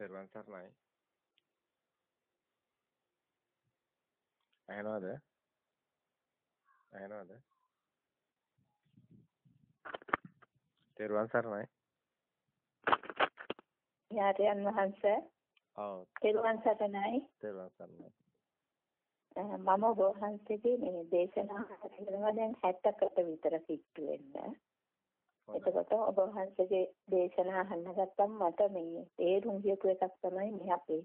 තෙරුවන් සරණයි. ඇහෙනවද? ඇහෙනවද? තෙරුවන් සරණයි. යාරයන් වහන්සේ. ඔව්. තෙරුවන් සරණයි. තෙරුවන් සරණයි. මම ඔබ වහන්සේගේ මේ දේශනා කරනවා දැන් 60කට විතර සිට්ටු වෙන්න. එතකොට ඔබ වහන්සේගේ දේශනා අහන්න ගත්තම මට මේ තේරුම් ගියපු එකක් තමයි මේ අපේ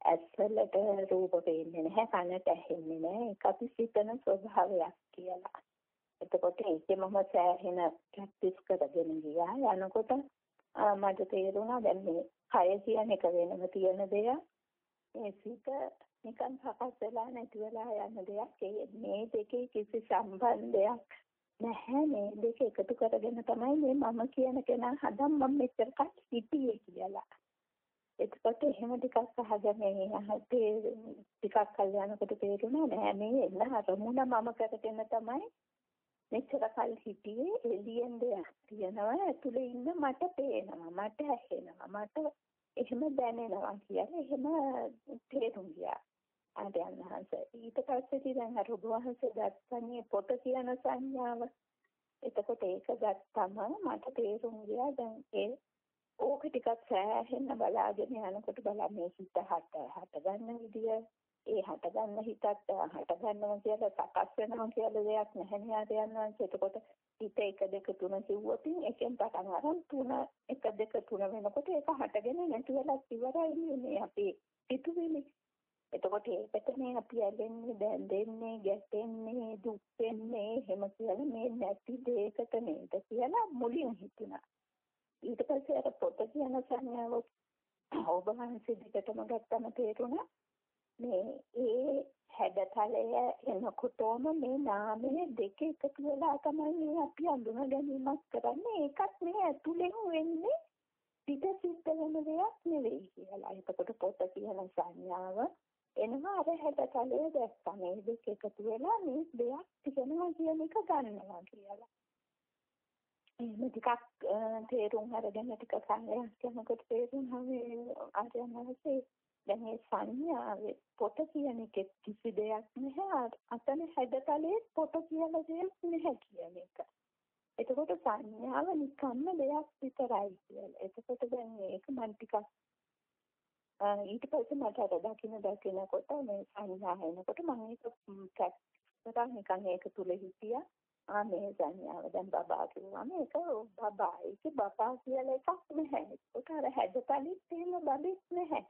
ඇස්වලට රූප පේන්නේ නැහැ කනට ඇහෙන්නේ නැහැ ඒක අපි සිතන ස්වභාවයක් කියලා. එතකොට ඒකේ මම සෑහෙන ප්‍රැක්ටිස් කරගෙන ගියා. යනකොට මට තේරුණා දැන් මේ කය කියන එක වෙනම තියෙන දෙයක්. මේ සිත නිකන් සකස් වෙලා නැති වෙලා යන දෙයක්. මේ දෙකේ කිසි සම්බන්ධයක් නැහැ මේ දෙක එකතු කරගෙන තමයි මේ මම කියන කෙනා හදන් මම මෙච්චර කල් හිටියේ කියලා. එතකොට එහෙම ටිකක් අහගෙන යහතේ ටිකක් කල් යනකොට තේරුණා නෑ. මේ එන්න අරමුණ මම කරගෙන තමයි මෙච්චර කල් හිටියේ. එළියෙන් දෙයක් තියෙනවා. ඇතුලේ ඉන්න මට පේනවා. මට ඇහෙනවා. මට එහෙම දැනෙනවා කියලා එහෙම තේරුම් ගියා. ආර්යයන් වහන්සේ. ඊට පස්සේ දැන් අර ඔබ වහන්සේ ගත්තනේ පොත කියන සංඥාව. එතකොට ඒක ගත්තම මට තේරුම් ගියා දැන් ඒ ඕක ටිකක් සෑහෙන්න බලාගෙන යනකොට බලන්න මේ හිත හට හට ගන්න විදිය ඒ හට ගන්න හිතත් හට ගන්නවා කියලා සකස් වෙනවා කියලා දෙයක් නැහැ නේද යනවා එතකොට හිත එක දෙක තුන කිව්වොත් එකෙන් පටන් අරන් තුන එක දෙක තුන වෙනකොට ඒක හටගෙන නැති වෙලා ඉවරයි මේ අපේ පිටුවේනේ එතකොට ඒකටනේ අපි ඇලෙන්නේ බැඳෙන්නේ ගැටෙන්නේ දුක් වෙන්නේ එහෙම කියලා මේ නැති දෙයකට නේද කියලා මුලින් හිතුණා. ඊට පස්සේ අර පොත කියන සංඥාව ඔබ වහන්සේ දෙකටම ගත්තම තේරුණා මේ ඒ හැඩතලය එනකොටම මේ නාමයේ දෙක එකතු වෙලා තමයි මේ අපි අඳුන ගැනීමක් කරන්නේ ඒකත් මේ ඇතුලෙන් වෙන්නේ පිට සිද්ධ වෙන දෙයක් නෙවෙයි කියලා. එතකොට පොත කියන සංඥාව එනවා අර හැඩතලය දැක්කම මේ දෙක එකතු වෙලා මේ දෙයක් තියෙනවා කියන එක ගන්නවා කියලා. එහෙම ටිකක් තේරුම් අරගෙන ටික සංග්‍රහයක් යනකොට තේරුණා මේ ආර්යනාසේ දැන් මේ සංඥාවේ පොත කියන එකෙත් කිසි දෙයක් නැහැ අතන හැඩතලයේ පොත කියලා දෙයක් නැහැ කියන එක. එතකොට සංඥාව නිකම්ම දෙයක් විතරයි කියලා. එතකොට දැන් මේක මම ටිකක් ඊට පස්සේ මට අර දකින්න දකින්නකොට මේ සංඥා එනකොට මම ඒක ප්‍රැක්ටිස් නිකන් ඒක තුල හිටියා. ආ මේ සංඥාව දැන් බබා කිව්වා මේක බබා ඒක බබා කියලා එකක් නැහැ. ඒක අර හැදපලිත් එහෙම බබෙක් නැහැ.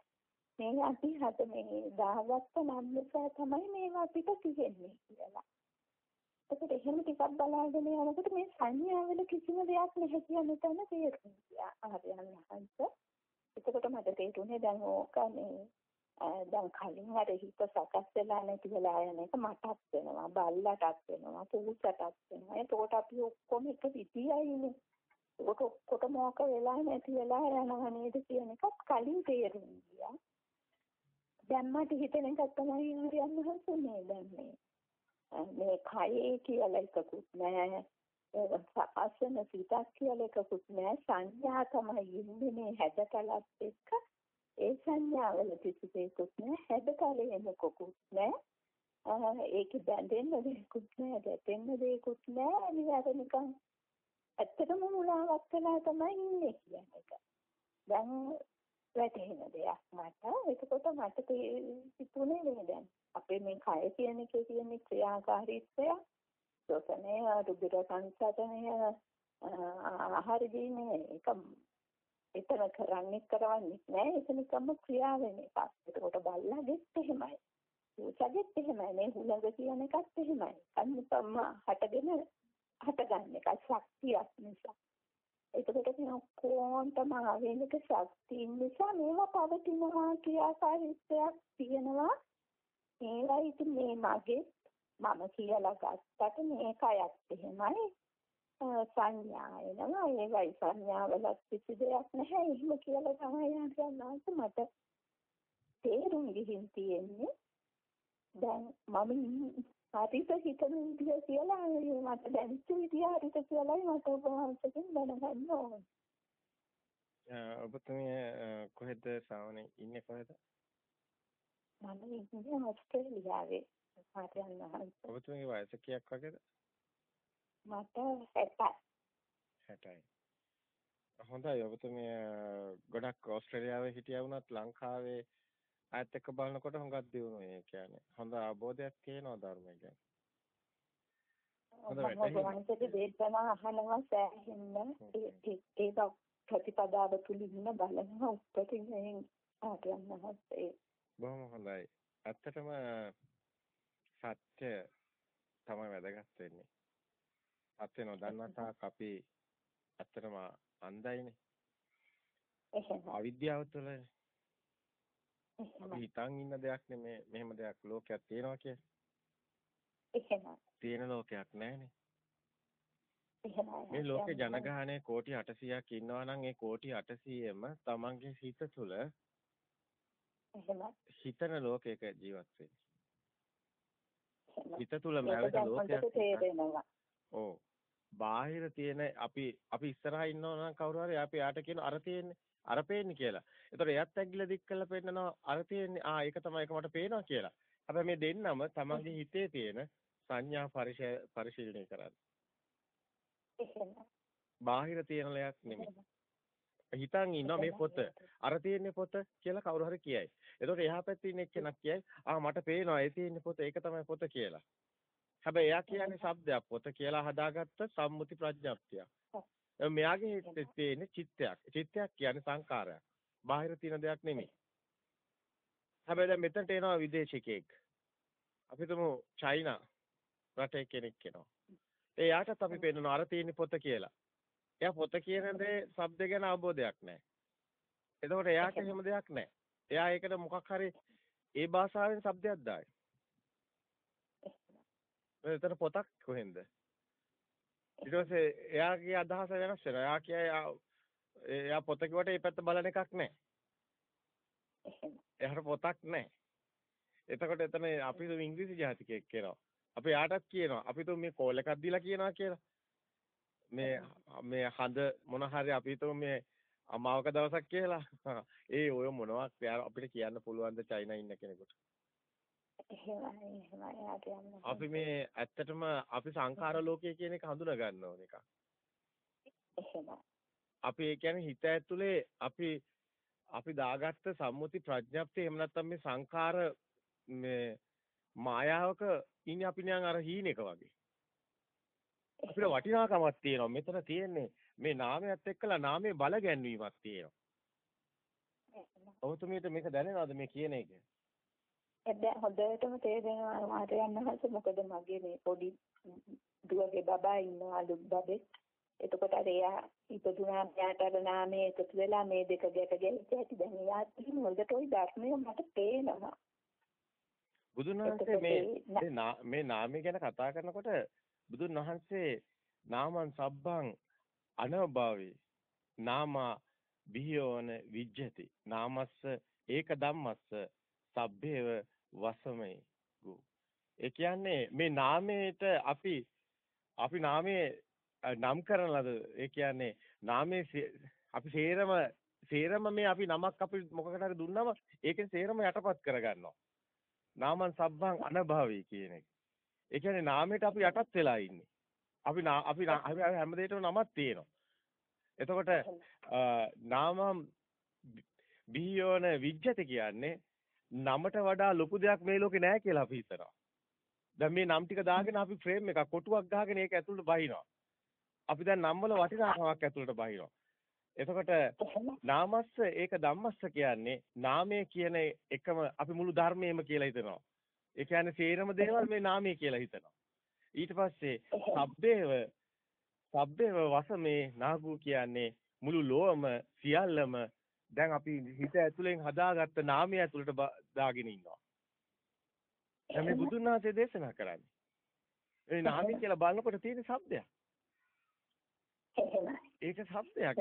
මේ අපි හද මේ දාගත්ත නම් නිසා තමයි මේවා අපිට තියෙන්නේ කියලා. ඒකට එහෙම ටිකක් බලාගෙන යනකොට මේ සංඥාවල කිසිම දෙයක් නැහැ කියන තැන තේරුම් ගියා. ආර්යයන් වහන්සේ එතකොට මට තේරුනේ දැන් ඕක මේ දැන් කලින් අර හිත සකස් වෙලා නැති වෙලා යන එක මටත් වෙනවා. බල්ලටත් වෙනවා පුරුෂටත් වෙනවා. එතකොට අපි ඔක්කොම එක විදියයිනේ. ඒක ඔක්කොට මොක වෙලා නැති වෙලා යනවා නේද කියන එකත් කලින් තේරුම් ගියා. දැන් මට හිතෙන එකක් තමයි යන්න හසුනේ දැන් මේ මේ කයේ කියලා එකකුත් නැහැ සකස් වෙන සිතක් කියලා එකකුත් නෑ. සංඥා තමයි ඉන්නේ මේ හැඩතලත් එක්ක. ඒ සංඥාවල කිසි දෙයක්වත් නෑ. හැඩතලේ මොකකුත් නෑ. ඒක බැඳෙන්න දෙයක්වත් නෑ ගැටෙන්න දෙයක්වත් නෑ. නිකන් නිකන් ඇත්තටම මුලාවක් වෙලා තමයි ඉන්නේ කියන එක. දැන් වැටහෙන දෙයක් මට. එතකොට මට හිතුනේ නේ දැන් අපේ මේ කය කියන එකේ තියෙන ක්‍රියාකාරීත්වය ශෝෂණය රුධිර සංසරණය ආහාර දීමේ එක එතන කරන්නේ කරවන්නේ නැහැ ඒක නිකම්ම ක්‍රියාව වෙන එකක්. ඒකට බල්ලාගෙත් එහෙමයි. ඌසගෙත් එහෙමයි. මේ හුලඟ කියන එකත් එහෙමයි. කන්නපම්ම හටගෙන හටගන්න එක ශක්තියක් නිසා. එතකොට මේ ඔක්කොන්ටම ආවෙන එක ශක්තිය නිසා මේවා පවතිනවා ක්‍රියාකාරීත්වයක් තියෙනවා. ඒවා ඉතින් මේ මගේ මම කියලා ගත්තට මේකයත් එහෙමයි. සංඥා එනවා ඒවයි සංඥාවලත් කිසි දෙයක් නැහැ. එහෙම කියලා තමයි යන්නාන්ත මට තේරුම් ගිහින් තියෙන්නේ. දැන් මම හරිත හිතන විදිය කියලා මට දැනෙච්ච විදිය හරිත කියලායි මට ඔබ වහන්සේගෙන් දැනගන්න ඕනේ. ඔබතුමිය කොහෙද සාමාන්‍යයෙන් ඉන්නේ කොහෙද? මම ඉන්නේ ඕස්ට්‍රේලියාවේ. ආර්යයන් වහන්සේ. ඔබතුමියගේ වයස කීයක් වගේද? මට 60යි. 60යි. හොඳයි ඔබතුමිය ගොඩක් ඕස්ට්‍රේලියාවේ හිටියා වුණත් ලංකාවේ ආයත් එක්ක බලනකොට හුඟක් දියුණුයි ඒ කියන්නේ. හොඳ අවබෝධයක් තියෙනවා ධර්මය ගැන. හොඳ වැටහෙනවා. දේශනා අහනවා සෑහෙන්න ඒක ප්‍රතිපදාව තුලින්ම බලනවා උත්තරින් ආර්යයන් වහන්සේ. බොහොම හොඳයි. ඇත්තටම සත්‍ය තමයි වැදගත් වෙන්නේ. සත්‍ය නොදන්නා තාක් අපි ඇත්තටම අන්ධයිනේ. එහෙම. අවිද්‍යාව තුළ අපි හිතන් ඉන්න දෙයක් නෙමෙයි මෙහෙම දෙයක් ලෝකයක් තියෙනවා කියලා. එහෙම. තියෙන ලෝකයක් නැහැනේ. මේ ලෝකේ ජනගහනය කෝටි 800ක් ඉන්නවා නම් ඒ කෝටි 800ෙම තමන්ගේ හිත තුළ. හිතන ලෝකයක ජීවත් වෙන්නේ. හිත තුළ මැවෙන ලෝකයක් තේරෙනවා. ඔව්. බාහිර තියෙන අපි අපි ඉස්සරහා ඉන්නවා නම් කවුරු හරි අපි යාට කියන අර තියෙන්නේ අර පේන්නේ කියලා. ඒතකොට එයත් ඇගිල්ල දික් කරලා පෙන්නනවා අර තියෙන්නේ ආ ඒක තමයි ඒක මට පේනවා කියලා. හැබැයි මේ දෙන්නම තමන්ගේ හිතේ තියෙන සංඥා පරිශීලනය කරන්නේ. බාහිර තියෙන ලයක් නෙමෙයි. හිතන් ඉන්නවා මේ පොත. අර තියෙන්නේ පොත කියලා කවුරු හරි කියයි. එතකොට එහා පැත්තේ ඉන්න එක්කෙනෙක් කියයි ආ මට පේනවා ඒ තියෙන පොත ඒක තමයි පොත කියලා. හැබැයි එයා කියන්නේ શબ્දයක් පොත කියලා හදාගත්ත සම්මුති ප්‍රඥාප්තිය. මෙයාගේ හිතේ තියෙන චිත්තයක්. චිත්තයක් කියන්නේ සංකාරයක්. බාහිර තියෙන දෙයක් නෙමෙයි. හැබැයි දැන් මෙතනට එනවා විදේශිකයෙක්. අපි තුමු චයිනා රටේ කෙනෙක් එනවා. එයාටත් අපි පෙන්නනවා අර තියෙන පොත කියලා. එයා පොත කියන දේ શબ્ද ගැන අවබෝධයක් නැහැ. එතකොට එයාට එහෙම දෙයක් නැහැ. එයා ඒකට මොකක් හරි ඒ භාෂාවෙන් શબ્දයක් දායි. එතන පොතක් කොහෙන්ද? ඊට පස්සේ එයාගේ අදහස වෙනස් වෙනවා. එයා කියයි එයා පොත කිව්වට ඒ පැත්ත බලන එකක් නැහැ. එහට පොතක් නැහැ. එතකොට එතන අපි තු ඉංග්‍රීසි ජාතිකයෙක් කියනවා. අපි යාටත් කියනවා. අපි තු මේ කෝල් එකක් දීලා කියනවා කියලා. මේ මේ හඳ මොන හරි අපි තු මේ අමාවක දවසක් කියලා. ඒ ඔය මොනවක් අපිට කියන්න පුළුවන් ද චයිනා ඉන්න කෙනෙකුට. අපි මේ ඇත්තටම අපි සංඛාර ලෝකය කියන එක හඳුනා ගන්න ඕන එකක්. අපි ඒ කියන්නේ හිත ඇතුලේ අපි අපි දාගත්ත සම්මුති ප්‍රඥප්තිය එහෙම නැත්නම් මේ සංඛාර මේ මායාවක ඉන්නේ අපි නිකන් අර හීනෙක වගේ. අපිට වටිනාකමක් තියෙනවා. මෙතන තියෙන්නේ මේ නාමයත් එක්කලා නාමයේ බල ගැන්වීමක් තියෙනවා. ඔබතුමියට මේක දැනෙනවද මේ කියන එක? හැබැයි හොඳටම තේරෙනවා මාතයන් වහන්සේ මොකද මගේ මේ පොඩි දුවගේ බබා ඉන්නවා අලුත් බබෙක්. එතකොට අර එයා ඉපදුනා යාට අර නාමයේ එකතු වෙලා මේ දෙක ගැට ගැහිච්ච හැටි දැන් එයාත් එහෙම හොඳට ওই ධර්මය මට පේනවා. බුදුන් වහන්සේ මේ මේ නාමය ගැන කතා කරනකොට බුදුන් වහන්සේ නාමං සබ්බං අනභවී නාමා බිහියෝන විජ්ජති නාමස්ස ඒක ධම්මස්ස සබ්බේව වසමයි ගු. ඒ කියන්නේ මේ නාමයට අපි අපි නාමයේ නම් කරන ලද ඒ කියන්නේ නාමයේ අපි සේරම සේරම මේ අපි නමක් අපි මොකකට හරි දුන්නම ඒකෙන් සේරම යටපත් කරගන්නවා. නාමං සබ්බං අනභවී කියන එක. ඒ කියන්නේ නාමයට අපි යටත් වෙලා ඉන්නේ. අපි අපි හැම දෙයකටම නමක් තියෙනවා. එතකොට නාමම් බිහියෝන විජ්ජති කියන්නේ නමට වඩා ලොකු දෙයක් මේ ලෝකේ නැහැ කියලා අපි හිතනවා. දැන් මේ නම් ටික දාගෙන අපි ෆ්‍රේම් එකක් කොටුවක් ගහගෙන ඒක ඇතුළට බහිනවා. අපි දැන් නම් වල වටිනාකමක් ඇතුළට බහිනවා. එතකොට නාමස්ස ඒක ධම්මස්ස කියන්නේ නාමය කියන එකම අපි මුළු ධර්මයේම කියලා හිතනවා. ඒ කියන්නේ සේරම දේවල් මේ නාමය කියලා හිතනවා. ඊට පස්සේ සබ්බේව සබ්බේව වසමේ නාගු කියන්නේ මුළු ලෝම සියල්ලම දැන් අපි හිත ඇතුලෙන් හදාගත්ත නාමය ඇතුලට දාගෙන ඉන්නවා. දැන් මේ බුදුන් වහන්සේ දේශනා කරන්නේ. ඒ නාමය කියලා බලනකොට තියෙන શબ્දයක්. ඒක શબ્දයක්.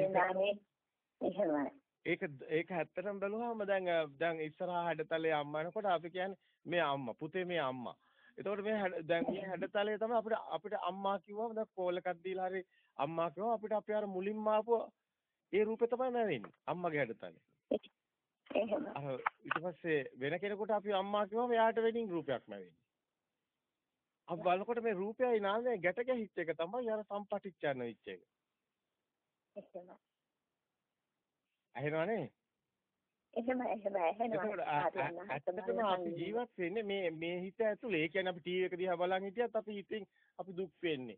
ඒක ඒක ඇත්තටම බැලුවාම දැන් දැන් ඉස්සරහා හැඩතලේ අම්මනකොට අපි කියන්නේ මේ අම්මා පුතේ මේ අම්මා එතකොට මේ දැන් මේ හැඩතලේ තමයි අපිට අපිට අම්මා කිව්වම දැන් කෝල් එකක් දීලා හරි අම්මා කිව්වම අපිට අපි අර මුලින්ම ආපු ඒ රූපේ තමයි මැවෙන්නේ. අම්මගේ හැඩතලේ. එහෙම. අර ඊට පස්සේ වෙන කෙනෙකුට අපි අම්මා කිව්වම එයාට වෙනින් රූපයක් මැවෙන්නේ. අපි බලනකොට මේ රූපයයි නාමයයි ගැට ගැහිච්ච එක තමයි අර සම්පටිච්ඡන වෙච්ච එක. එහෙම. ඇහෙනවනේ? එහෙම එහෙම එතකොට ඇත්තටම අපි ජීවත් වෙන්නේ මේ මේ හිත ඇතුලේ. ඒ කියන්නේ අපි ටීවී එක දිහා බලන් හිටියත් අපි හිතින් අපි දුක් වෙන්නේ.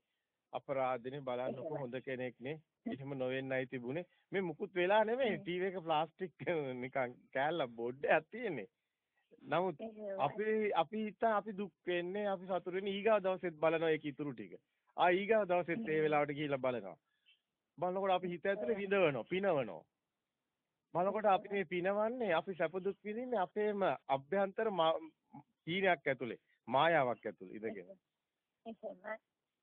අපරාධනේ බලන්නකො හොඳ කෙනෙක් නේ. එහෙම නොවෙන්නයි තිබුණේ. මේ මුකුත් වෙලා නෙමෙයි ටීවී එක ප්ලාස්ටික් නිකන් කෑල්ල බොඩ්ඩයක් තියෙන්නේ. නමුත් අපි අපි හිත අපි දුක් වෙන්නේ අපි සතුටු වෙන්නේ ඊගාව දවසෙත් බලනවා ඒක ඉතුරු ටික. ආ ඊගාව දවසෙත් ඒ වෙලාවට ගිහිල්ලා බලනවා. බලනකොට අපි හිත ඇතුලේ විඳවනවා, පිනවනවා. බලනකොට අපි මේ පිනවන්නේ අපි සැප දුක් විඳින්නේ අපේම අභ්‍යන්තර හීනයක් ඇතුලේ, මායාවක් ඇතුලේ ඉඳගෙන. එහෙම.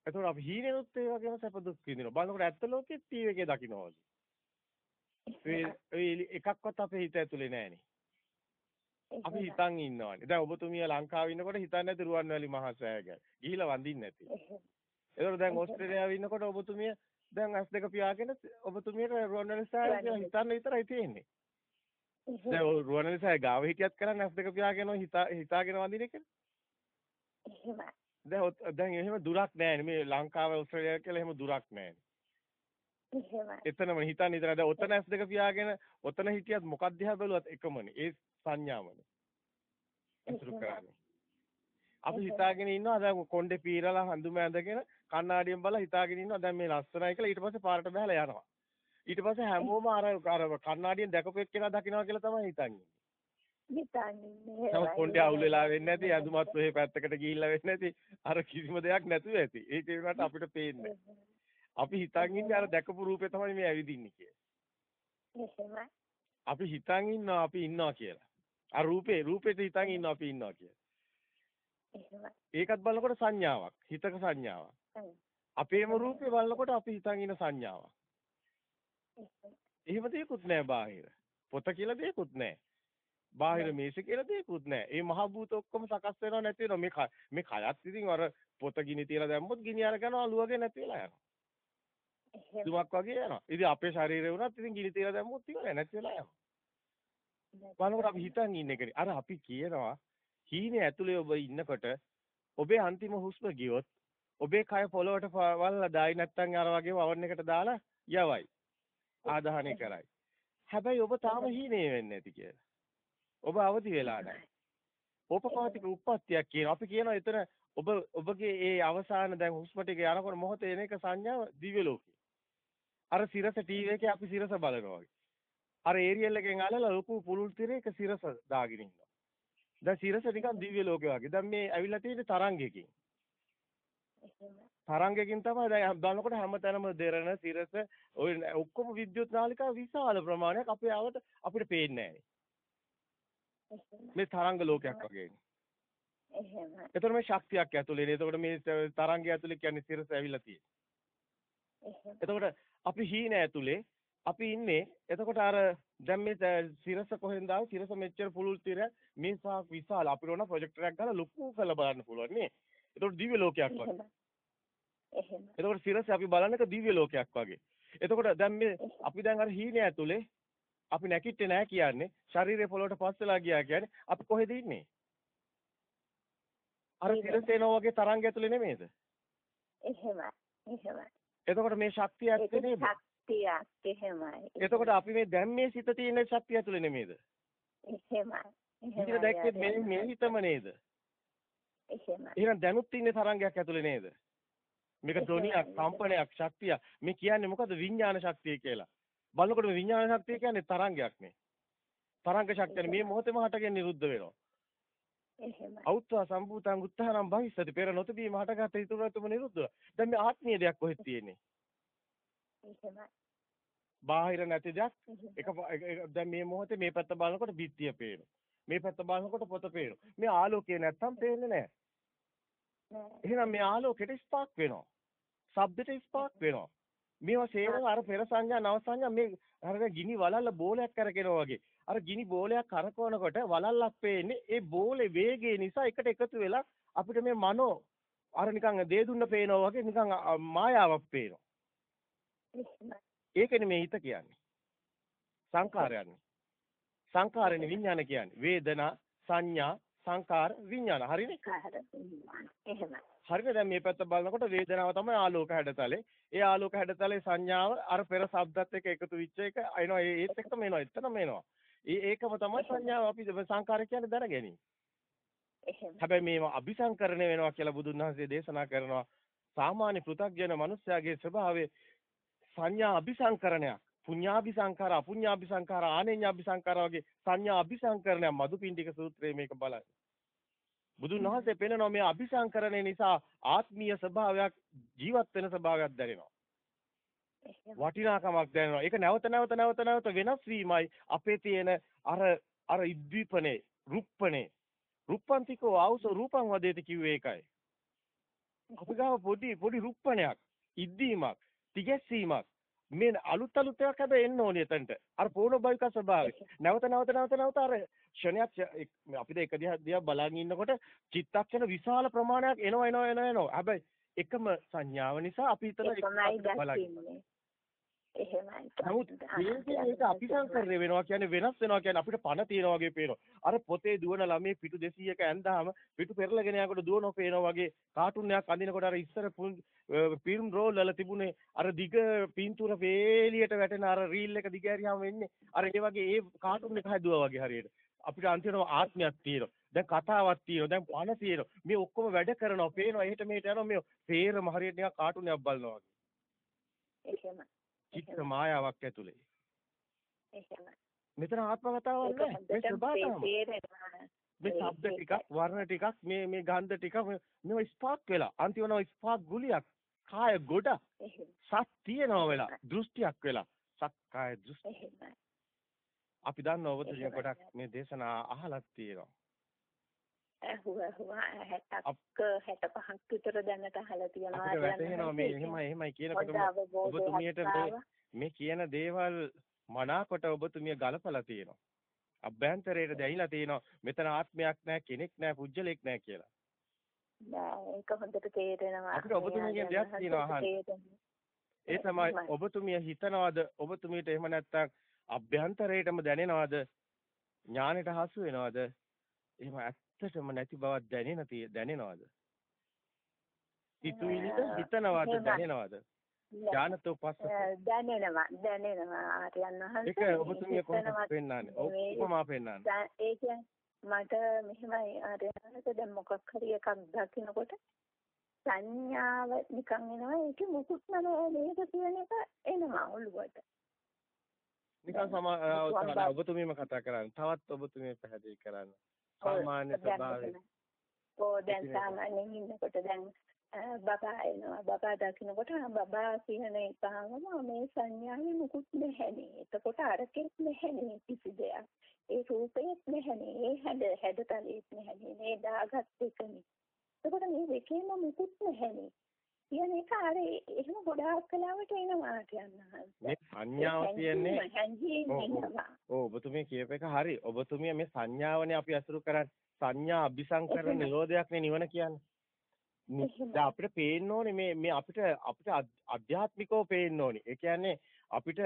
එතකොට අපි හීනෙනුත් ඒ වගේම සැප දුක් විඳිනවා. බලනකොට ඇත්ත ලෝකෙත් ටීවී එකේ දකින්නවා. ඒ එකක්වත් අපේ හිත ඇතුලේ නැහනේ. අපි හිතන් ඉන්නවනේ. දැන් ඔබතුමිය ලංකාවේ ඉන්නකොට හිතන්නේ නැති රුවන්වැලි මහා සෑය ගැන. ගිහිලා වඳින්න නැති. එතකොට දැන් ඕස්ට්‍රේලියාවේ ඉන්නකොට ඔබතුමිය දැන් ඇස් දෙක පියාගෙන ඔබතුමියට රුවන්වැලි සෑය කියලා හිතන්න විතරයි තියෙන්නේ. දැන් රුවන්වැලි සෑය ගාව හිටියත් කරන්නේ ඇස් දෙක පියාගෙන හිතාගෙන වඳින එකනේ. එහෙමයි. දැන් දැන් එහෙම දුරක් නැහැ මේ ලංකාව ඕස්ට්‍රේලියාව කියලා එහෙම දුරක් නැහැ. එතනම හිතන්න ඉතන දැන් ඔතන ඇස් දෙක පියාගෙන ඔතන හිටියත් මොකක් දිහා බැලුවත් එකමනේ. ඒ සංඥාවනේ. අසුරු කරන්නේ. අපි හිතාගෙන ඉන්නවා දැන් කොණ්ඩේ පීරලා හඳුම ඇඳගෙන කණ්ණාඩියෙන් බලලා හිතාගෙන ඉන්නවා දැන් මේ ලස්සනයි කියලා ඊට පස්සේ පාරට බහලා යනවා. ඊට පස්සේ හැමෝම අර අර කණ්ණාඩියෙන් දැකපු එක්කෙනා දකින්නවා කියලා තමයි හිතන්නේ. හිතන්නේ. නමුත් කොණ්ඩේ අවුල් වෙලා වෙන්නේ නැති ඇඳුමත් ඔය පැත්තකට ගිහිල්ලා වෙන්නේ නැති අර කිසිම දෙයක් නැතුව ඇති. ඒක වුණාට අපිට පේන්නේ අපි හිතන් ඉන්නේ අර දැකපු රූපේ තමයි මේ ඇවිදින්නේ කියලා. අපි හිතන් ඉන්නවා අපි ඉන්නවා කියලා. අර රූපේ රූපෙට හිතන් ඉන්නවා අපි ඉන්නවා කියලා. ඒකත් බලනකොට සංඥාවක්. හිතක සංඥාවක්. අපේම රූපේ බලනකොට අපි හිතන් ඉන්න සංඥාවක්. එහෙම දෙයක්වත් නැහැ බාහිර. පොත කියලා දෙයක්වත් නැහැ. බාහිර මේස කියලා දෙයක්වත් නැහැ. ඒ මහ භූත ඔක්කොම සකස් වෙනව නැති වෙනව. මේ මේ කයත් ඉතින් අර පොත ගිනි තියලා දැම්මොත් ගිනි අරගෙන අලුවගේ නැති වෙලා යනවා. දුමක් වගේ යනවා. ඉතින් අපේ ශරීරේ වුණත් ඉතින් ගිනි තියලා දැම්මොත් ඉවරයි නැති වෙලා යනවා. බලනකොට අපි හිතන් ඉන්න එකනේ. අර අපි කියනවා හීනේ ඇතුලේ ඔබ ඉන්නකොට ඔබේ අන්තිම හුස්ම ගියොත් ඔබේ කය පොළොවට වල්ලා දායි නැත්තම් අර වගේ වවන්න එකට දාලා යවයි. ආදාහනය කරයි. හැබැයි ඔබ තාම හීනේ වෙන්නේ නැති කියලා. ඔබ අවදි වෙලා නැහැ. ඕපපාතික උප්පත්තියක් කියනවා. අපි කියනවා එතන ඔබ ඔබගේ ඒ අවසාන දැන් හුස්ම ටික යනකොට මොහොතේ එන එක සංඥාව දිව්‍ය ලෝකේ. අර සිරස ටීවී එකේ අපි සිරස බලනවා වගේ. අර ඒරියල් එකෙන් අල්ලලා ලොකු පුළුල් තිරයක සිරස දාගෙන ඉන්නවා. දැන් සිරස නිකන් දිව්‍ය ලෝකේ වගේ. දැන් මේ ඇවිල්ලා තියෙන්නේ තරංගයකින්. තරංගයකින් තමයි දැන් බලනකොට හැමතැනම දෙරණ සිරස ඔය ඔක්කොම විද්‍යුත් නාලිකා විශාල ප්‍රමාණයක් අපේ ආවට අපිට පේන්නේ මේ තරංග ලෝකයක් වගේ. එහෙම. එතකොට මේ ශක්තියක් ඇතුලේ. එතකොට මේ තරංගය ඇතුලේ කියන්නේ සිරස ඇවිල්ලා තියෙන්නේ. එතකොට අපි හීන ඇතුලේ අපි ඉන්නේ එතකොට අර දැන් මේ සිරස කොහෙන්ද ආවේ සිරස මෙච්චර පුළුල් තිර මේ විශාල අපිට ඕන ප්‍රොජෙක්ටරයක් ගහලා ලොකු කරලා බලන්න පුළුවන් නේ. එතකොට දිව්‍ය ලෝකයක් වගේ. එහෙම. එතකොට සිරස අපි බලන්නක දිව්‍ය ලෝකයක් වගේ. එතකොට දැන් මේ අපි දැන් අර හීනේ ඇතුලේ අපි නැකිට්ටේ නැහැ කියන්නේ ශරීරය පොළොවට පස්සලා ගියා කියන්නේ අපි කොහෙද ඉන්නේ? අර සිරසේනෝ වගේ තරංග ඇතුලේ නෙමෙයිද? එහෙමයි. එහෙමයි. එතකොට මේ ශක්තිය ඇත්තේ නේද? ශක්තියක් එහෙමයි. එතකොට අපි මේ දැන් මේ සිත තියෙන ශක්තිය ඇතුලේ නෙමෙයිද? එහෙමයි. එහෙමයි. දැක්කේ මේ මේ හිතම නේද? එහෙමයි. එහෙනම් දැනුත් ඉන්නේ තරංගයක් ඇතුලේ නේද? මේක ධ්වනියක්, කම්පනයක්, ශක්තියක්. මේ කියන්නේ මොකද්ද? විඥාන ශක්තිය කියලා. බලනකොට මේ විඥාන ශක්තිය කියන්නේ තරංගයක් නේ. තරංග ශක්තිය මේ මොහොතේම හටගෙන නිරුද්ධ වෙනවා. එහෙමයි. අවුත්වා සම්භූතං උත්තරම් භවිස්සති පෙර නොතිබීම හටගත ඉතුරුතුම නිරුද්ධ. දැන් මේ ආත්මීය දෙයක් කොහෙද තියෙන්නේ? එහෙමයි. බාහිර නැති දෙයක් එක දැන් මේ මොහොතේ මේ පැත්ත බලනකොට බිත්තිය පේනවා. මේ පැත්ත බලනකොට පොත පේනවා. මේ ආලෝකය නැත්තම් පේන්නේ නැහැ. එහෙනම් මේ ආලෝකෙට ස්පාක් වෙනවා. ශබ්දෙට ස්පාක් වෙනවා. මේවා සේවන අර පෙර සංඥා නව සංඥා මේ අර ගිනි වලල්ල බෝලයක් කරකිනවා වගේ. අර ගිනි බෝලයක් කරකවනකොට වලල්ලක් පේන්නේ ඒ බෝලේ වේගය නිසා එකට එකතු වෙලා අපිට මේ මනෝ අර නිකන් දේ දුන්න පේනවා වගේ නිකන් මායාවක් පේනවා. ඒකනේ මේ හිත කියන්නේ. සංකාරයන්නේ. සංකාරනේ විඥාන කියන්නේ. වේදනා, සංඥා, සංකාර, විඥාන. හරිනේ? හරිනේ දැන් මේ පැත්ත බලනකොට වේදනාව තමයි ආලෝක හැඩතලේ. ඒ ආලෝක හැඩතලේ සංඥාව අර පෙර ශබ්දත් එක්ක එකතු වෙච්ච එක එනවා ඒත් එක්කම එනවා එතනම එනවා. ඒ ඒකම තමයි සංඥාව අපි සංකාර කියන්නේ දැන ගැනීම. හැබැයි මේවා අபிසංකරණය වෙනවා කියලා බුදුන් වහන්සේ දේශනා කරනවා. සාමාන්‍ය පෘථග්ජන මනුස්සයාගේ ස්වභාවය සංඥා අபிසංකරණයක්. පුඤ්ඤාභි සංඛාර අපුඤ්ඤාභි සංඛාර ආනේඤ්ඤාභි සංඛාර වගේ සංඥා අභිසංකරණය මදුපිණ්ඩික සූත්‍රයේ මේක බලන්න. බුදුන් වහන්සේ පෙන්නනවා මේ අභිසංකරණය නිසා ආත්මීය ස්වභාවයක් ජීවත් වෙන ස්වභාවයක් දැනෙනවා. වටිනාකමක් දැනෙනවා. ඒක නැවත නැවත නැවත නැවත වෙනස් වීමයි අපේ තියෙන අර අර ඉද්දීපනේ, රුප්පනේ. රුප්පන්තිකෝ ආවස රූපං වදේති කිව්වේ ඒකයි. අපි ගාව පොඩි පොඩි රුප්පණයක්, ඉද්දීමක්, තිගැස්සීමක්. මේ අලුත් අලුත් ඒවාක් හැබැයි එන්න ඕනේ එතනට. අර පූර්ණභාවික ස්වභාවය. නැවත නැවත නැවත නැවත අර ක්ෂණයක් අපිට එක දිහා දිහා බලන් ඉන්නකොට චිත්තක්ෂණ විශාල ප්‍රමාණයක් එනවා එනවා එනවා එනවා. හැබැයි එකම සංඥාව නිසා අපි හිතන එක බලන්නේ. එහෙමයි. නමුත් මේක අபிසංකරණය වෙනවා කියන්නේ වෙනස් වෙනවා කියන්නේ අපිට පණ තියනවා වගේ පේනවා. අර පොතේ දුවන ළමයි පිටු 200ක ඇඳාම පිටු පෙරලගෙන යනකොට දුවනෝ පේනවා වගේ කාටුන් එකක් අඳිනකොට අර ඉස්සර ෆිල්ම් රෝල් වල තිබුණේ අර දිග පින්තූර වේලියට වැටෙන අර රීල් එක දිග ඇරියාම වෙන්නේ අර ඒ වගේ ඒ කාටුන් එක හැදුවා වගේ හරියට. අපිට අන්තිමට ආත්මයක් තියෙනවා. දැන් කතාවක් තියෙනවා. දැන් පණ තියෙනවා. මේ ඔක්කොම වැඩ කරනවා. පේනවා. එහෙට මෙහෙට යනවා. මේ පේරම හරියට නිකන් කාටුන් එකක් බලනවා වගේ. එහෙමයි. චිත්‍ර මායාවක් ඇතුලේ. එහෙමයි. මෙතන ආත්ම කතාවක් නෑ. මේ ස්වභාවම. මේ ශබ්ද ටිකක්, වර්ණ ටිකක්, මේ මේ ගන්ධ ටිකක් මේවා ස්පාක් වෙලා. අන්තිමනවා ස්පාක් ගුලියක්. කාය ගොඩ. සත් තියනවා වෙලා. දෘෂ්ටියක් වෙලා. සක්කාය දෘෂ්ටි. අපි දන්නවා ඔබතුමිය ගොඩක් මේ දේශනා අහලක් තියෙනවා. ඇහුවා ඇහුවා 60ක් 65ක් විතර දැනට අහලා තියෙනවා අපිට වැටහෙනවා මේ එහෙමයි එහෙමයි කියනකොට ඔබතුමියට මේ මේ කියන දේවල් මනාකොට ඔබතුමිය ගලපලා තියෙනවා. අභ්‍යන්තරයට දැහිලා තියෙනවා. මෙතන ආත්මයක් නැහැ කෙනෙක් නැහැ පුජ්‍යලෙක් නැහැ කියලා. නෑ ඒක හොඳට තේරෙනවා. අපිට ඔබතුමියගෙන් දෙයක් තියෙනවා අහන්න. ඒ තමයි ඔබතුමිය හිතනවාද? ඔබතුමියට එහෙම නැත්නම් අභ්‍යන්තරයටම දැනෙනවද? ඥානෙට හසු වෙනවද එහෙම ඇත්තටම නැති බවක් දැනෙන දැනෙනවද? හිතුවිලිද හිතනවද දැනෙනවද? ඥානතෝ පස්ස දැනෙනවා දැනෙනවා ආර්යයන් වහන්සේ ඒක ඔබතුමිය කොහොමද පෙන්නන්නේ? ඔක්කොම පෙන්නන්නේ. ඒ කියන්නේ මට මෙහෙමයි ආර්යයන්ට දැන් මොකක් හරි එකක් දකින්නකොට සංඥාව නිකන් එනවා ඒක මුකුත් නෑ මේක කියන එක එනවා ඔළුවට. නිකන් සමා ඔබතුමියම කතා කරන්නේ. තවත් ඔබතුමිය පැහැදිලි කරන්න. සාමාන්‍ය ස්වභාවය. ඕ දැන් සාමාන්‍යයෙන් ඉන්නකොට දැන් බබා එනවා බබා දකින්නකොට බබා කියන එකම මේ සංඥාවේ මුකුත් නැහැනේ. එතකොට අරකෙත් නැහැනේ කිසි දෙයක්. ඒ රූපෙත් නැහැනේ. ඒ හැඩ හැඩතලෙත් නැහැනේ. මේ දාගත් එකනේ. එතකොට මේ දෙකේම මුකුත් නැහැනේ. කියන එක අර එහෙම ගොඩාක් කලාවට එනවා කියනවා. මේ සංඥාව කියන්නේ ඔව් ඔබතුමිය කියප එක හරි. ඔබතුමිය මේ සංඥාවනේ අපි අසුරු කරන්නේ. සංඥා අபிසංකරණ නිරෝධයක්නේ නිවන කියන්නේ. දැන් අපිට පේන්න ඕනේ මේ මේ අපිට අපිට අධ්‍යාත්මිකව පේන්න ඕනේ. ඒ කියන්නේ අපිට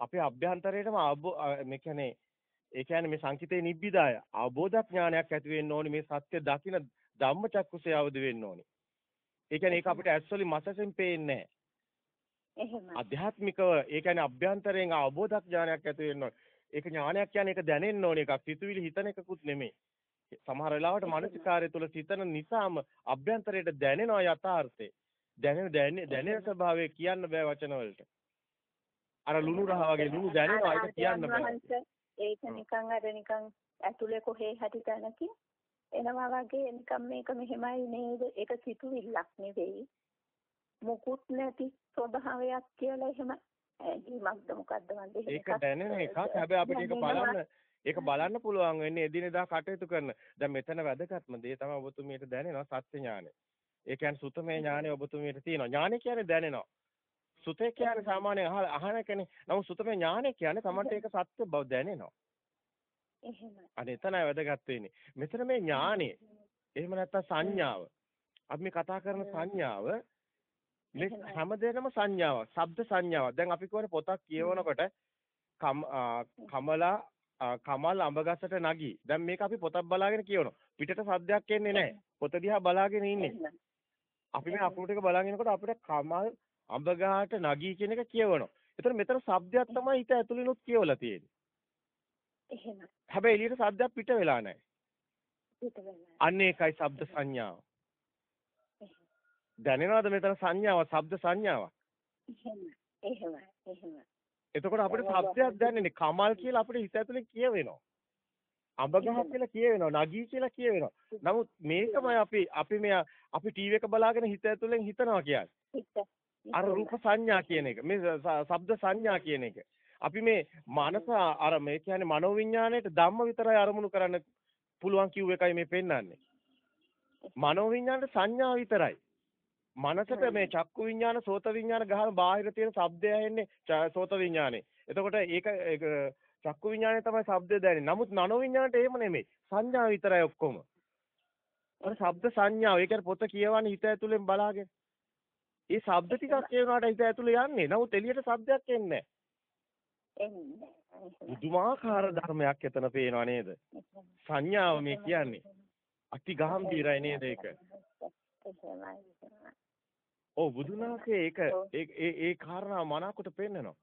අපේ අභ්‍යන්තරයේම මේ කියන්නේ ඒ කියන්නේ මේ සංකිතේ නිබ්බිදාය අවබෝධ ඥානයක් ඇති වෙන්න ඕනේ මේ සත්‍ය දකින ධම්මචක්කුසේ අවදි වෙන්න ඕනේ. ඒ කියන්නේ ඒක අපිට ඇස්වලින් මසසෙන් පේන්නේ නැහැ. අධ්‍යාත්මිකව ඒ කියන්නේ අභ්‍යන්තරයෙන් අවබෝධ ඥානයක් ඇති ඕනේ. ඒක ඥානයක් කියන්නේ ඒක දැනෙන්න ඕනේ එකක්. සිතුවිලි හිතන එකකුත් නෙමෙයි. සමහර වෙලාවට මානසිකාර්ය තුළ සිතන නිසාම අභ්‍යන්තරයට දැනෙනවා යථාර්ථය. දැනෙන දැනෙන ස්වභාවය කියන්න බෑ වචන වලට. අර ලුණු රහ වගේ ලුණු දැනෙනවා ඒක කියන්න බෑ. ඒක නිකන් අර නිකන් ඇතුලේ කොහේ හරි තැනකින් එනවා වගේ නිකම් මේක මෙහෙමයි නේද? ඒක සිතුවිල්ලක් නෙවෙයි. මුකුත් නැති ස්වභාවයක් කියලා එහෙම ඇඟීමක්ද මොකද්ද මන්ද ඒක දැනෙන එකක්. හැබැයි අපිට ඒක බලන්න ඒක බලන්න පුළුවන් වෙන්නේ එදිනෙදා කටයුතු කරන. දැන් මෙතන වැදගත්ම දේ තමයි ඔබතුමියට දැනෙනවා සත්‍ය ඥානය. ඒ කියන්නේ සුතමේ ඥානය ඔබතුමියට තියෙනවා. ඥානය කියන්නේ දැනෙනවා. සුතේ කියන්නේ සාමාන්‍ය අහන කෙනේ නමුත් සුතමේ ඥානය කියන්නේ තමන්ට ඒක සත්‍ය බව දැනෙනවා එහෙමයි. අනේ එතනයි වැදගත් වෙන්නේ. මෙතන මේ ඥානෙ. එහෙම නැත්නම් සංඥාව. අපි මේ කතා කරන සංඥාව මේ හැමදේනම සංඥාවක්. ශබ්ද සංඥාවක්. දැන් අපි කියවන පොතක් කියවනකොට කමලා කමල් අඹගසට නගී. දැන් මේක අපි පොතක් බලාගෙන කියවනවා. පිටට සද්දයක් එන්නේ නැහැ. පොත දිහා බලාගෙන ඉන්නේ. අපි මේ අපුරු ටික බලාගෙන ඉනකොට අපිට කමල් අඹගහට නගී කියන එක කියවනවා. ඒතර මෙතන શબ્දයක් තමයි හිත ඇතුළිනුත් කියවලා තියෙන්නේ. එහෙම. හැබැයි එළියට සද්දයක් පිට වෙලා නැහැ. පිට වෙලා. අන්න ඒකයි ශබ්ද සංඥාව. දැනෙනවද මෙතන සංඥාව, ශබ්ද සංඥාව? එහෙම. එහෙම. එහෙම. එතකොට අපිට ශබ්දයක් දැනෙන්නේ කමල් කියලා අපිට හිත ඇතුලේ කියවෙනවා. අඹගහ කියලා කියවෙනවා, නගී කියලා කියවෙනවා. නමුත් මේකමයි අපි අපි මේ අපි ටීවී එක බලාගෙන හිත ඇතුලෙන් හිතනවා කියන්නේ. අර රූප සංඥා කියන එක. මේ ශබ්ද සංඥා කියන එක. අපි මේ මනස අර මේ කියන්නේ මනෝවිඤ්ඤාණයට ධම්ම විතරයි අරමුණු කරන්න පුළුවන් කිව් එකයි මේ පෙන්වන්නේ. මනෝවිඤ්ඤාණයට සංඥා විතරයි. මනසට මේ චක්කු විඤ්ඤාණ සෝත විඤ්ඤාණ ගහන බාහිර තියෙන ශබ්දය ඇහෙන්නේ සෝත විඤ්ඤාණේ. එතකොට ඒක චක්කු විඤ්ඤාණය තමයි ශබ්දය දැනෙන්නේ. නමුත් මනෝ විඤ්ඤාණයට එහෙම නෙමෙයි. සංඥා විතරයි ඔක්කොම. අර ශබ්ද සංඥාව. ඒ කියන්නේ පොත කියවන්නේ හිත ඇතුලෙන් බලාගෙන. ඒ ශබ්ද ටිකක් කියනවාට හිත ඇතුලේ යන්නේ. නමුත් එළියට ශබ්දයක් එන්නේ එන්නේ. පුදුමාකාර ධර්මයක් එතන පේනවා නේද? සංඥාව මේ කියන්නේ. අති ගාම්භීරයි නේද ඒක? ඔව් බුදුන් වහන්සේ ඒක ඒ ඒ කාරණා මනාකොට පෙන්නනවා.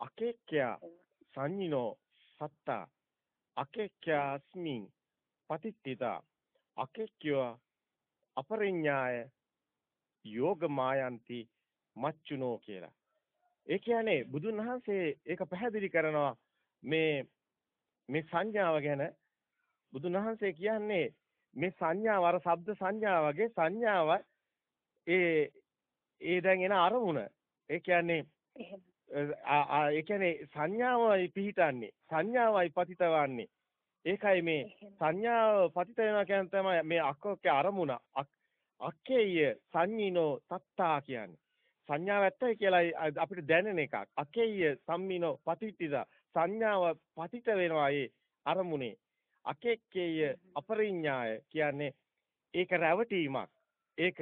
අකේක්ඛ්‍යා සංඤිනෝ සත්තා අකේක්ඛ්‍යා අස්මින් පතිත්තිතා අකේක්ඛ්‍යා අපරිඥාය යෝග මායන්ති මච්චුනෝ කියලා. ඒ කියන්නේ බුදුන් වහන්සේ ඒක පැහැදිලි කරනවා මේ මේ සංඥාව ගැන. බුදුන් වහන්සේ කියන්නේ මේ සංඥාව අර ශබ්ද සංඥා වගේ සංඥාව ඒ ඒ දැන් එන අරමුණ. ඒ කියන්නේ ඒ කියන්නේ සංඥාවයි පිහිටන්නේ සංඥාවයි පතිතවන්නේ. ඒකයි මේ සංඥාව පතිත වෙනවා කියන තමයි මේ අක්කෝගේ අරමුණ. අක්කේය සංඤිනෝ තත්තා කියන්නේ සංඥාව ඇත්තයි කියලා අපිට දැනෙන එකක් අකේය සම්මිනෝ පතිත්තිද සංඥාව පතිත වෙනවා ඒ අරමුණේ අකෙක්කේය අපරිඥාය කියන්නේ ඒක රැවටීමක්. ඒක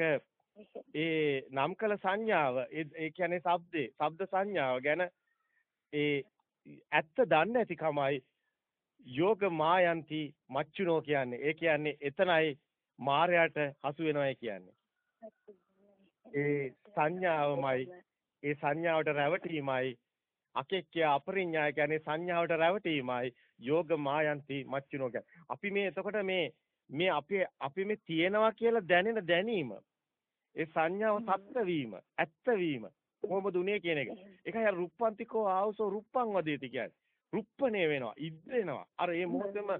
ඒ නම් කළ සංඥාව ඒ කියන්නේ ශබ්දේ ශබ්ද සංඥාව ගැන ඒ ඇත්ත දන්නේ නැතිකමයි යෝග මායන්ති මච්චුනෝ කියන්නේ. ඒ කියන්නේ එතනයි මායයට හසු වෙනවයි කියන්නේ. ඒ සංඥාවමයි ඒ සංඥාවට රැවටීමයි. අකෙක්කය අපරිඥාය කියන්නේ සංඥාවට රැවටීමයි. යෝග මායන්ති මච්චුනෝ අපි මේ එතකොට මේ මේ අපි අපි මේ තියෙනවා කියලා දැනෙන දැනීම. ඒ සංඥාව සත්‍ය වීම ඇත්ත වීම කොහොමද උනේ කියන එක? ඒකයි අර රුප්පන්තිකෝ ආවසෝ රුප්පන් වදේති කියන්නේ. රුප්පණේ වෙනවා ඉද්දෙනවා. අර මේ මොහොතේම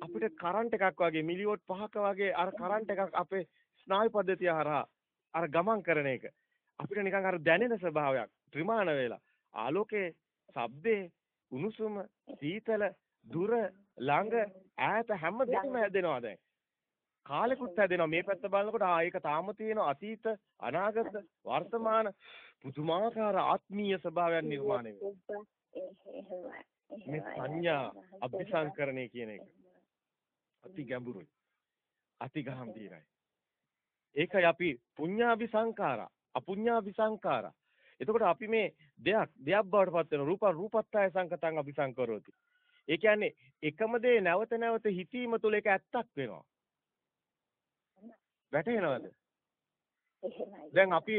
අපිට කරන්ට් එකක් වගේ මිලිවොට් පහක වගේ අර කරන්ට් එකක් අපේ ස්නායු පද්ධතිය හරහා අර ගමන් කරන එක අපිට නිකන් අර දැනෙන ස්වභාවයක් ත්‍රිමාණ වේලා ආලෝකයේ, ශබ්දේ, උණුසුම, සීතල, දුර, ළඟ, ඈත හැම දෙයක්ම හැදෙනවා දැන්. කාලෙකුත් හැදෙනවා. මේ පැත්ත බලනකොට ආ ඒක තාම තියෙනවා අතීත, අනාගත, වර්තමාන පුදුමාකාර ආත්මීය ස්වභාවයක් නිර්මාණය වෙනවා. මේ සංඥා අභිසංකරණය කියන එක. අති ගැඹුරුයි. අති ගාම්භීරයි. ඒකයි අපි පුඤ්ඤාභි සංඛාරා, අපුඤ්ඤාභි සංඛාරා. එතකොට අපි මේ දෙයක් දෙයක් බවට පත් වෙන රූප රූපත්තය සංකතං අபிසංකරෝති. ඒ කියන්නේ එකම දේ නැවත නැවත හිතීම තුළ ඒක ඇත්තක් වෙනවා. වැටහෙනවද? දැන් අපි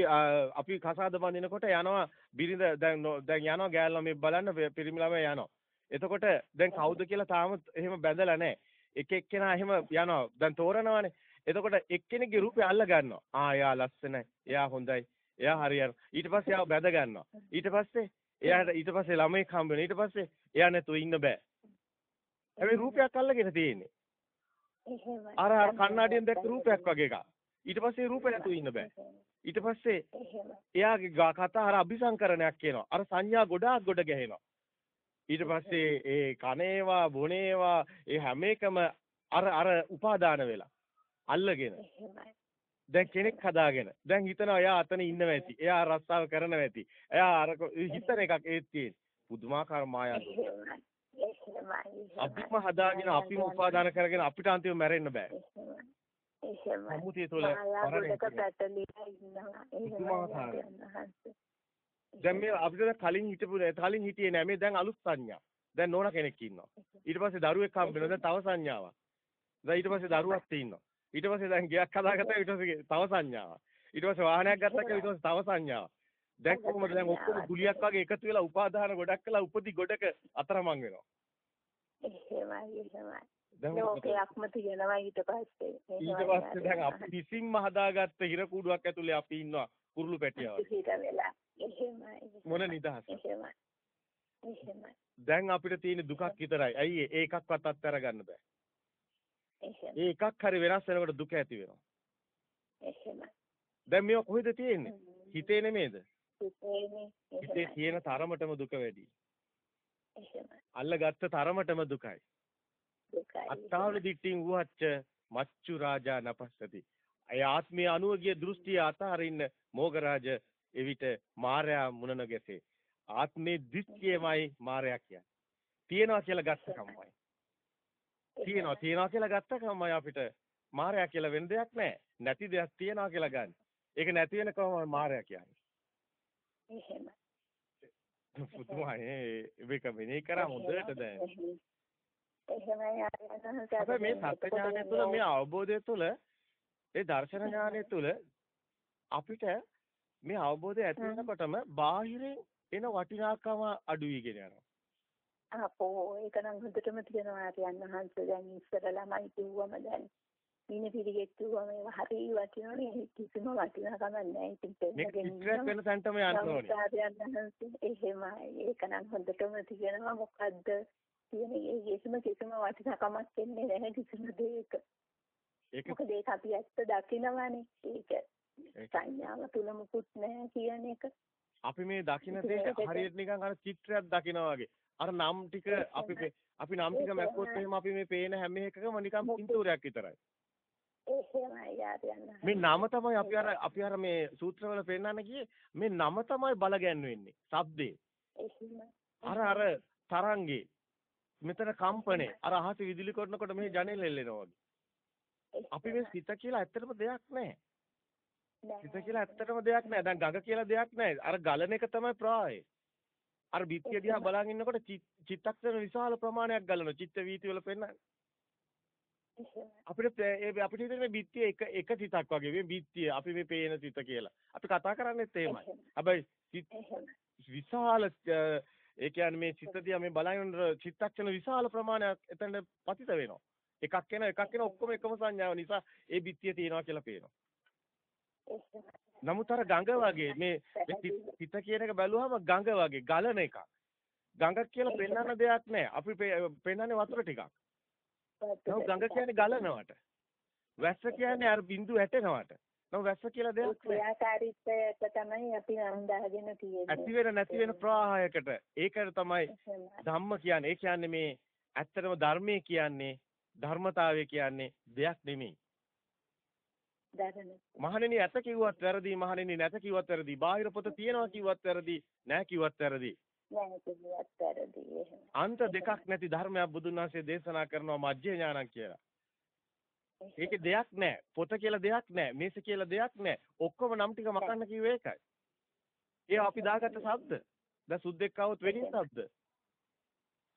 අපි කසාද බඳිනකොට යනවා බිරිඳ දැන් දැන් යනවා ගෑල් ළමයි බලන්න පිරිමි ළමයි යනවා. එතකොට දැන් කවුද කියලා තාම එහෙම බැඳලා නැහැ. එක එක්කෙනා එහෙම යනවා. දැන් තෝරනවානේ. එතකොට එක්කෙනෙක්ගේ රූපය අල්ල ගන්නවා. ආ එයා ලස්සනයි. එයා හොඳයි. එයා හරියට ඊට පස්සේ එයාව බැඳ ගන්නවා. ඊට පස්සේ එයාට ඊට පස්සේ ළමෙක් හම්බ වෙනවා. ඊට පස්සේ එයා නැතුව ඉන්න බෑ. හැබැයි රූපයක් අල්ලගෙන තියෙන්නේ. අර අර කණ්ණාඩියෙන් දැක්ක රූපයක් වගේ එකක්. ඊට පස්සේ රූපය නැතුව ඉන්න බෑ. ඊට පස්සේ එයාගේ කතා අර අபிසංකරණයක් කියනවා. අර සංඥා ගොඩාක් ගොඩ ගැහෙනවා. ඊට පස්සේ ඒ කනේවා බොනේවා ඒ හැම එකම අර අර උපාදාන වෙලා අල්ලගෙන දැන් කෙනෙක් හදාගෙන දැන් හිතනවා එයා අතන ඉන්නව ඇති. එයා රස්සාව කරනව ඇති. එයා අර හිතන එකක් ඒත් තියෙන. පුදුමාකාර මායාවක්. අපිම හදාගෙන අපිම උපාදාන කරගෙන අපිට අන්තිම මැරෙන්න බෑ. සම්මුතිය තුළ. දැන් මේ අපිට කලින් හිටපු කලින් හිටියේ නෑ මේ දැන් අලුත් සංඥා. දැන් නෝනා කෙනෙක් ඉන්නවා. ඊට පස්සේ දරුවෙක් හම්බ වෙනවා. දැන් තව සංඥාවක්. දැන් ඊට පස්සේ දරුවක් තියෙනවා. ඊට පස්සේ දැන් ගයක් හදාගත්තා ඊට පස්සේ තව සංඥාවක්. ඊට පස්සේ වාහනයක් ගත්තා කියලා ඊට පස්සේ තව සංඥාවක්. දැන් කොහොමද දැන් ඔක්කොම ගුලියක් වගේ එකතු වෙලා උපාදාන ගොඩක් කළා උපදි ගොඩක අතරමං වෙනවා. එහෙමයි එහෙමයි. ලෝකයක්ම තියෙනවා ඊට පස්සේ. ඊට පස්සේ දැන් අපි විසින්ම හදාගත්ත හිර කූඩුවක් ඇතුලේ අපි ඉන්නවා කුරුළු පැටියා හිත වෙලා. එහෙමයි. මොන නිදහස. එහෙමයි. එහෙමයි. දැන් අපිට තියෙන දුකක් විතරයි. ඇයි ඒ එකක්වත් අත්හැර ගන්න බෑ. ඒ එකක් හරි වෙනස් වෙනකොට දුක ඇති වෙනවා. එහෙමයි. දැන් මේක කොහෙද තියෙන්නේ? හිතේ නෙමේද? හිතේ තියෙන තරමටම දුක වැඩි. එහෙමයි. අල්ලගත්ත තරමටම දුකයි. දුකයි. අත්තාවල දිට්ඨින් වූච්ච මච්චු රාජා නපස්සති. අය ආත්මීය අනුවගිය දෘෂ්ටිය අතහරින්න මොගරාජ එවිට මාර්යා මුණන ගැසේ. ආත්මේ දෘෂ්ටියමයි මාර්යා කියන්නේ. තියනවා කියලා ගත්ත කමයි. තියනවා තියනවා කියලා ගත්ත කමයි අපිට මාර්යා කියලා වෙන දෙයක් නැහැ. නැති දෙයක් තියනවා කියලා ගන්න. ඒක නැති වෙන කමයි මාර්යා කියන්නේ. එහෙමයි. පුදුමයි මේක මෙනේ කරා හොඳට දැන්. එහෙමයි මේ සත්‍ය ඥානය තුළ මේ අවබෝධය තුළ ඒ දර්ශන ඥානය තුළ අපිට මේ අවබෝධය ඇති වෙනකොටම බාහිරින් එන වටිනාකම අඩු වීගෙන යනවා. අපෝ ඒක නම් හොඳටම තියෙනවා ආර්යයන් වහන්සේ දැන් ඉස්සර ළමයි කිව්වම දැන් මිනි පිළිගෙත් කිව්වම ඒවා හරි වටිනවනේ කිසිම වටිනාකමක් නැහැ ඉතින් මේක ඉස්ට්‍රෙස් වෙන තැනටම යන්න ඕනේ. ආර්යයන් වහන්සේ එහෙමයි ඒක නම් හොඳටම තියෙනවා මොකද්ද තියෙන කිසිම කිසිම වටිනාකමක් දෙන්නේ නැහැ කිසිම දෙයක. ඒක මොකද ඒක අපි ඇත්ත දකිනවනේ ඒක සංඥාව තුල මුකුත් නැහැ කියන එක. අපි මේ දකින්න දෙයට හරියට නිකන් අර චිත්‍රයක් දකිනවා වගේ. අර නම් ටික අපි අපි නම් ටික මැක්කොත් එහෙම අපි මේ පේන හැම එකකම නිකන් පින්තූරයක් විතරයි. මේ නම තමයි අපි අර අපි අර මේ සූත්‍රවල පෙන්නන්න ගියේ මේ නම තමයි බලගැන්වෙන්නේ. ශබ්දේ. අර අර තරංගේ මෙතන කම්පණේ අර අහස විදුලි කරනකොට මේ ජනෙල් එල්ලෙනවා වගේ. අපි මේ සිත කියලා ඇත්තටම දෙයක් නැහැ. සිත කියලා ඇත්තටම දෙයක් නැහැ. දැන් ගඟ කියලා දෙයක් නැහැ. අර ගලන එක තමයි ප්‍රවාහය. අර බිත්තිය දිහා බලන් ඉන්නකොට චිත්තක්ෂණ විශාල ප්‍රමාණයක් ගලනවා. චිත්ත වීති වල පෙන්නන්නේ. අපිට ඒ අපිට හිතෙන මේ බිත්තිය එක එක සිතක් වගේ මේ බිත්තිය අපි මේ පේන සිත කියලා. අපි කතා කරන්නේත් එහෙමයි. හැබැයි විශාල ඒ කියන්නේ මේ සිත දිහා මේ බලන චිත්තක්ෂණ විශාල ප්‍රමාණයක් එතන පතිත වෙනවා. එකක් එන එකක් එන ඔක්කොම එකම සංඥාව නිසා ඒ බිත්තිය තියෙනවා කියලා පේනවා. නමුත් අර ගඟ වගේ මේ පිට කියන එක බැලුවම ගඟ වගේ ගලන එකක්. ගඟ කියලා පෙන්වන්න දෙයක් නැහැ. අපි පෙන්වන්නේ වතුර ටිකක්. නමුත් ගඟ කියන්නේ ගලනවට. වැස්ස කියන්නේ අර බිඳු හැටෙනවට. නමුත් වැස්ස කියලා දෙයක් නැහැ. ක්‍රියාකාරීත්වයට තමයි අපි අඳාගෙන තියෙන්නේ. ඇති වෙන නැති වෙන ප්‍රවාහයකට. ඒකට තමයි ධම්ම කියන්නේ. ඒ කියන්නේ මේ ඇත්තටම ධර්මයේ කියන්නේ ධර්මතාවය කියන්නේ දෙයක් නෙමෙයි. මහණෙනි ඇත කිව්වත් වැරදි මහණෙනි නැත කිව්වත් වැරදි බාහිර පොත තියෙනවා කිව්වත් වැරදි නැහැ කිව්වත් වැරදි අන්ත දෙකක් නැති ධර්මයක් බුදුන් වහන්සේ දේශනා කරනවා මජ්ජේ ඥානං කියලා. ඒකේ දෙයක් නැහැ. පොත කියලා දෙයක් නැහැ. මේස කියලා දෙයක් නැහැ. ඔක්කොම නම් ටික මකන්න කිව්වේ ඒකයි. ඒ අපි දාගත්ත ශබ්ද. දැන් සුද්දෙක් આવොත් වෙනින් ශබ්ද.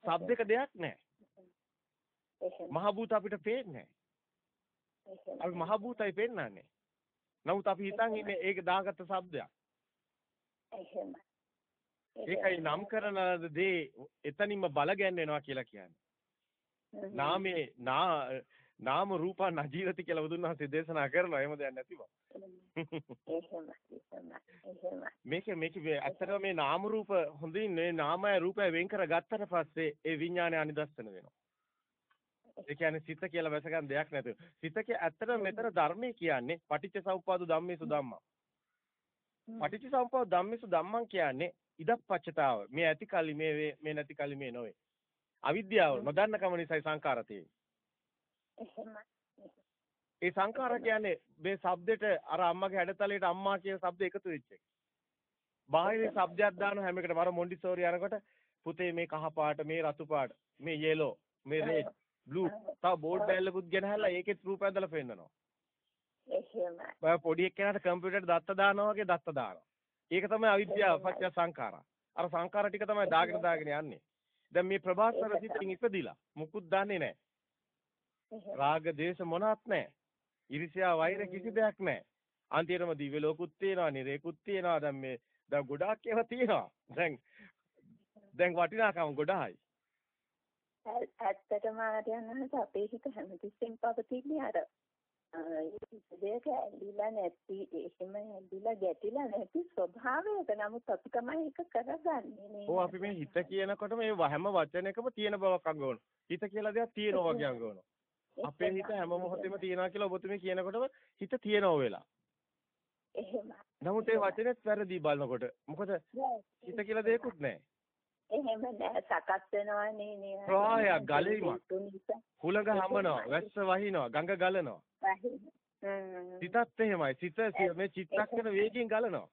ශබ්දක දෙයක් නැහැ. මහ භූත අපිට පේන්නේ නැහැ. අපි මහ භූතයි පෙන්වන්නේ. නමුත් අපි හිතන් ඉන්නේ ඒක දාගත්ත શબ્දයක්. එහෙමයි. ඒකයි නම් කරන දේ එතනින්ම බල ගැන්වෙනවා කියලා කියන්නේ. නාමේ නා නාම රූප නජීවති කියලා බුදුන් වහන්සේ දේශනා කරනවා. එහෙම දෙයක් නැතිව. මේක මේක ඇත්තටම මේ නාම රූප හොඳින් මේ නාමය රූපය වෙන් කර ගත්තට පස්සේ ඒ විඥානය අනිදස්සන වෙනවා. ඒ කියන්නේ සිත කියලා වැස ගන්න දෙයක් නැතුව. සිත කිය ඇත්තටම මෙතන ධර්මයේ කියන්නේ පටිච්ච සමුප්පාද ධම්මේසු ධම්මා. පටිච්ච සමුප්පාද ධම්මේසු ධම්මං කියන්නේ ඉදප්පච්චතාව. මේ ඇති කලි මේ මේ නැති කලි මේ නොවේ. අවිද්‍යාව නොදන්නකම නිසායි සංඛාර ඒ සංඛාර කියන්නේ මේ shabdෙට අර අම්මගේ හැඩතලයට අම්මා කියන shabද එකතු වෙච්ච එක. බාහිර shabදයක් දාන හැම එකටම අර මොන්ඩිසෝරි අරකට පුතේ මේ කහ පාට මේ රතු පාට මේ yellow මේ red බ්ලූ තව බෝඩ් බෑල්ලකුත් ගෙනහැල්ලා ඒකෙත් රූප ඇඳලා පෙන්නනවා. එහෙමයි. ඔය පොඩි එක්කෙනාට කම්පියුටර් දත්ත දානවා වගේ දත්ත දානවා. ඒක තමයි අවිද්‍යාව පත්‍ය සංඛාරා. අර සංඛාර ටික තමයි දාගෙන දාගෙන යන්නේ. දැන් මේ ප්‍රභාස්වර සිතින් ඉපදිලා මුකුත් දන්නේ නැහැ. රාග දේශ මොනවත් නැහැ. ඉරිසියා වෛර කිසි දෙයක් නැහැ. අන්තිමටම දිව්‍ය ලෝකුත් තියෙනවා, නිරේකුත් තියෙනවා. දැන් මේ දැන් ගොඩාක් ඒවා තියෙනවා. දැන් දැන් වටිනාකම ගොඩායි. ඇත්තටම ආර්යයන්වහන්ස අපේ හිත හැමතිස්සෙම පවතින්නේ අර දෙයක ඇලිලා නැති එහෙම ඇලිලා ගැටිලා නැති ස්වභාවයක නමුත් අපි තමයි ඒක කරගන්නේ නේ. ඔව් අපි මේ හිත කියනකොට මේ හැම වචනයකම තියෙන බවක් අඟවන. හිත කියලා දෙයක් තියෙනවා වගේ අඟවනවා. අපේ හිත හැම මොහොතෙම තියනවා කියලා ඔබතුමී කියනකොටම හිත තියෙනව වෙලා. එහෙම. නමුත් ඒ වචනේත් වැරදි බලනකොට. මොකද හිත කියලා දෙයක්වත් නැහැ. එහෙම නෑ සකස් වෙනවා නේ. ප්‍රවාහයක් ගලීමක්. හුලඟ හමනවා, වැස්ස වහිනවා, ගඟ ගලනවා. සිතත් එහෙමයි. සිත මේ චිත්තක්ෂණ වේගයෙන් ගලනවා.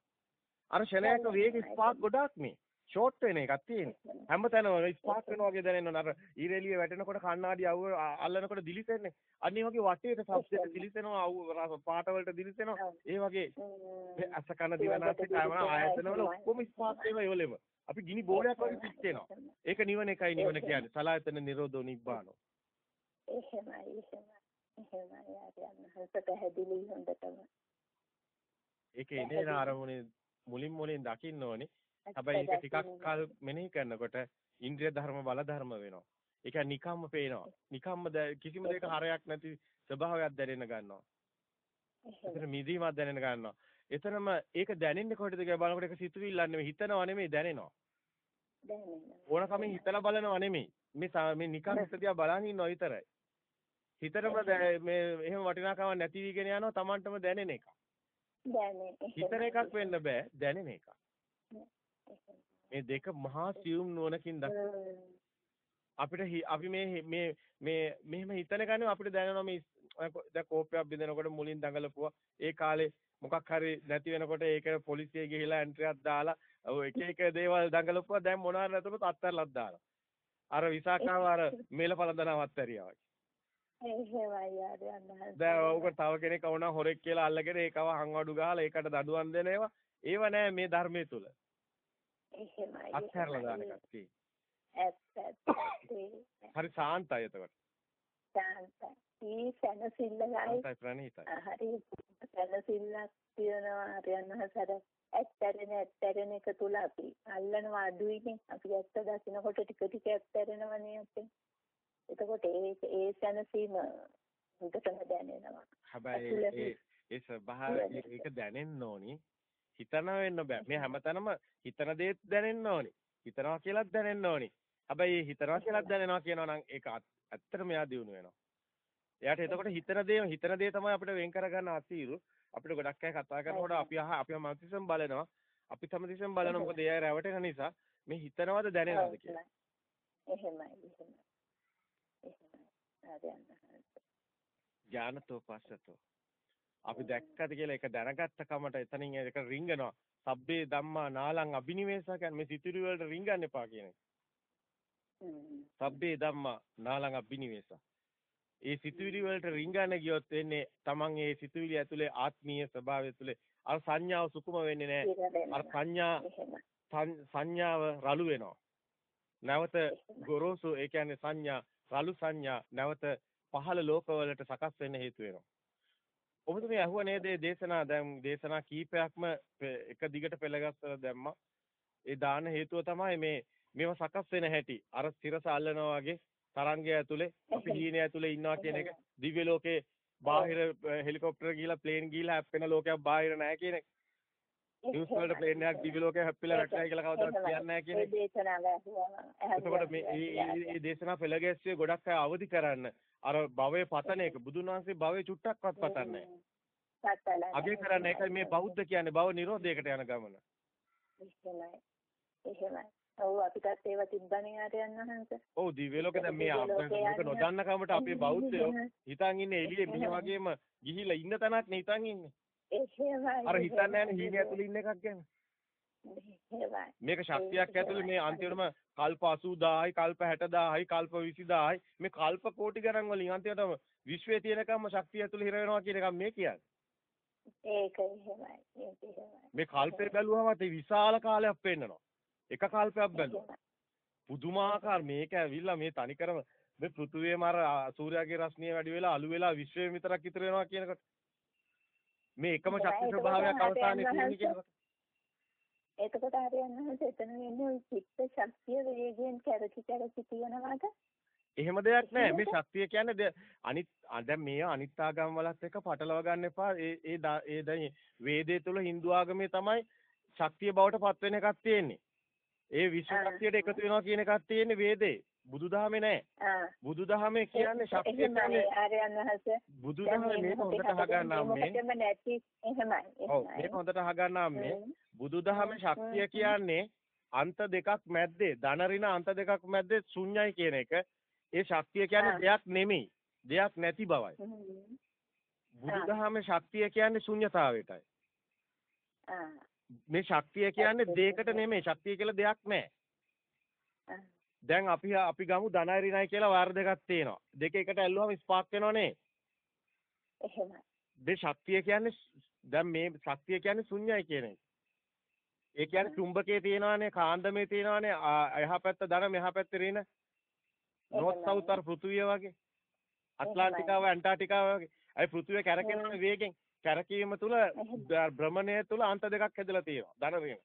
අර ශරණයක වේග ස්පාක් ගොඩාක් මේ. ෂෝට් වෙන එකක් තියෙන්නේ. හැමතැනම ස්පාක් වෙනවා වගේ දැනෙනවා. අර ඊරෙලිය වැටෙනකොට කණ්ණාඩි අවුව අල්ලනකොට දිලිසෙන්නේ. අන්න ඒ වගේ වටේට සබ්ජෙක්ට් දිලිසෙනවා. අවුව පාට වලට දිලිසෙනවා. ඒ වගේ මේ අස කන දිවනාසය කායම ආයතන වල ඔක්කොම ස්පාක් ඒවා ඒවලෙම. අපි ගිනි බෝලයක් වගේ පිච්චෙනවා. ඒක නිවන එකයි නිවන කියන්නේ. සලායතන නිරෝධෝ නිබ්බානෝ. එහෙමයි එහෙමයි. එහෙමයි ආරයන් හල්ප පැහැදිලි හොඳටම. ඒකේ ඉඳේන අරමුණේ මුලින් මුලින් දකින්න ඕනේ. හැබැයි ඒක ටිකක් කල් මෙනෙහි කරනකොට ඉන්ද්‍රිය ධර්ම බල ධර්ම වෙනවා. ඒක නිකම්ම පේනවා. නිකම්ම කිසිම දෙයක හරයක් නැති ස්වභාවයක් දැනෙන්න ගන්නවා. එතන මිදීමක් දැනෙන්න ගන්නවා. එතනම ඒක දැනෙන්නේ කොහෙද කියලා බලනකොට ඒක සිතුවිල්ලක් නෙමෙයි හිතනවා නෙමෙයි දැනෙනවා. ඕනකමින් හිතලා බලනවා නෙමෙයි. මේ මේ නිකන් හිත දිහා බලන් ඉන්නවා විතරයි. හිතටම මේ එහෙම වටිනාකමක් නැති වීගෙන යනවා Tamanටම දැනෙන එක. හිතන එකක් වෙන්න බෑ දැනෙන එකක්. මේ දෙක මහා සියුම් නුවණකින් අපිට අපි මේ මේ මේ මෙහෙම හිතන ගන්නේ අපිට දැනෙනවා මේ දැන් කෝපයක් බින්දනකොට මුලින් දඟලපුවා ඒ කාලේ මොකක් හරි නැති වෙනකොට ඒක පොලිසිය ගිහිලා එන්ට්‍රියක් දාලා ඔය එක එක දේවල් දඟලපුවා දැන් මොනවාර නැතුණත් අත්තරලක් දාලා අර විසාකාව අර මේල පළඳනවත් ඇරියා වගේ දැන් ඔක තව කෙනෙක් වුණා හොරෙක් කියලා අල්ලගෙන ඒකව හංවඩු ගහලා ඒකට දඩුවම් දෙන ඒවා ඒව නෑ මේ ධර්මයේ තුල එහෙමයි. අත්හැරලා දාන එකක් තියෙන්නේ. හරි සාන්තයි එතකොට. සාන්තයි. ඒ සනසිල්ල ගායි. සාන්තයි ප්‍රණීතයි. හරි සනසිල්ලක් තියනවා ආර්යනහසර. ඇත්තරෙන ඇත්තරෙන එක තුල අපි අල්ලනවා අඩුයිනේ. අපි ඇත්ත දකින්නකොට ටික ටික ඇත්තරෙනවනේ අපේ. එතකොට ඒ ඒ සනසීම හුදටම දැනෙනවා. හැබැයි ඒ ඒ ස්වභාවය ඒක දැනෙන්න ඕනි. හිතන වෙන්න බෑ. මේ හැමතැනම හිතන දේත් දැනෙන්න ඕනි. හිතනවා කියලාත් දැනෙන්න ඕනි. හැබැයි හිතනවා කියලාත් දැනෙනවා කියනවා නම් ඒක ඇත්තටම එයා දිනු වෙනවා. එයාට එතකොට හිතන දේ හිතන දේ තමයි අපිට වෙන් කරගන්න අසීරු. අපිට ගොඩක් අය කතා කරනකොට අපි අහ අපි මනසෙන් බලනවා. අපි තමතිසෙන් බලනවා මොකද එයා රැවටෙන නිසා මේ හිතනවද දැනෙනවද කියලා. එහෙමයි එහෙමයි. එහෙමයි. ඥානතෝ පස්සතෝ අපි දැක්කද කියලා ඒක දැනගත්ත කමට එතනින් ඒක රිංගනවා. සබ්බේ ධම්මා නාලං අබිනිවේෂ කියන්නේ මේ සිතුරු වලට රිංගන්න එපා කියන එක. සබ්බේ ධම්මා නාලං අබිනිවේෂ. ඒ සිතුවිලි වලට රිංගන්න ගියොත් වෙන්නේ Taman ඒ සිතුවිලි ඇතුලේ ආත්මීය ස්වභාවය තුලේ අර සංඥාව සුකුම වෙන්නේ නැහැ. අර සංඥා සංඥාව රළු වෙනවා. නැවත ගොරෝසු ඒ කියන්නේ සංඥා රළු සංඥා නැවත පහළ ලෝකවලට සකස් වෙන්න හේතු වෙනවා. ඔබතුමිය අහුව නේද මේ දේශනා දැන් දේශනා කීපයක්ම එක දිගට පෙළගස්සලා දැම්මා. ඒ දාන හේතුව තමයි මේ මේව සකස් වෙන හැටි. අර සිරස අල්ලනවා වගේ තරංගය ඇතුලේ අපි හීනය ඇතුලේ ඉන්නවා කියන එක. දිව්‍ය ලෝකේ බාහිර හෙලිකොප්ටර ගිහිලා ප්ලේන් ගිහිලා හැප්පෙන ලෝකයක් බාහිර නැහැ කියන එක. නිවුස් වලට ප්ලේන් එකක් දිව්‍ය ලෝකේ හැප්පිලා රැටයි කියලා කවදාවත් කියන්නේ නැහැ කියන එක. එතකොට මේ මේ දේශනා පෙළගැස්සියේ ගොඩක් අය අවදි කරන්න. අර භවයේ පතන එක. බුදුන් වහන්සේ භවයේ චුට්ටක්වත් පතන්නේ නැහැ. අගේ කරන්නේ ඒකයි මේ බෞද්ධ කියන්නේ. භව නිරෝධයකට යන ගමන. එහෙමයි. එහෙමයි. ඔව් අපිටත් ඒවා තිබ්බනේ ආරයන් වහන්සේ. ඔව් දිව්‍ය ලෝකේ දැන් මේ අපේ නොදන්න කමට අපේ බෞද්ධයෝ හිතන් ඉන්නේ එළියේ මේ වගේම ගිහිලා ඉන්න තැනක් නේ හිතන් ඉන්නේ. එහෙමයි. අර හිතන්නේ නැහැ හීනිය ඇතුළේ ඉන්න එකක් ගැන. මේක ශක්තියක් ඇතුළේ මේ අන්තිමටම කල්ප 80000යි කල්ප 60000යි කල්ප 20000යි මේ කල්ප කෝටි ගණන් වලින් අන්තිමටම විශ්වයේ තියෙනකම්ම ශක්තිය ඇතුළේ හිර වෙනවා කියන එක මේ කියන්නේ. ඒක එහෙමයි. මේ කල්පේ බැලුවම ඒ විශාල කාලයක් පෙන්නනවා. එක කල්පයක් බැලුවා. පුදුමාකාර මේක ඇවිල්ලා මේ තනිකරම මේ පෘථුවියේම අර සූර්යාගේ රශ්මිය වැඩි වෙලා අලු වෙලා විශ්වය විතරක් ඉතුරු වෙනවා කියනකොට මේ එකම ශක්ති ස්වභාවයක් අවසානයේ තියෙන්නේ කියනකොට එතකොට වහන්සේ. එතන වෙන්නේ ওই චිත්ත ශක්තිය වේගයෙන් කැරකි කැරකි තියනවාද? එහෙම දෙයක් නැහැ මේ ශක්තිය කියන්නේ අනිත් දැන් මේ අනිත් ආගම් වලත් එක්ක පටලව ගන්න එපා. ඒ ඒ ඒ දැන් වේදේ තුල Hindu ආගමේ තමයි ශක්තිය බවට පත් වෙන එකක් තියෙන්නේ ඒ විශ්ව. ශක්තියට එකතු වෙනවා කියන එකක් තියෙන්නේ වේදේ බුදුදහමේ ආ. බුදුදහමේ කියන්නේ ශක්තිය කියන්නේ ආර්යයන් වහන්සේ. බුදුදහමේ මේක හොඳට අහගන්නම් මේ මොකටම නැති එහෙමයි. ඔව් මේක හොඳට අහගන්නම් මේ හ්ම්. බුදුදහමේ ශක්තිය කියන්නේ අන්ත දෙකක් මැද්දේ ධන ඍණ අන්ත දෙකක් මැද්දේ ශුන්‍යයි කියන එක ඒ ශක්තිය කියන්නේ. දෙයක් නෙමෙයි දෙයක් නැති බවයි හ්ම්. බුදුදහමේ ශක්තිය කියන්නේ ශුන්‍යතාවයටයි. මේ ශක්තිය කියන්නේ දෙයකට නෙමෙයි ශක්තිය කියලා දෙයක් නැහැ. දැන් අපි අපි ගමු ධනයි ඍණයි කියලා වාර දෙකක් තියෙනවා. දෙක එකට ඇල්ලුවම ස්පාර්ක් වෙනවනේ එහෙමයි. මේ ශක්තිය කියන්නේ දැන් මේ ශක්තිය කියන්නේ ශුන්‍යයි කියන එක. ඒ කියන්නේ චුම්බකයේ තියෙනවානේ කාන්දමේ තියෙනවානේ එහා පැත්ත ධන මෙහා පැත්ත ඍණ. නෝත් සවුත් අර පෘථුවිය වගේ. ඇට්ලාන්ටිකාව ඇන්ටාර්ටිකාව වගේ අයි පෘථුවිය කැරකෙන වේගෙන් කැරකීම තුල භ්‍රමණය තුල අන්ත දෙකක් හැදලා තියෙනවා ධන ඍණ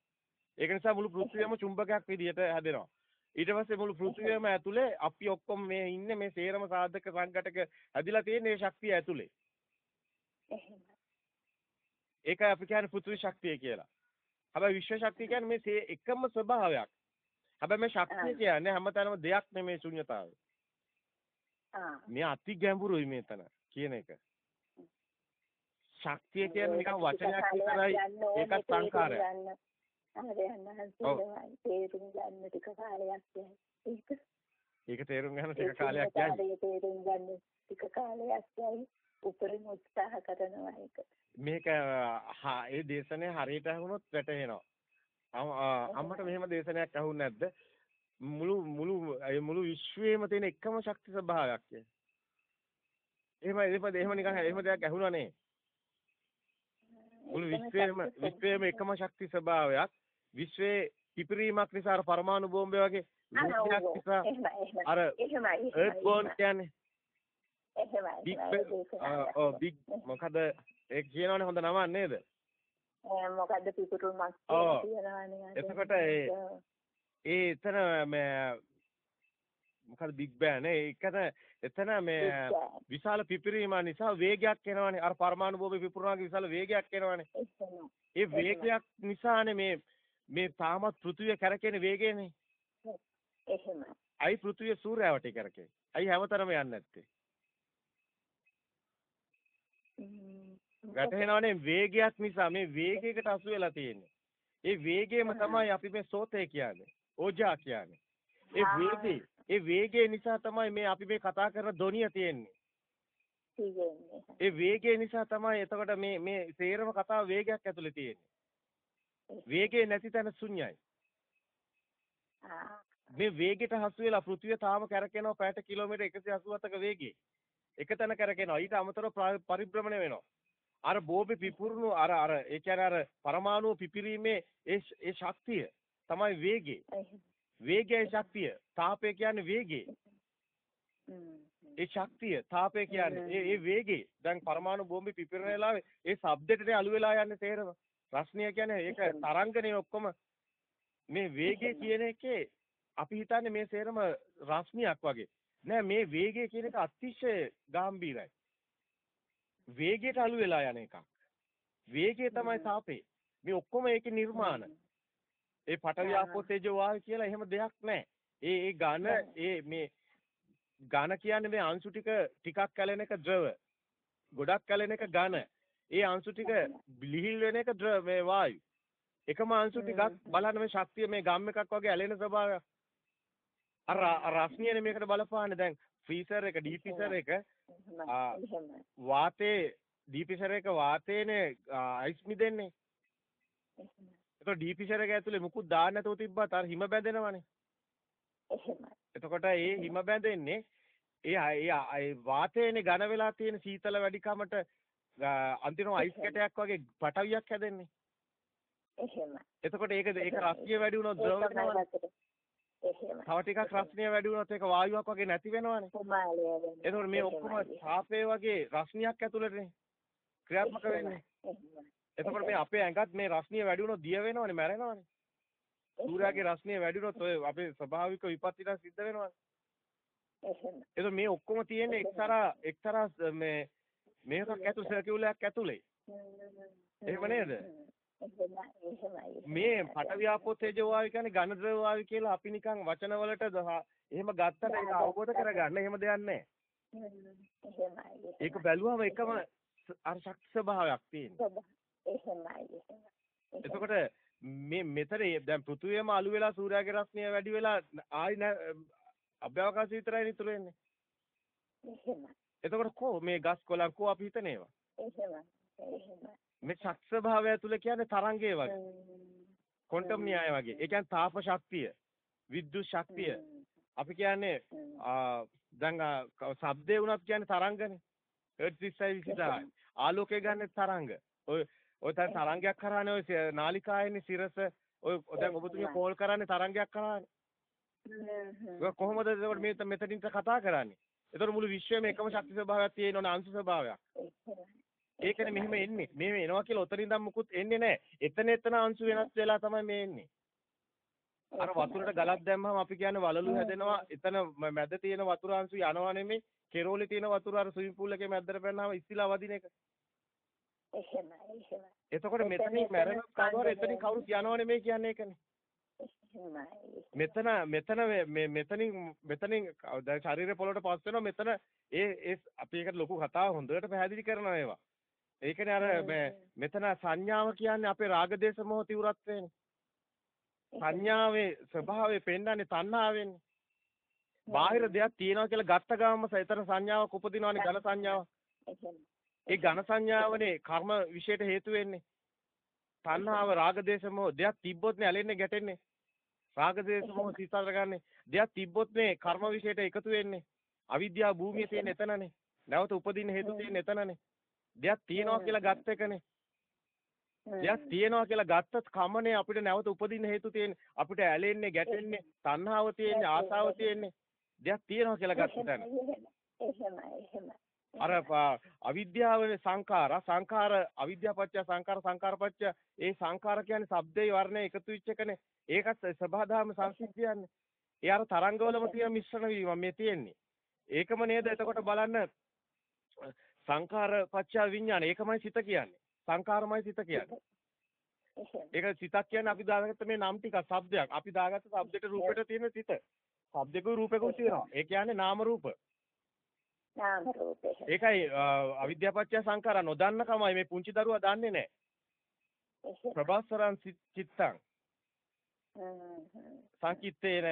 ඒක නිසා මුළු පෘථුවියම චුම්බකයක් විදියට හැදෙනවා ඊට පස්සේ මුළු පෘථුවියම ඇතුලේ අපි ඔක්කොම මේ ඉන්නේ මේ සේරම සාධක සංඝටක හැදිලා තියෙන මේ ශක්තිය ඇතුලේ. ඒකයි අපි කියන්නේ පෘථිවි ශක්තිය කියලා. හැබැයි විශ්ව ශක්තිය කියන්නේ මේ එකම ස්වභාවයක්. හැබැයි මේ ශක්තිය. කියන්නේ හැමතැනම දෙයක් නෙමේ ශුන්‍යතාවය. මේ අති ගැඹුරුයි මේතන කියන එක. ශක්තිය කියන්නේ නිකන් වචනයක් විතරයි ඒකත් වහන්සේ තේරුම් ගන්න ටික කාලයක් යයි. ඒක ඒක තේරුම් ගන්න ටික කාලයක් යයි. තේරුම් ගන්න ටික කාලයක් යයි. උපරිම උත්සාහ කරනවා ඒක. මේක ඒ දේශනේ හරියට අහුනොත් වැටහෙනවා. අම්මට මෙහෙම දේශනයක් අහුන්නේ නැද්ද? මුළු මුළු ඒ මුළු විශ්වයේම තියෙන එකම ශක්ති ස්වභාවයක් කියන්නේ. එහෙම එහෙම එහෙම නිකන් එහෙම දෙයක් ඇහුණා නේ. මුළු විශ්වයේම විශ්වයේම එකම ශක්ති ස්වභාවයක්. විශ්වයේ පිපිරීමක් නිසා අර පරමාණු බෝම්බේ වගේ විශ්වයක් නිසා අර එහෙමයි එර්ත් බෝන් කියන්නේ එහෙමයි බිග් ඔව් බිග් මොකද ඒ කියනවනේ හොඳ නමක් නේද? මොකද්ද පිපුරුමක්. කියනවානේ එතකොට ඒ- ඒ එතන මේ මොකද බිග් බෑන් නේ. ඒකන එතන මේ විශාල පිපිරීම නිසා වේගයක් එනවනේ. අර පරමාණු බෝම්බේ පිපුරනවාගේ විශාල වේගයක් එනවනේ. ඒ වේගයක් නිසානේ මේ මේ තාමත් පෘථිවිය කැරකෙන වේගයනේ. එහෙමයි අයි පෘථිවිය සූර්යාවට කැරකේ. අයි හැමතැනම යන්නේ නැත්තේ. වැටහෙනවනේ වේගයක් නිසා. මේ වේගයකට අසු වෙලා තියෙන්නේ. ඒ වේගයම තමයි අපි මේ සෝතේ කියන්නේ. ඕජා කියන්නේ. ඒ වේගේ ඒ වේගය නිසා තමයි මේ අපි මේ කතා කරන ධොනිය තියෙන්නේ. ඒ වේගය නිසා තමයි එතකොට මේ මේ සේරම කතාව වේගයක් ඇතුලේ තියෙන්නේ. වේගය නැති තැන ශුන්‍යයි. මේ වේගයට හසු වෙලා පෘථිවිය තාම කැරකෙනවා පැයට කිලෝමීටර් 187ක වේගයේ. එක තැන කැරකෙනවා. ඊට අමතරව ප්‍රා- පරිභ්‍රමණය වෙනවා. අර බෝබේ පිපුරුණු අර අර ඒ කියන්නේ අර පරමාණු පිපිරීමේ ඒ ඒ ශක්තිය තමයි වේගය. වේගයයි ශක්තිය. තාපය කියන්නේ වේගය. ඒ ශක්තිය තාපය කියන්නේ ඒ ඒ වේගේ. දැන් පරමාණු බෝම්බේ පිපිරෙන වෙලාවේ ඒ ශබ්දෙට අලු වෙලා යන්නේ තේරෙම රස්නිය කියන්නේ ඒක තරංගනේ ඔක්කොම. මේ වේගය කියන එකේ අපි හිතන්නේ මේ සේරම රස්නියක් වගේ. නෑ මේ වේගය කියන එක අතිශය ගැඹීරයි. වේගයට අලු වෙලා යන එකක්. වේගය තමයි තාපේ. මේ ඔක්කොම ඒකේ නිර්මාණ ඒ පඨවි ආපෝ තේජෝ වායු කියලා එහෙම දෙයක් නැහැ ඒ ඒ ඝන ඒ මේ ඝන කියන්නේ මේ අංශු ටික ටිකක් කැලෙන එක ද්‍රව. ගොඩක් කැලෙන එක ඝන. ඒ අංශු ටික ලිහිල් වෙන එක ද්‍රව මේ වායු. එකම අංශු ටිකක් බලන්න මේ ශක්තිය මේ ගම් එකක් වගේ ඇලෙන ස්වභාවය. අර රස්නියනේ මේකට බලපාන්නේ දැන් ෆ්‍රීසර් එක ඩීෆ්‍රීසර් එක ආ. එහෙමයි. වාතේ ඩීෆ්‍රීසර් එක වාතේනේ අයිස් මිදෙන්නේ. ඒතකොට ඩීෆ්‍රීසර් එක ඇතුලේ මුකුත් දාන්න නැතුව තිබ්බත් අර හිම බැඳෙනවනේ. එහෙමයි. එතකොට ඒ හිම බැඳෙන්නේ ඒ ඒ වාතයනේ ඝන වෙලා තියෙන සීතල වැඩිකමට අන්තිම අයිස් කැටයක් වගේ පටවියක් හැදෙන්නේ. එහෙමයි. එතකොට ඒක ඒක රස්නිය වැඩි වුණොත් ද්‍රව වෙනවා. එහෙමයි. තව ටිකක් රස්නිය වැඩි වුණොත් ඒක වායුවක් වගේ නැති වෙනවනේ. එතකොට මේ ඔක්කොම තාපය වගේ රස්නියක් ඇතුළටනේ ක්‍රියාත්මක වෙන්නේ. එතකොට මේ අපේ ඇඟත් මේ රස්නිය වැඩි වුණොත් දිය වෙනවනේ මැරෙනවනේ. සූර්යාගේ රස්නිය වැඩි වුණොත් ඔය අපේ ස්වභාවික විපත්තිලා සිද්ධ වෙනවනේ. එතකොට මේ ඔක්කොම තියෙන්නේ එක්තරා එක්තරා මේ මේකක් ඇතුළේ සර්කියුලයක් ඇතුළේ. එහෙම නේද? මේ පටවියාපෝ තේජෝ වායු කියන්නේ ඝන ද්‍රව වායු කියලා අපි නිකන් වචන වලට එහෙම ගත්තට ඒක අවබෝධ කරගන්න එහෙම දෙයක් නැහැ. ඒක බැලුවම එකම අර ශක්ති ස්වභාවයක් තියෙනවා. එහෙමයි එතකොට මේ මෙතන දැන් පෘථුවියම අලු වෙලා සූර්යාගේ රශ්මිය වැඩි වෙලා ආයි අභ්‍යවකාශය විතරයි නිතර වෙන්නේ. එහෙමයි. එතකොට කො මේ ගස් කොළන් කො අපි හිතන ඒවා. එහෙමයි. එහෙමයි. මේ ශක්ති ස්වභාවය තුල කියන්නේ තරංගය වගේ. ක්වොන්ටම් න්‍යාය වගේ. ඒ කියන්නේ තාප ශක්තිය, විද්‍යුත් ශක්තිය. අපි කියන්නේ දැන් ශබ්දේ වුණත් කියන්නේ තරංගනේ. හර්ට් 30යි 20000. ආලෝකය ගන්න තරංග. ඔය ඔය තර තරංගයක් කරානේ ඔය නාලිකායේනේ සිරස ඔය දැන් ඔබතුමිය කෝල් කරන්නේ තරංගයක් කරානේ. ඔය කොහොමද එතකොට මේ මෙතනින් කතා කරන්නේ? එතකොට මුළු විශ්වයේම එකම ශක්ති ස්වභාවයක් තියෙනවනේ අංශ ස්වභාවයක්. ඒකනේ මෙහෙම එන්නේ. මෙහෙම එනවා කියලා උතරින් ඉඳන් මුකුත් එන්නේ නැහැ. එතන එතන අංශු වෙනස් වෙලා තමයි මේ එන්නේ. අර වතුරට ගලක් දැම්මම අපි කියන්නේ වලලු හැදෙනවා. එතන මැද තියෙන වතුර අංශු යනවා නෙමෙයි. කෙරෝලේ තියෙන වතුර අර ස්විමින් pool එකේ මැද්දට පැනනම ඉස්සිලා වදින එක. එහෙමයි එහෙමයි. එතකොට මෙතනින් මැරෙන කවුරු එතනින් කවුරුත් යනව නෙමෙයි කියන්නේ ඒකනේ. මෙතන මෙතන මේ මෙතනින් මෙතනින් දැන් ශරීරය පොළොට පස් වෙනවා මෙතන ඒ ඒ අපි ඒකට ලොකු කතාව හොඳට පැහැදිලි කරනවා ඒවා. ඒකනේ අර මෙතන සංඥාව කියන්නේ අපේ රාගදේශ මොහ තිවුරත්වේනේ. සංඥාවේ ස්වභාවය පෙන්වන්නේ තණ්හාවෙන්නේ. බාහිර දෙයක් තියෙනවා කියලා ගත්ත ගමන්ම එතන සංඥාවක් උපදිනවනේ ඝන සංඥාව. ඒ ඝන සංඥාවනේ කර්ම විශේෂයට හේතු වෙන්නේ. තණ්හාව රාගදේශ මොහ දෙයක් තිබ්බොත් නේ ඇලෙන්නේ ගැටෙන්නේ. රාගදේශ මොහ සිතතර ගන්නෙ. දෙයක් තිබ්බොත් නේ කර්ම විශේෂයට එකතු වෙන්නේ. අවිද්‍යාව භූමිය තියෙන එතනනේ. නැවත උපදින්න හේතු තියෙන එතනනේ. දෙයක් තියනවා කියලා ගත්ත එකනේ. දෙයක් තියනවා කියලා ගත්තත් කමනේ අපිට නැවත උපදින්න හේතු තියෙන්නේ. අපිට ඇලෙන්නේ ගැටෙන්නේ තණ්හාව තියෙන්නේ ආසාව තියෙන්නේ. දෙයක් තියනවා කියලා ගත්ත තැන. එහෙමයි එහෙමයි. අර අවිද්‍යාව සංඛාර සංඛාර අවිද්‍යාපච්චය සංඛාර සංඛාරපච්චය ඒ සංඛාර කියන්නේ ශබ්දේ වර්ණය එකතු වෙච්ච එකනේ ඒකත් සබහාදාම සංස්කෘතිය කියන්නේ ඒ අර තරංගවලම තියෙන මිශ්‍රණ වීම මේ තියෙන්නේ ඒකම නේද එතකොට බලන්න සංඛාරපච්චය විඥාන ඒකමයි සිත කියන්නේ සංඛාරමයි සිත කියන්නේ ඒක සිතක් කියන්නේ අපි දාගත්ත මේ නම් ටික શબ્දයක්. අපි දාගත්ත શબ્දෙට රූපෙට තියෙන සිත. શબ્දෙකෝ රූපෙකෝ තියෙනවා. ඒ කියන්නේ නාම රූප. නාම රූපේ. ඒකයි අවිද්‍යාපච්චය සංඛාර නොදන්න කමයි මේ පුංචි දරුවා දන්නේ නැහැ. ප්‍රභාස්වරං චිත්තං. සංකිට්ඨේන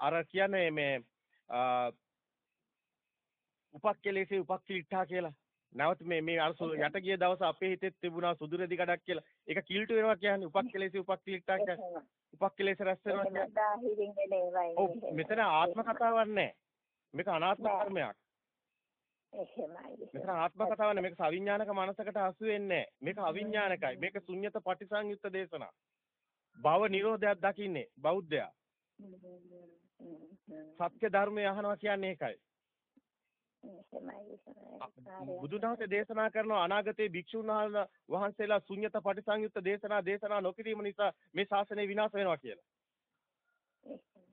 අර කියන්නේ මේ උපක්කලේසේ උපක්කිලිට්ඨා කියලා. නැවත මේ මේ අර යට ගිය දවස අපේ හිතෙත් තිබුණා සුදුරෙදි කඩක් කියලා. ඒක කිල්ටු වෙනවා කියන්නේ උපක්කලේසේ උපක්කිලිට්ඨා කියන්නේ. උපක්කලේස රැස් වෙනවා කියන්නේ. මෙතන ආත්ම කතාවක් නැහැ. මේක අනාත්ම කර්මයක්. එහෙමයි. මෙතන ආත්ම කතාවක් නෙමෙයි මේක සවිඥානික මනසකට හසු වෙන්නේ මේක අවිඥානිකයි. මේක ශුන්්‍යත පටිසංයුක්ත දේශනා. භව නිරෝධයක් දකින්නේ බෞද්ධයා. සත්‍ය ධර්මය අහනවා කියන්නේ ඒකයි. බුදුදහමේ දේශනා කරන අනාගතයේ භික්ෂුන් වහන්සේලා ශුන්්‍යත පටිසංයුක්ත දේශනා දේශනා නොකිරීම නිසා මේ ශාසනය විනාශ වෙනවා කියලා.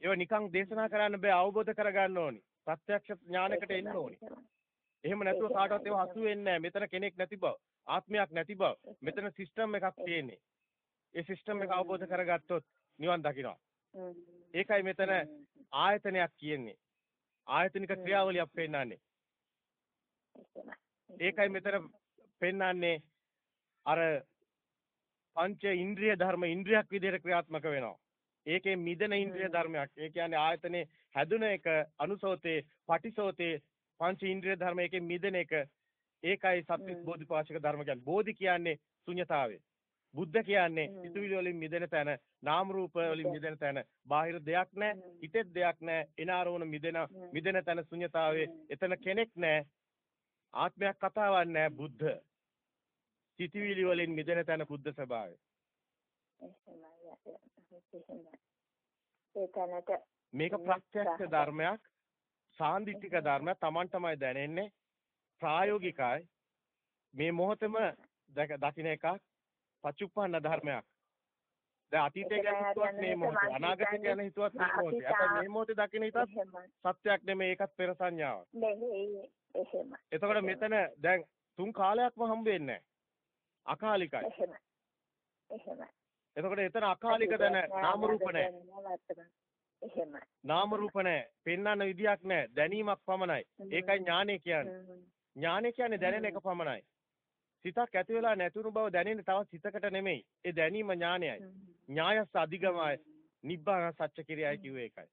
ඒව නිකන් දේශනා කරන්න බෑ අවබෝධ කරගන්න ඕනි. ප්‍රත්‍යක්ෂ ඥානයකට එන්න ඕනි. එහෙම නැතුව කාටවත් ඒව හසු වෙන්නේ. මෙතන කෙනෙක් නැති බව, ආත්මයක් නැති බව. මෙතන සිස්ටම් එකක් තියෙන්නේ. ඒ සිස්ටම් එක අවබෝධ කරගත්තොත් නිවන් දකිනවා. ඒකයි මෙතන ආයතනයක් කියන්නේ. ආයතනික ක්‍රියාවලියක් පෙන්නන්නේ. ඒකයි මෙතන පෙන්නන්නේ අර පංච ඉන්ද්‍රිය ධර්ම ඉන්ද්‍රියක් විදිහට ක්‍රියාත්මක වෙනවා. ඒකේ මිදෙන ඉන්ද්‍රිය ධර්මයක්. ඒ කියන්නේ ආයතනේ හැදුන එක අනුසෝතේ, පටිසෝතේ පංච ඉන්ද්‍රිය ධර්ම එකෙන් මිදෙන එක. ඒකයි සත්‍විස් බෝධිපාශික ධර්ම කියන්නේ. බෝධි කියන්නේ ශුන්‍යතාවය. බුද්ධ කියන්නේ සිතුවිලි වලින් මිදෙන තැන, නාම රූප වලින් මිදෙන තැන. බාහිර දෙයක් නැහැ, හිතෙත් දෙයක් නැහැ. එනාරෝණ මිදෙන මිදෙන තැන ශුන්‍යතාවයේ. එතන කෙනෙක් නැහැ. ආත්මයක් කතාවක් නැහැ බුද්ධ. සිටිවිලි වලින් මිදෙන තැන බුද්ධ ස්වභාවය. මේක ප්‍රත්‍යක්ෂ ධර්මයක් සාන්දිටික ධර්මයක් Taman තමයි දැනෙන්නේ. ප්‍රායෝගිකයි. මේ මොහොතේම දකින්න එකක් පච්චුප්පන්න ධර්මයක්. දැන් අතීතය ගැන හිතුවත් මේ මොහොතේ අනාගතය ගැන හිතුවත් මේ මොහොතේ. අපිට මේ මොහොතේ දකින්න හිතත් සත්‍යයක් නෙමෙයි ඒකත් පෙර සංඥාවක්. නෙමෙයි එහෙම එතකොට මෙතන දැන් තුන් කාලයක්ම හම්බ වෙන්නේ අකාලිකයි. එහෙම එහෙම එතකොට එතන අකාලික දැන නාම රූප නැහැ එහෙම නාම රූප නැහැ පෙන්වන්න විදියක් නැහැ දැනීමක් පමණයි. ඒකයි ඥානය කියන්නේ. ඥානය කියන්නේ දැනෙන එක පමණයි. සිතක් ඇති වෙලා නැතුණු බව දැනෙන්නේ තවත් සිතකට නෙමෙයි. ඒ දැනීම ඥානයයි. ඥායස්ස අධිගමයි. නිබ්බාන සත්‍ය කිරියයි කිව්වේ ඒකයි.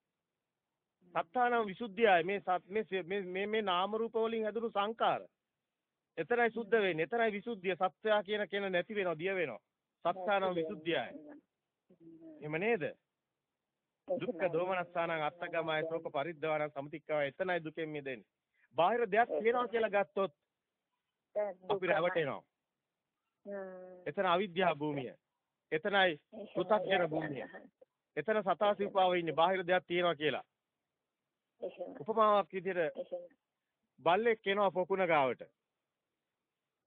සත්තානම් විසුද්ධියයි. මේ මේ මේ මේ නාම රූප වලින් හැදුණු සංකාර එතරයි සුද්ධ වෙන්නේ. එතරයි විසුද්ධිය. සත්‍යය කියන කෙන නැති වෙනවා දිය වෙනවා. සත්තානම් විසුද්ධියයි. එහෙම නේද දුක්ඛ දෝමනස්සානං අත්තගමයි ශෝක පරිද්දවන සමතික්කව එතනයි දුකෙන් මිදෙන්නේ. බාහිර දෙයක් තියෙනවා කියලා ගත්තොත් අපි රැවටෙනවා. එතන අවිද්‍යා භූමිය. එතනයි පුතක්ජන භූමිය. එතන සතා සිව්පාව ඉන්නේ බාහිර දෙයක් තියෙනවා කියලා. උපමාවක් විදිහට බල්ලෙක් එනවා පොකුණ ගාවට.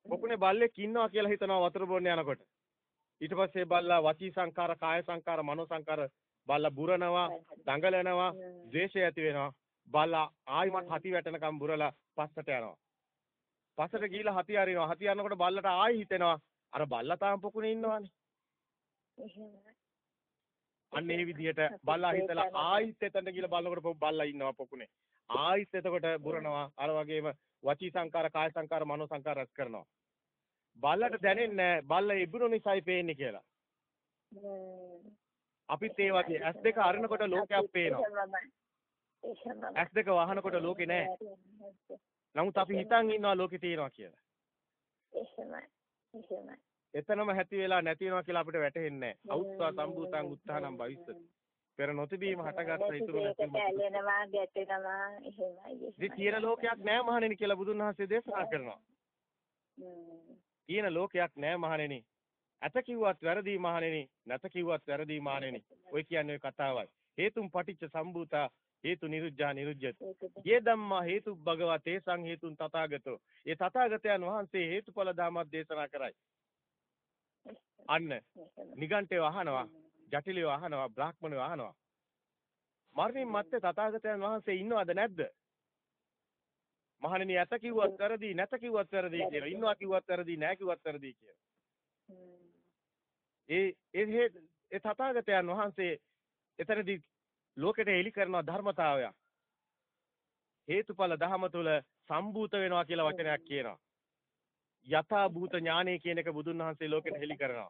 පොකුණේ බල්ලෙක් ඉන්නවා කියලා හිතනවා වතුර බොන්න යනකොට. ඊට පස්සේ බල්ලා වචී සංකාර, කාය සංකාර, මනෝ සංකාර බල්ලා බුරනවා, දඟලනවා, ද්වේෂය ඇති වෙනවා. බල්ලා ආයිමත් හති වැටෙනකම් බුරලා පස්සට යනවා. පස්සට ගිහිලා හති අරිනවා. හති අරනකොට බල්ලට ආයි හිතෙනවා අර බල්ලා තාම පොකුණේ ඉන්නවනේ. අන්න ඒ විදිහට බල්ලා හිතලා ආයිත් එතනට ගිහිලා බලනකොට බල්ලා ඉන්නවා පොකුණේ. ආයිත් එතකොට බුරනවා. අර වගේම වචී සංකාර, කාය සංකාර, මනෝ සංකාර රැස් කරනවා. බල්ලට දැනෙන්නේ බල්ලා ඉබුණු නිසායි පේන්නේ කියලා. අපිත් ඒ වගේ S2 අරිනකොට ලෝකයක් පේනවා. S2 වහනකොට ලෝකේ නැහැ. නමුත් අපි හිතන් ඉන්නවා ලෝකේ තියෙනවා කියලා. එහෙමයි. එහෙමයි. එතනම ඇති වෙලා නැති වෙනවා කියලා අපිට වැටහෙන්නේ නැහැ. අවුත්වා සම්භූතං උත්තානම් භවිස්සති. පෙර නොතිබීම හටගත්ත ඉතුරු නැතිවෙනවා ගැටෙනවා එහෙමයි. ඉතින් තියෙන ලෝකයක් නැහැ මහණෙනි කියලා බුදුන් වහන්සේ දේශනා කරනවා. තියෙන ලෝකයක් නැහැ මහණෙනි. ඇත කිව්වත් වැරදි මහණෙනි නැත කිව්වත් වැරදි මහණෙනි. ඔය කියන්නේ ඔය කතාවයි. හේතුම් පටිච්ච සම්භූතා හේතු නිරුද්ධා නිරුද්ධති යේ ධම්මා හේතු භගවතේ සං හේතුන් තථාගතෝ. ඒ තථාගතයන් වහන්සේ හේතුඵල ධමයක් දේශනා කරයි. අන්න. නිගණ්ඨය අහනවා ජටිලය අහනවා බ්‍රාහ්මණය අහනවා. මරණින් මත්තේ තථාගතයන් වහන්සේ ඉන්නවද නැද්ද? මහණෙනි ඇත කිව්වත් වැරදි නැත කිව්වත් වැරදි කියලා ඉන්නවා කිව්වත් වැරදි නැහැ කිව්වත් වැරදි කියලා ඒ ඒ ඒ තථාගතයන් වහන්සේ එතරදී ලෝකෙට එලි කරන ධර්මතාවය හේතුඵල ධහම තුල සම්භූත වෙනවා කියලා වචනයක් කියනවා. යථා භූත ඥානය කියන එක බුදුන් වහන්සේ ලෝකෙට හෙලි කරනවා.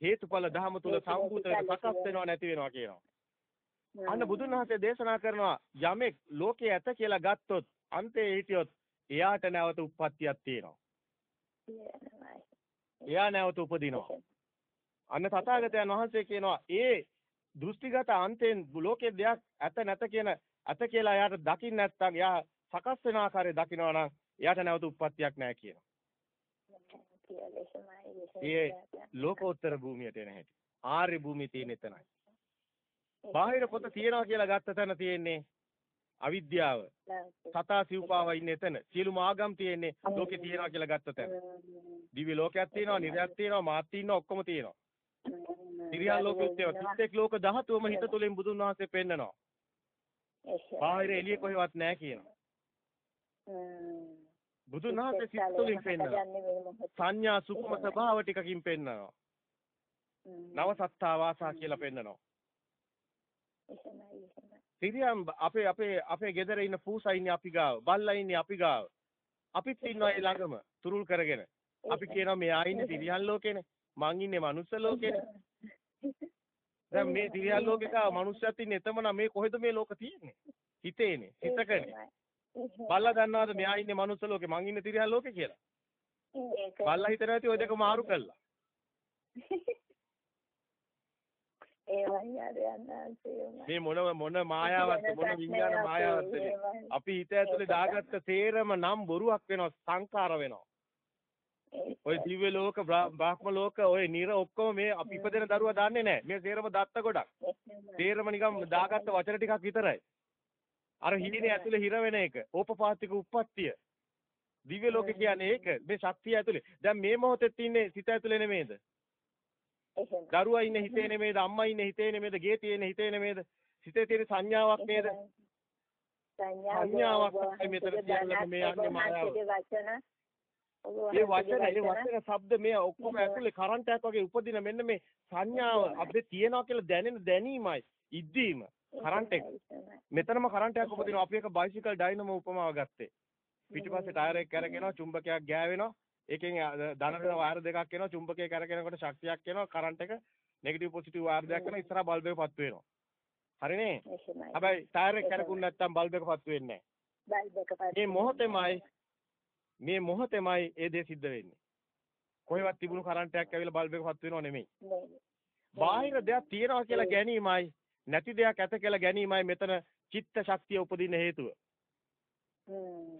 හේතුඵල ධහම තුල සම්භූත වෙන සකස් වෙනවා නැති වෙනවා කියනවා. අන්න බුදුන් වහන්සේ දේශනා කරනවා යමෙක් ලෝකයේ ඇත කියලා ගත්තොත් අන්තයේ හිටියොත් එයාට නැවත උප්පත්තියක් තියෙනවා. එයා නැවත උපදිනවා. අන්න තථාගතයන් වහන්සේ කියනවා ඒ දෘෂ්ටිගත අන්තයෙන් ලෝකයේ දෙයක් ඇත නැත කියන ඇත කියලා එයාට දකින්න නැත්නම් එයා සකස් වෙන ආකාරය දකිනවා නම් එයාට නැවත උප්පත්තියක් නැහැ කියනවා. ඒ ලෝකෝත්තර භූමියට එන හැටි. ආර්ය භූමිය තියෙන එතනයි. බාහිර පොත තියනවා කියලා ගත්ත තැන තියෙන්නේ අවිද්‍යාව. සතා සිව්පාව ඉන්නේ එතන. සියලුම ආගම් තියෙන්නේ ලෝකේ තියනවා කියලා ගත්ත තැන. දිව්‍ය ලෝකයක් තියෙනවා, නිර්යයක් තියෙනවා, මාත් තියෙනවා, ඔක්කොම තියෙනවා. තිරියන් ලෝකෙත් තියෙනවා. කිත්තෙක් ලෝක ධාතුවම හිත තුළින් බුදුන් වහන්සේ පෙන්නනවා. බාහිර එළිය කොහෙවත් නැහැ කියනවා. බුදුන් වහන්සේ සිත තුළින් පෙන්නනවා. සංඥා සුකුම ස්වභාව ටිකකින් පෙන්නනවා. නව සත්තා වාසා කියලා පෙන්නනවා. තිරියන් අපේ අපේ අපේ ගෙදර ඉන්න පූසා ඉන්නේ අපි ගාව. බල්ලා ඉන්නේ අපි ගාව. අපිත් ඉන්නවා ඒ ළඟම තුරුල් කරගෙන. අපි කියනවා මෙයා ඉන්නේ තිරියන් ලෝකේනේ. මං ඉන්නේ මනුස්ස ලෝකේනේ. දැන් මේ තිරියන් ලෝකේක මනුස්සයත් ඉන්නේ එතමනම් මේ කොහෙද මේ ලෝක තියෙන්නේ? හිතේනේ, හිතකනේ. බල්ලා දන්නවද මෙයා ඉන්නේ මනුස්ස ලෝකේ මං ඉන්නේ තිරියන් ලෝකේ කියලා? බල්ලා හිතනවා ඇති ওই දෙක මාරු කළා. මේ මොන මොන මායාවක්ද මොන විඥාන මායාවක්ද අපි හිත ඇතුලේ දාගත්ත තේරම නම් බොරුවක් වෙනවා සංකාර වෙනවා ඔය දිව්‍ය ලෝක බ්‍රා- බ්‍රහ්ම ලෝක ඔය නිර ඔක්කොම මේ අපි ඉපදෙන දරුවා දන්නේ නැහැ. මේ සේරම දත්ත ගොඩක්. තේරම නිකන් දාගත්ත වචන ටිකක් විතරයි. අර හිණේ ඇතුලේ හිර වෙන එක. ඕපපාතික උප්පත්තිය. දිව්‍ය ලෝක කියන්නේ ඒක. මේ ශක්තිය ඇතුලේ. දැන් මේ මොහොතේ ඉන්නේ සිත ඇතුලේ නෙමෙයිද? දරුවා ඉන්නේ හිතේ නෙමෙයිද? අම්මා ඉන්නේ හිතේ නෙමෙයිද? ගේ තියෙන්නේ හිතේ නෙමෙයිද? සිතේ තියෙන සංඥාවක් නේද? සංඥාවක් තමයි මෙතන සියල්ලම මේ යන්නේ මායාව. ඒ වචන ඒ වචන ශබ්ද මේ ඔක්කොම ඇතුලේ කරන්ට් එකක් වගේ උපදින මෙන්න මේ සංඥාව අපේ තියනවා කියලා දැනෙන දැනීමයි ඉද්දීම කරන්ට් එක. මෙතනම කරන්ට් එකක් උපදිනවා අපි එක බයිසිකල් ඩයිනමෝ උපමාව ගත්තේ. පිටිපස්සේ ටයර් එක කැරකෙනවා චුම්බකයක් ගෑවෙනවා. ඒකෙන් ධන වෙන වයර් දෙකක් එනවා චුම්බකය කැරකෙනකොට ශක්තියක් එනවා කරන්ට් එක නෙගටිව් පොසිටිව් වයර් දෙකක් එනවා ඉස්සරහා බල්බ් එක පත්තු වෙනවා. හරිනේ? හැබැයි ටයර් එක කැරකුන්නේ නැත්නම් බල්බ් එක පත්තු වෙන්නේ නැහැ. මේ මොහොතේමයි මේ මොහොතේමයි ඒ දේ සිද්ධ වෙන්නේ. කොහෙවත් තිබුණු කරන්ට් එකක් ඇවිල්ලා බල්බ් එක පත්තු වෙනව නෙමෙයි. බාහිර දෙයක් තියනවා කියලා ගැනීමයි නැති දෙයක් ඇත කියලා ගැනීමයි මෙතන චිත්ත ශක්තිය උපදින හේතුව.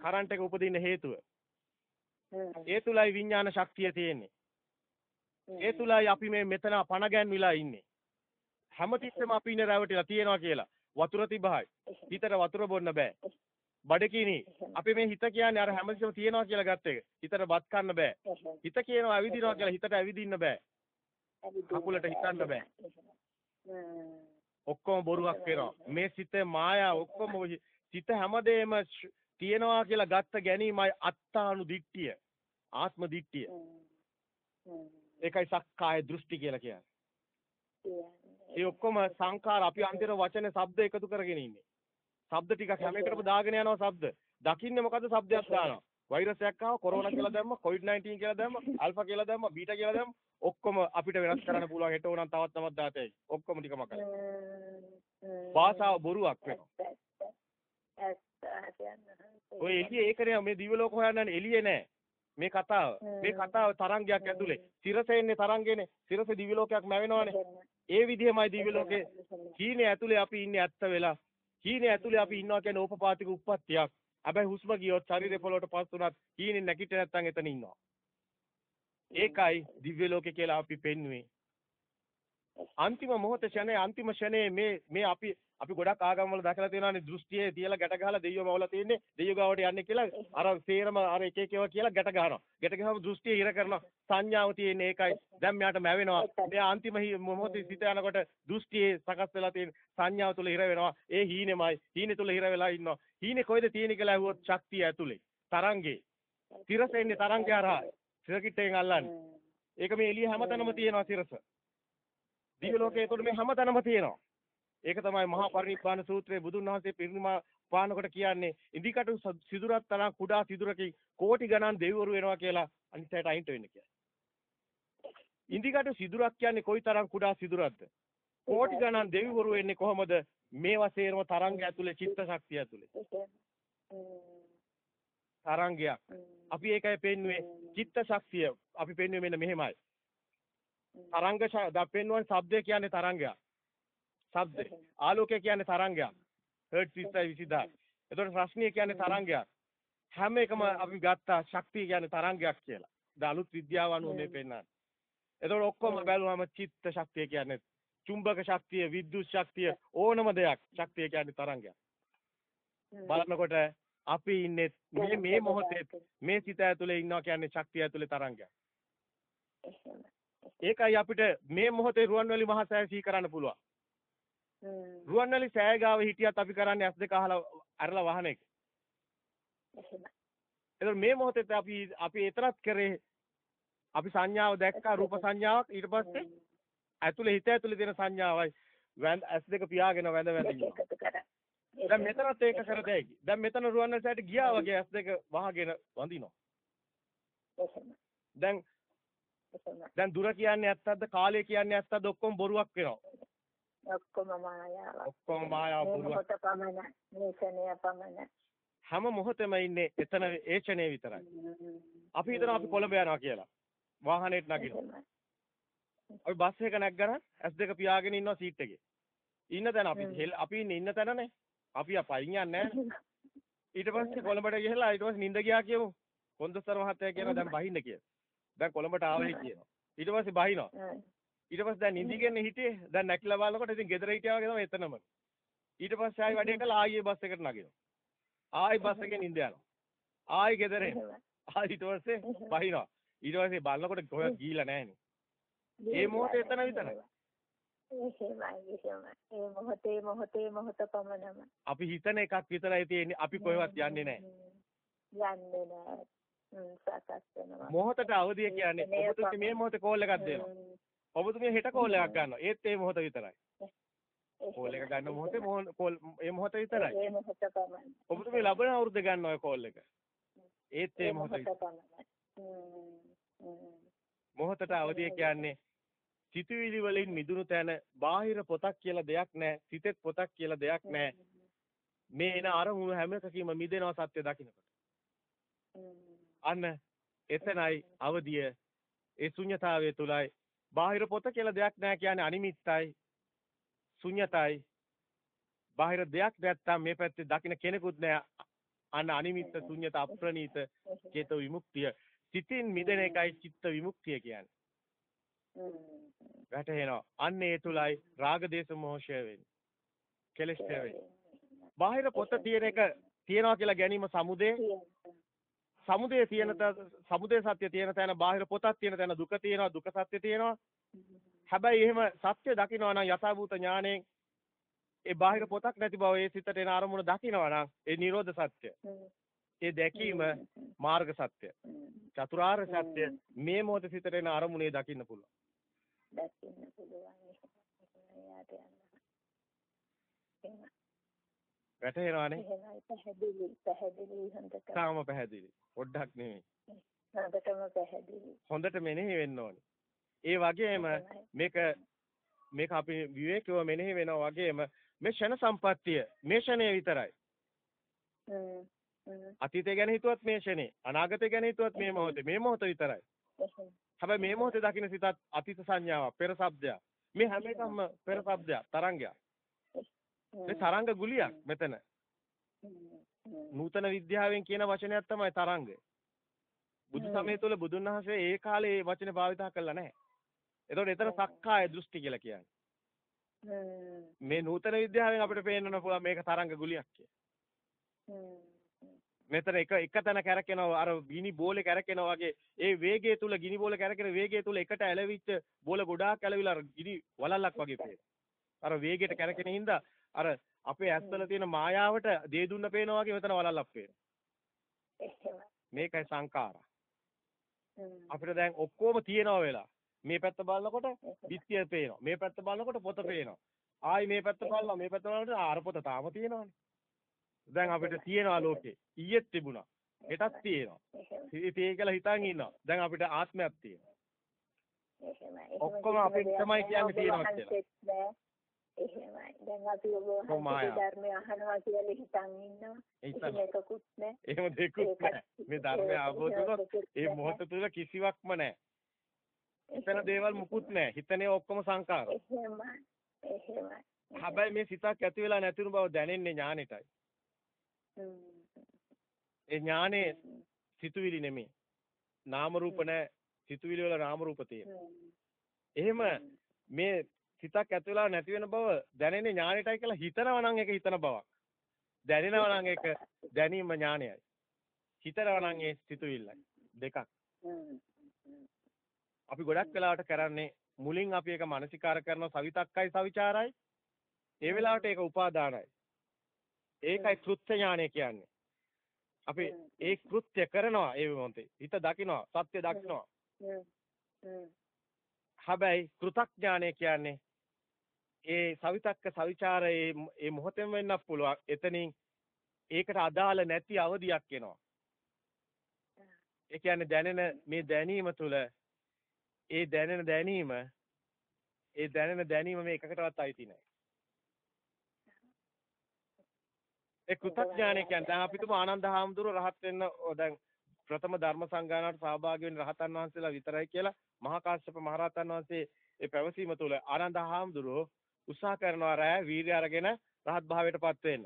කරන්ට් එක උපදින හේතුව. ඒ තුලයි විඥාන ශක්තිය තියෙන්නේ. ඒ තුලයි අපි මේ මෙතන පණ ගැන්විලා ඉන්නේ. හැමතිස්සෙම අපි ඉන්නේ රැවටිලා තියනවා කියලා. වතුර තිබහයි. හිතට වතුර බොන්න බෑ. බඩකිනි. අපි මේ හිත කියන්නේ අර හැමතිස්සෙම තියනවා කියලා ගත්ත එක. හිතට බත් කන්න බෑ. හිත කියනවා ඇවිදිනවා කියලා හිතට ඇවිදින්න බෑ. කකුලට හිතන්න බෑ. ඔක්කොම බොරුවක් වෙනවා. මේ සිතේ මායා ඔක්කොම සිත හැමදේම තියනවා කියලා ගත්ත ගැනීමයි අත්තානු දිට්ඨිය. ආත්ම දිට්ඨිය. ඒකයි සක්කාය දෘෂ්ටි කියලා කියන්නේ. ඒ ඔක්කොම සංඛාර අපි අන්තිම වචනේ ශබ්ද එකතු කරගෙන ඉන්නේ. ශබ්ද ටිකක් හැම එකටම දාගෙන යනවා ශබ්ද. දකින්නේ මොකද්ද ශබ්දයක් දානවා. වෛරස් එකක් ආව කොරෝනා කියලා දැම්ම, කොවිඩ් 19 කියලා දැම්ම, අල්ෆා කියලා දැම්ම, බීටා කියලා දැම්ම ඔක්කොම අපිට වෙනස් කරන්න පුළුවන් හෙට උනන් තවත් තවත් දාතයි. ඔක්කොම ටිකම කරලා. භාෂාව බොරුවක් වෙනවා. ඔය එළියේ ඒකනේ මේ දිව්‍ය ලෝක හොයන්නේ එළියේ නෑ. මේ කතාව. මේ කතාව තරංගයක් ඇතුලේ. සිරස එන්නේ තරංගේනේ. සිරස දිව්‍ය ලෝකයක් නැවෙනවනේ. ඒ විදිහමයි දිව්‍ය ලෝකේ. හීනේ ඇතුලේ අපි ඉන්නේ ඇත්ත වෙලා. හීනේ ඇතුලේ අපි ඉන්නවා කියන්නේ ඕපපාතික උප්පත්තියක්. හැබැයි හුස්ම ගියොත් ශරීරේ පොළොවට පස් වුණත් හීනේ නැගිට නැත්තම් එතන ඉන්නවා. ඒකයි දිව්‍ය ලෝකේ කියලා අපි පෙන්වුවේ. අන්තිම මොහොත ෂණේ අන්තිම ෂණේ මේ මේ අපි අපි ගොඩක් ආගම් වල දැකලා තියෙනවානේ දෘෂ්ටියේ තියලා ගැට ගහලා දෙයියෝ මවලා තියෙන්නේ දෙයියෝ ගාවට යන්නේ කියලා අර සේරම අර එක එක ඒවා කියලා ගැට ගහනවා. ගැට ගහම දෘෂ්ටිය හිර කරනවා. සංඥාව තියෙන්නේ ඒකයි. දැන් මෙයාට මැවෙනවා. මෙයා අන්තිම මොහොතේ සිත යනකොට දෘෂ්ටියේ සකස් වෙලා තියෙන සංඥාව තුල හිර වෙනවා. ඒ හීනෙමයි. හීනේ තුල හිර වෙලා ඉන්නවා. හීනේ කොයිද තියෙන්නේ කියලා ඇහුවොත් ශක්තිය ඇතුලේ. තරංගේ. තිරසෙන්නේ තරංගය හරහා. සිරකිට්ටෙන් අල්ලන්නේ. ඒක මේ එළිය හැමතැනම තියෙනවා සිරස. දිව්‍ය ලෝකයේ ඒකට මේ හැමතැනම තියෙනවා. ඒක තමයි මහා පරිනිබ්බාන සූත්‍රයේ බුදුන් වහන්සේ පිරිනිමා පානකොට කියන්නේ ඉදිකටු සිදුරක් තරම් කුඩා සිදුරකින් කෝටි ගණන් දෙවිවරු වෙනවා කියලා අනිත් අයට අයින්ට වෙන්න කියලා. ඉදිකටු සිදුරක් කියන්නේ කොයි තරම් කුඩා සිදුරක්ද? කෝටි ගණන් දෙවිවරු වෙන්නේ කොහොමද? මේවා සේරම තරංග ඇතුලේ චිත්ත ශක්තිය ඇතුලේ. තරංගයක්. අපි ඒකයි පෙන්වුවේ චිත්ත ශක්තිය. අපි පෙන්වුවේ මෙන්න මෙහෙමයි. තරංග පෙන්වන්නේ ශබ්දය කියන්නේ තරංගයක්. ශබ්දය. ආලෝකය කියන්නේ තරංගයක්. හර්ට් 20 20000. එතකොට රශ්මිය කියන්නේ තරංගයක්. හැම එකම අපි ගත්තා ශක්තිය කියන්නේ තරංගයක් කියලා. ද අලුත් විද්‍යාව අනුව මේ පෙන්නන්නේ. එතකොට ඔක්කොම බැලුවම චිත්ත ශක්තිය කියන්නේ චුම්බක ශක්තිය, විද්‍යුත් ශක්තිය ඕනම දෙයක් ශක්තිය කියන්නේ තරංගයක්. බලනකොට අපි ඉන්නේ මේ මේ මොහොතේ මේ සිත ඇතුලේ ඉන්නවා කියන්නේ ශක්තිය ඇතුලේ තරංගයක්. ඒකයි අපිට මේ මොහොතේ රුවන්වැලි මහා සෑය සිහි කරන්න පුළුවන්. රුවන්වැලි සෑය ගාව හිටියත් අපි කරන්නේ ඇස් දෙක අහලා අරලා වහන එක. එතකොට මේ මොහොතේ අපි අපි එතරම් කරේ අපි සංඥාව දැක්කා රූප සංඥාවක් ඊට පස්සේ ඇතුලේ හිත ඇතුලේ තියෙන සංඥාවයි වැඳ ඇස් දෙක පියාගෙන වැඳ වැඳ ඉන්නවා. දැන් මෙතනත් ඒක කර දෙයි. දැන් මෙතන රුවන්වැලි සෑයට ගියා වගේ ඇස් දෙක වහගෙන වඳිනවා. දැන් දැන් දුර කියන්නේ ඇත්තක්ද කාලය කියන්නේ ඇත්තක්ද ඔක්කොම බොරුවක් වෙනවා. ඔක්කොම මායාවක්. ඔක්කොම මායාව. මොහොත පමණ, මේෂණය පමණ. හැම මොහොතෙම ඉන්නේ එතන ඒ ක්ෂණේ විතරයි. අපි හිතනවා අපි කොළඹ යනවා කියලා. වාහනේට නගිනවා. අපි බස් එක ඇස් දෙක පියාගෙන ඉන්නවා සීට් එකේ. ඉන්න තැන අපි අපි ඉන්නේ ඉන්න තැනනේ. අපි අපයින් යන්නේ. ඊට පස්සේ කොළඹට ගිහලා ඊට පස්සේ නිින්ද ගියා කියමු. කොන්දස්තර මහත්තයා කියනවා දැන් බහින්න කියලා. දැන් කොළඹට ආවයි කියනවා. ඊට පස්සේ බහිනවා. ඊට පස්සේ දැන් නිදිගෙන හිටියේ. දැන් නැකිලා බලනකොට ඉතින් ගෙදර හිටියා වගේ තමයි එතනම. ඊට පස්සේ ආයි වැඩේ කළා ආයේ බස් එකට නගිනවා. ආයි බස් එකේ නිින්ද යනවා. ආයි ගෙදර එනවා. ආයි ඊට පස්සේ බහිනවා. ඊට පස්සේ බලනකොට කොහෙවත් ගිහිලා නැහැනේ. ඒ මොහොතේ එතන විතරයි. එහෙමයි එහෙමයි. ඒ මොහොතේ මොහොතේ මොහොත පමණම. අපි හිතන එකක් විතරයි තියෙන්නේ. අපි කොහෙවත් යන්නේ නැහැ. යන්නේ නැහැ. සකස් වෙනවා. මොහොතට අවදිය කියන්නේ ඔබතුමී මේ මොහොතේ කෝල් එකක් දෙනවා. ඔබතුමී හෙට කෝල් එකක් ගන්නවා. ඒත් ඒ මොහොත විතරයි. කෝල් එක ගන්න මොහොතේ කෝල් ඒ මොහොත විතරයි. ඒ මොහොත පමණයි. ඔබතුමී ලබන අවුරුද්ද ගන්න ඔය කෝල් එක. ඒත් ඒ මොහොත මොහොතට අවදිය කියන්නේ සිතුවිලි වලින් මිදුණු තැන බාහිර පොතක් කියලා දෙයක් නැහැ. සිතෙත් පොතක් කියලා දෙයක් නැහැ. මේ එන අරමුණු හැම එකකීම මිදෙනවා සත්‍ය දකින්නකොට. අන්න එතනයි අවදිය ඒ ශුන්්‍යතාවය තුලයි බාහිර පොත කියලා දෙයක් නැහැ කියන්නේ අනිමිත්තයි ශුන්්‍යතයි බාහිර දෙයක් නැත්තම් මේ පැත්තේ දකින්න කෙනෙකුත් නැහැ අන්න අනිමිත්ත ශුන්්‍යත අප්‍රණීත චේත විමුක්තිය සිතින් මිදෙන එකයි චිත්ත විමුක්තිය කියන්නේ වැටහෙනවා. අන්න ඒ තුලයි රාග දේශ මොහොෂය වෙන්නේ. කෙලෙස් වෙන්නේ. බාහිර පොත තියෙන එක තියනවා කියලා ගැනීම සමුදේ. සමුදේ තියෙන සමුදේ සත්‍ය තියෙන තැන බාහිර පොතක් තියෙන තැන දුක තියෙනවා දුක සත්‍ය තියෙනවා. හැබැයි එහෙම සත්‍ය දකිනවා නම් යථාභූත ඥාණයෙන් ඒ බාහිර පොතක් නැති බව ඒ සිතට එන අරමුණ දකිනවා නම් ඒ නිරෝධ සත්‍ය. ඒ දැකීම මාර්ග සත්‍ය. චතුරාර්ය සත්‍ය මේ මොහොතේ සිතට එන අරමුණේ දකින්න පුළුවන්. දකින්න පුළුවන් වැටේනවනේ. එහෙමයි පැහැදිලි පැහැදිලි හොඳට. තාම පැහැදිලි. පොඩ්ඩක් නෙමෙයි. හොඳටම පැහැදිලි. හොඳට මෙනෙහි වෙන්න ඕනේ. ඒ වගේම මේක මේක අපි විවේකීව මෙනෙහි වෙනවා වගේම මේ ෂණ සම්පත්තිය මේ ෂණේ විතරයි. අතීතය ගැන හිතුවත් මේ ෂණේ අනාගතය ගැන හිතුවත් මේ මොහොතේ මේ මොහොත විතරයි. හැබැයි මේ මොහොතේ දකින්න සිතත් අතීත සංඥාවක් පෙර શબ્දයක්. මේ හැම එකක්ම පෙර શબ્දයක් තරංගයක්. මේ තරංග ගුලියක් මෙතන. නූතන විද්‍යාවෙන් කියන වචනයක් තමයි තරංගය. බුදු සමය තුළ බුදුන් වහන්සේ ඒ කාලේ මේ වචනේ භාවිතා කළා නැහැ. එතකොට එතන සක්කාය දෘෂ්ටි කියලා කියන්නේ. මේ නූතන විද්‍යාවෙන් අපිට පේන්න පුළුවන් මේක තරංග ගුලියක් කියලා. මෙතන එක එක තැන කැරකෙනවා අර ගිනි බෝලේ කැරකෙනවා වගේ ඒ වේගය තුල ගිනි බෝල කැරකෙන වේගය තුල එකට ඇලවිච්ච බෝල ගොඩාක් ඇලවිලා අර ගිනි වලල්ලක් වගේ පේනවා. අර වේගයට කැරකෙන හින්දා අර අපේ ඇස්වල තියෙන මායාවට දේ දුන්න පේනවා වගේ මෙතන වලල්ලක් පේනවා. මේකයි සංඛාරා. අපිට දැන් ඔක්කොම තියෙනවා වෙලා. මේ පැත්ත බලනකොට බිත්තිය පේනවා. මේ පැත්ත බලනකොට පොත පේනවා. ආයි මේ පැත්ත බලනවා. මේ පැත්ත බලනකොට ආර පොත තාම තියෙනවානේ. දැන් අපිට තියෙනවා ලෝකේ. ඊයේත් තිබුණා. හෙටත් තියෙනවා. ඉතින් කියලා හිතන් ඉන්නවා. දැන් අපිට ආත්මයක් තියෙනවා. ඔක්කොම අපිට තමයි කියන්නේ තියෙනවා කියලා. එහෙමයි. දැන් අපි ඔබ ධර්මය අහනවා කියලා හිතන් ඉන්නවා. ඒක එකකුත් නැහැ. එහෙම දෙකුත් නැහැ. මේ ධර්මය අවබෝධ වුණොත් ඒ මොහොත තුළ කිසිවක්ම නැහැ. හිතන දේවල් මුකුත් නැහැ. හිතනේ ඔක්කොම සංකාර. එහෙමයි. එහෙමයි. හැබැයි මේ සිතක් ඇති වෙලා නැතිනු බව දැනෙන්නේ ඥානෙටයි. ඒ ඥානේ සිතුවිලි නෙමෙයි. නාම රූප නැහැ. සිතුවිලි වල නාම රූප තියෙනවා. එහෙම මේ සිතක් ඇති වෙලා නැති වෙන බව දැනෙන්නේ ඥානෙටයි කියලා හිතනවා නම් ඒක හිතන බවක්. දැනෙනවා නම් ඒක දැනීම ඥානයයි. හිතනවා නම් ඒ සිතුවිල්ලයි. දෙකක්. අපි ගොඩක් වෙලාවට කරන්නේ මුලින් අපි ඒක මානසිකාර කරන සවිතක්කයි සවිචාරයි. ඒ වෙලාවට ඒක උපාදානයි. ඒකයි කෘත්‍ය ඥානය කියන්නේ. අපි ඒ කෘත්‍ය කරනවා ඒ මොහොතේ. හිත දකිනවා, සත්‍ය දකිනවා. හැබැයි කෘතඥානය කියන්නේ ඒ සවිතක්ක සවිචාරයේ ඒ මොහොතෙම වෙන්නත් පුළුවන්. එතනින් ඒකට අදාළ නැති අවධියක් එනවා. ඒ කියන්නේ දැනෙන මේ දැනීම තුළ ඒ දැනෙන දැනීම ඒ දැනෙන දැනීම මේ එකකටවත් අයිති නැහැ. ඒ කෘතඥානය කියන්නේ දැන් අපි තුමු ආනන්ද හාමුදුරුව රහත් වෙන්න දැන් ප්‍රථම ධර්ම සංගායනාවට සහභාගී වෙන රහතන් වහන්සේලා විතරයි කියලා මහා කාශ්‍යප මහරහතන් වහන්සේ ඒ පැවසීම තුළ ආනන්ද හාමුදුරුව උත්සාහ කරනවා රෑ වීරිය අරගෙන රහත් භාවයටපත් වෙන්න.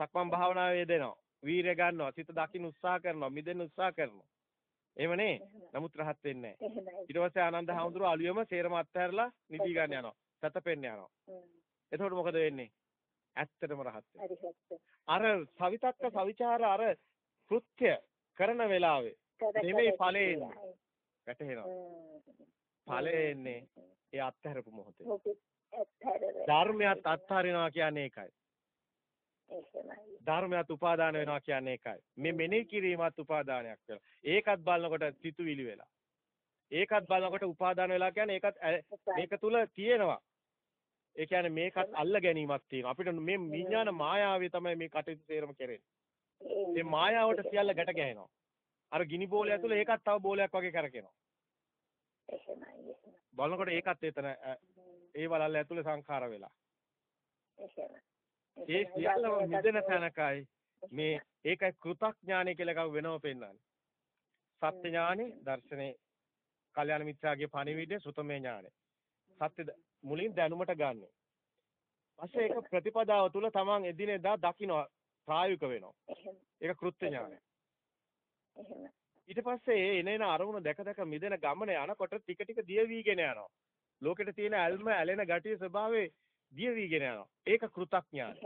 සක්මන් භාවනාවේ යෙදෙනවා. වීරිය ගන්නවා. සිත දකින්න උත්සාහ කරනවා. මිදෙන්න උත්සාහ කරනවා. එහෙමනේ. නමුත් රහත් වෙන්නේ නැහැ. ඊට පස්සේ ආනන්ද හාමුදුරුවෝ අලියම සේරම අත්හැරලා නිදි ගන්න යනවා. සතපෙන්න යනවා. එතකොට මොකද වෙන්නේ? ඇත්තටම රහත්. අර සවිතක්ක සවිචාර අර කෘත්‍ය කරන වෙලාවේ නෙමෙයි ඵලේ එන්නේ. වැටහෙනවා. ඵලය එන්නේ ඒ අත්හැරපු මොහොතේ. ධර්මයක් අත්හරිනවා කියන්නේ ඒකයි. ධර්මයක් උපාදාන වෙනවා කියන්නේ ඒකයි. මේ මෙනෙහි කිරීමත් උපාදානයක් වෙලා. ඒකත් බලනකොට සිතුවිලි වෙලා. ඒකත් බලනකොට උපාදාන වෙලා කියන්නේ ඒකත් මේක තුල තියෙනවා. ඒ කියන්නේ මේකත් අල්ල ගැනීමක් තියෙනවා. අපිට මේ විඥාන මායාවේ තමයි මේ කටයුතු තේරම කෙරෙන්නේ. මේ මායාවට සියල්ල ගැට ගැහෙනවා. අර ගිනි බෝලය ඇතුලේ ඒකත් තව බෝලයක් වගේ කරකිනවා. එහෙමයි. එහෙමයි. බලනකොට ඒකත් එතන ඒ වලල්ල ඇතුලේ සංඛාර වෙලා. ඒ සියල්ලම මිදෙන තැනකයි මේ ඒකයි කෘතඥානය කියලා එකක් වෙනව පෙන්වන්නේ. සත්‍ය ඥානෙ, දර්ශනේ, කල්යාණ මිත්‍රාගේ පණිවිඩය, සුතමේ ඥානෙ. සත්‍ය මුලින් දැනුමට ගන්න. පස්සේ ඒක ප්‍රතිපදාව තුළ තමන් එදිනෙදා දකින්න ප්‍රායෝගික වෙනවා. ඒක කෘත්‍ය ඥානය. ඊට පස්සේ එන එන අරමුණ දැක දැක මිදෙන ගමන යනකොට ටික ටික දිය වීගෙන යනවා. ලෝකෙට තියෙන ඇල්ම ඇලෙන ගතිය ස්වභාවයේ දිය වීගෙන යනවා. ඒක කෘතඥානය.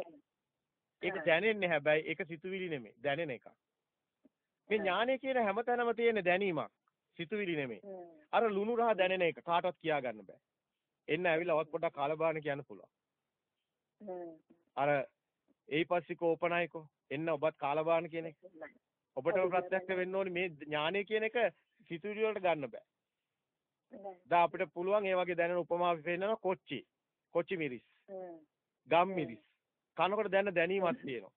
ඒක දැනෙන්නේ හැබැයි ඒක සිතුවිලි නෙමෙයි දැනෙන එකක්. මේ ඥානය කියන හැමතැනම තියෙන දැනීමක්. සිතුවිලි නෙමෙයි. අර ලුණු රහ දැනෙන එක කාටවත් කියා ගන්න බෑ. එන්න ඇවිල්ලා වත් පොඩක් කාලබාන කියන්න පුළුවන්. අර ඒපස්සිකෝ ඕපනයිකෝ එන්න ඔබත් කාලබාන කියන එක. ඔබට ප්‍රත්‍යක්ෂ වෙන්න ඕනේ මේ ඥානය කියන එක සිතුවිලි වලට ගන්න බෑ. දැන් අපිට පුළුවන් ඒ වගේ දැනෙන උපමාවක් පෙන්නනවා කොච්චි. කොච්චි මිරිස්. ගම් මිරිස්. කනකොට දැන දැනීමක් තියෙනවා.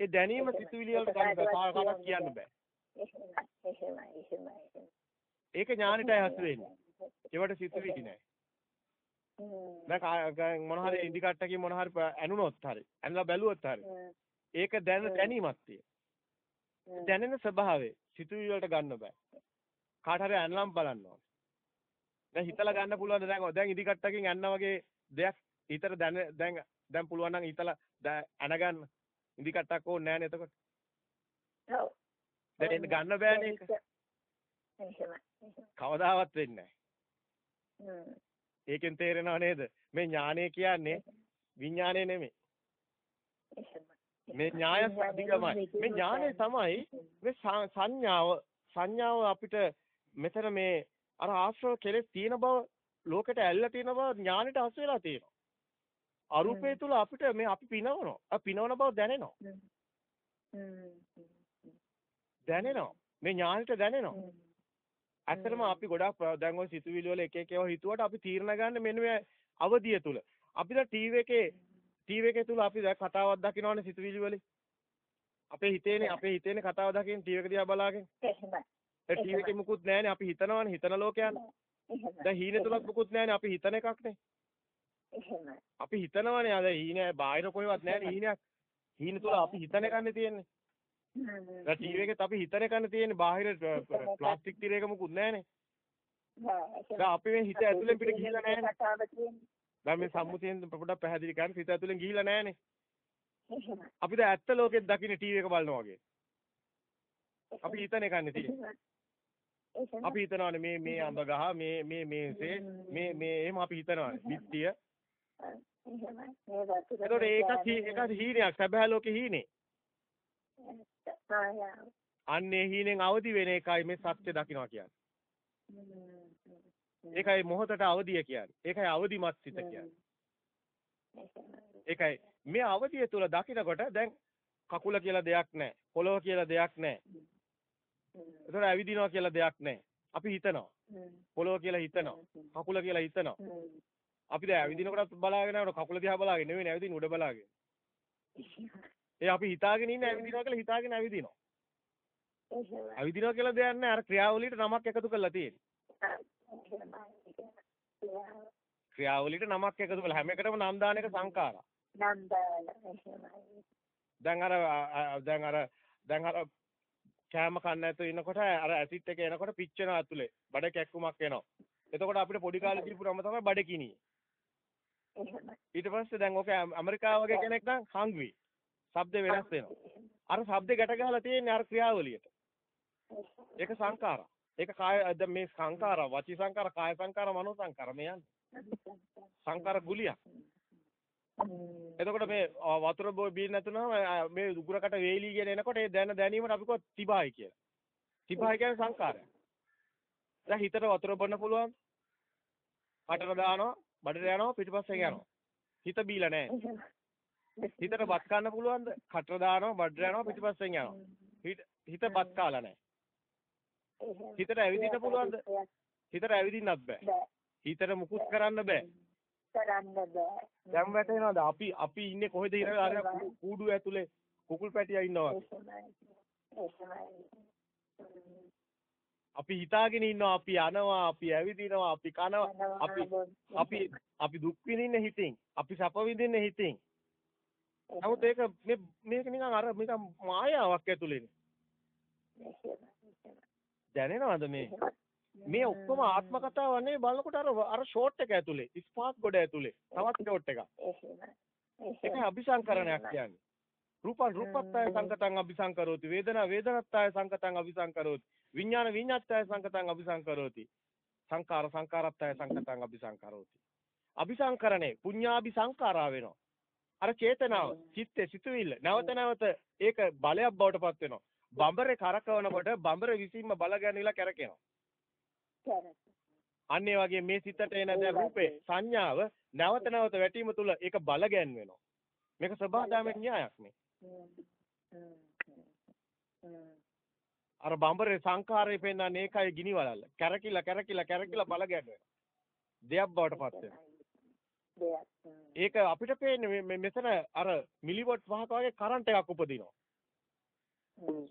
ඒ දැනීම සිතුවිලි වලට ගන්න කියන්න බෑ. එහෙමයි. එහෙමයි. ඒක ඥානෙටයි හසු වෙන්නේ. ඒවට සිතුවිලි නෑ. දැන් මොන හරි ඉදි කට්ටකින් මොන හරි ඇනුනොත් හරි. ඇනලා බැලුවොත් හරි. ඒක දැන දැනීමක් තියෙනවා. හ්ම්. දැනෙන ස්වභාවය සිතුවිලි වලට ගන්න බෑ. කාට හරි ඇනලම් බලන්න ඕනේ. දැන් හිතලා ගන්න පුළුවන් දැන් දැන් ඉදි කට්ටකින් ඇන්නා වගේ දෙයක් හිතට දැන දැන් දැන් පුළුවන් නම් හිතලා දැන් ඇනගන්න. ඉදි කට්ටක් ඕනේ නෑනේ එතකොට. ඔව්. දැන් ගන්න බෑනේ. කවදාවත් වෙන්නේ නෑ. හ්ම්. ඒකෙන් තේරෙනව නේද? මේ ඥානය කියන්නේ විඥානය නෙමෙයි. මේ ඥාය අධිගමයි. මේ ඥානය තමයි මේ සංඥාව සංඥාව අපිට මෙතන මේ අර ආශ්‍රව කෙලෙස් තියෙන බව ලෝකෙට ඇල්ලලා තියෙන බව ඥානෙට හසු වෙලා තියෙනවා. අරූපේ තුල අපිට මේ අපි පිනවනවා. අපි පිනවන බව දැනෙනවා. දැනෙනවා. මේ ඥානෙට දැනෙනවා. ඇත්තටම අපි ගොඩාක් දැන් ওই සිතුවිලි වල එක එක ඒවා හිතුවට අපි තීරණ ගන්න මෙන්න මේ අවධිය තුල. අපි දැන් ටීවී එකේ ටීවී එකේ තුල අපි දැන් කතාවක් දකිනවනේ සිතුවිලි වලින්. අපේ හිතේනේ අපේ හිතේනේ කතාව දකින්න ටීවී එක දිහා බලාගෙන. එහෙමයි. ඒ ටීවී එකේ මුකුත් නැහැනේ අපි හිතනවනේ හිතන ලෝකයක්. එහෙමයි. දැන් හීනේ තුලත් මුකුත් නැහැනේ අපි හිතන එකක්නේ. එහෙමයි. අපි හිතනවනේ අද හීනේ බාහිර කොහෙවත් නැහැනේ හීනයක්. හීන තුල අපි හිතන එකනේ තියෙන්නේ. දැන් ටීවී එකේ අපි හිතන එකනේ තියෙන්නේ බාහිර ප්ලාස්ටික් තිරයක මුකුත් නැහැනේ. දැන් අපි මේ හිත ඇතුලෙන් පිට ගිහිල්ලා නැහැනේ. දැන් මේ සම්මුතියෙන් පොඩ්ඩක් පැහැදිලි කරන්න හිත ඇතුලෙන් ගිහිල්ලා නැහැනේ. එහෙමයි. අපි දැන් ඇත්ත ලෝකෙත් දකින්නේ ටීවී එක බලනවා වගේ. අපි හිතන එකන්නේ තියෙන්නේ. අපි හිතනවානේ මේ මේ අඹ ගහ මේ මේ මේසේ මේ මේ එහෙම අපි හිතනවානේ. වතුර එතකොට ඒකත් ඒකත් හීනයක්. සැබෑ ලෝකේ හීනේ. අන්නේ හීනෙන් අවදි වෙන එකයි මේ සත්‍ය දකින්නවා කියන්නේ. ඒකයි මොහොතට අවදිය කියන්නේ. ඒකයි අවදිමත් සිත කියන්නේ. ඒකයි මේ අවදිය තුල දකිනකොට දැන් කකුල කියලා දෙයක් නැහැ. පොළොව කියලා දෙයක් නැහැ. ඒතර ඇවිදිනවා කියලා දෙයක් නැහැ. අපි හිතනවා. පොළොව කියලා හිතනවා. කකුල කියලා හිතනවා. අපි දැන් ඇවිදිනකොටත් බලාගෙන යනකොට කකුල දිහා බලාගෙන නෙවෙයි ඇවිදින උඩ බලාගෙන. ඒ අපි හිතාගෙන ඉන්නේ ඇවිදිනවා කියලා හිතාගෙන ඇවිදිනවා. ඇවිදිනවා කියලා දෙයක් නැහැ. අර ක්‍රියාවලියට නමක් එකතු කරලා තියෙන්නේ. ක්‍රියාවලියට නමක් එකතු කරලා හැම එකටම නම් දාන එක සංඛාරා. දැන් අර අ- දැන් අර දැන් අර කෑම කන්න නැතුව ඉනකොට අර ඇසිඩ් එක එනකොට පිච්චෙනවා ඇතුලේ. බඩ කැක්කුමක් එනවා. එතකොට අපිට පොඩි කාලේ දීපු නම තමයි බඩකිනිය. ඊට පස්සේ දැන් ඔක ඇම- ඇමරිකාව වගේ කෙනෙක් නම් හංග්‍රි. ශබ්ද වෙනස් වෙනවා. අර ශබ්ද ගැට ගහලා තියෙන්නේ අර ක්‍රියාවලියට. ඒක සංඛාරා. ඒක කාය දැන් මේ සංඛාරා වචී සංඛාරා කාය සංඛාරා මනෝ සංඛාරා මේ යන්නේ. සංඛාර ගුලියක්. එතකොට මේ වතුර බීන්න නැතුනම මේ උගුරකට වේලී කියන එනකොට ඒ දැන දැනීමට අපි කෝ තිබායි කියලා. තිබායි කියන්නේ සංඛාරය. දැන් හිතට වතුර බොන්න පුළුවන්. කටට දානවා, බඩට යනවා, පිටිපස්සෙන් යනවා. හිත බීලා නැහැ. හිතට බත් කන්න පුළුවන්ද? කටට දානවා, බඩට යනවා, පිටිපස්සෙන් යනවා. හිත බත් කාලා නැහැ. හිතට ඇවිදින්න පුළුවන්ද? හිතට ඇවිදින්නත් බෑ. හිතට මුකුත් කරන්න බෑ. කරන්න බෑ. දැන් වැටෙනවද? අපි අපි ඉන්නේ කොහෙද ඉන්නේ අර කූඩු ඇතුලේ කුකුල් පැටියා ඉන්නවා. අපි හිතාගෙන ඉන්නවා අපි යනවා අපි ඇවිදිනවා අපි කනවා අපි අපි අපි දුක් විඳින්නේ හිතින්. අපි සැප විඳින්නේ හිතින්. නමුත් ඒක මේ මේක නිකන් අර නිකන් මායාවක් ඇතුලේනේ. දැනෙනවද මේ මේ ඔක්කොම ආත්ම කතාවනේ බලනකොට අර අර ෂෝට් එක ඇතුලේ ස්පාක් ගොඩ ඇතුලේ තවත් ෂෝට් එකක්. ඒකයි අபிසංකරණයක් කියන්නේ. රූපං රූපත්තාය සංකතං අபிසංකරෝති වේදනා වේදනත්තාය සංකතං අபிසංකරෝති විඥාන විඥාත්තාය සංකතං අபிසංකරෝති සංකාර සංකාරත්තාය සංකතං අபிසංකරෝති. අபிසංකරණේ පුඤ්ඤාபிසංකාරා වෙනවා. අර චේතනාව චිත්තේ සිතුවිල්ල නැවත නැවත ඒක බලයක් බවට පත් වෙනවා. බඹරේ කරකවනකොට බඹර විසින්ම බල ගැනීමලා කැරකෙනවා. අන්න ඒ වගේ මේ සිතට එන දැන් රූපේ සංඥාව නැවත නැවත වැටීම තුල ඒක බල ගැන්වෙනවා මේක සබහාදාමේ න්‍යායක් නේ අර බඹරේ සංඛාරය පෙන්නන්නේ ඒකයි ගිනි වලල්ල. කැරකිලා කැරකිලා කැරකිලා බල ගැටෙනවා. දෙයක් බවට පත් වෙනවා. ඒක අපිට පේන්නේ මෙතන අර මිලිවොට් වාහක වගේ කරන්ට් එකක් උපදිනවා.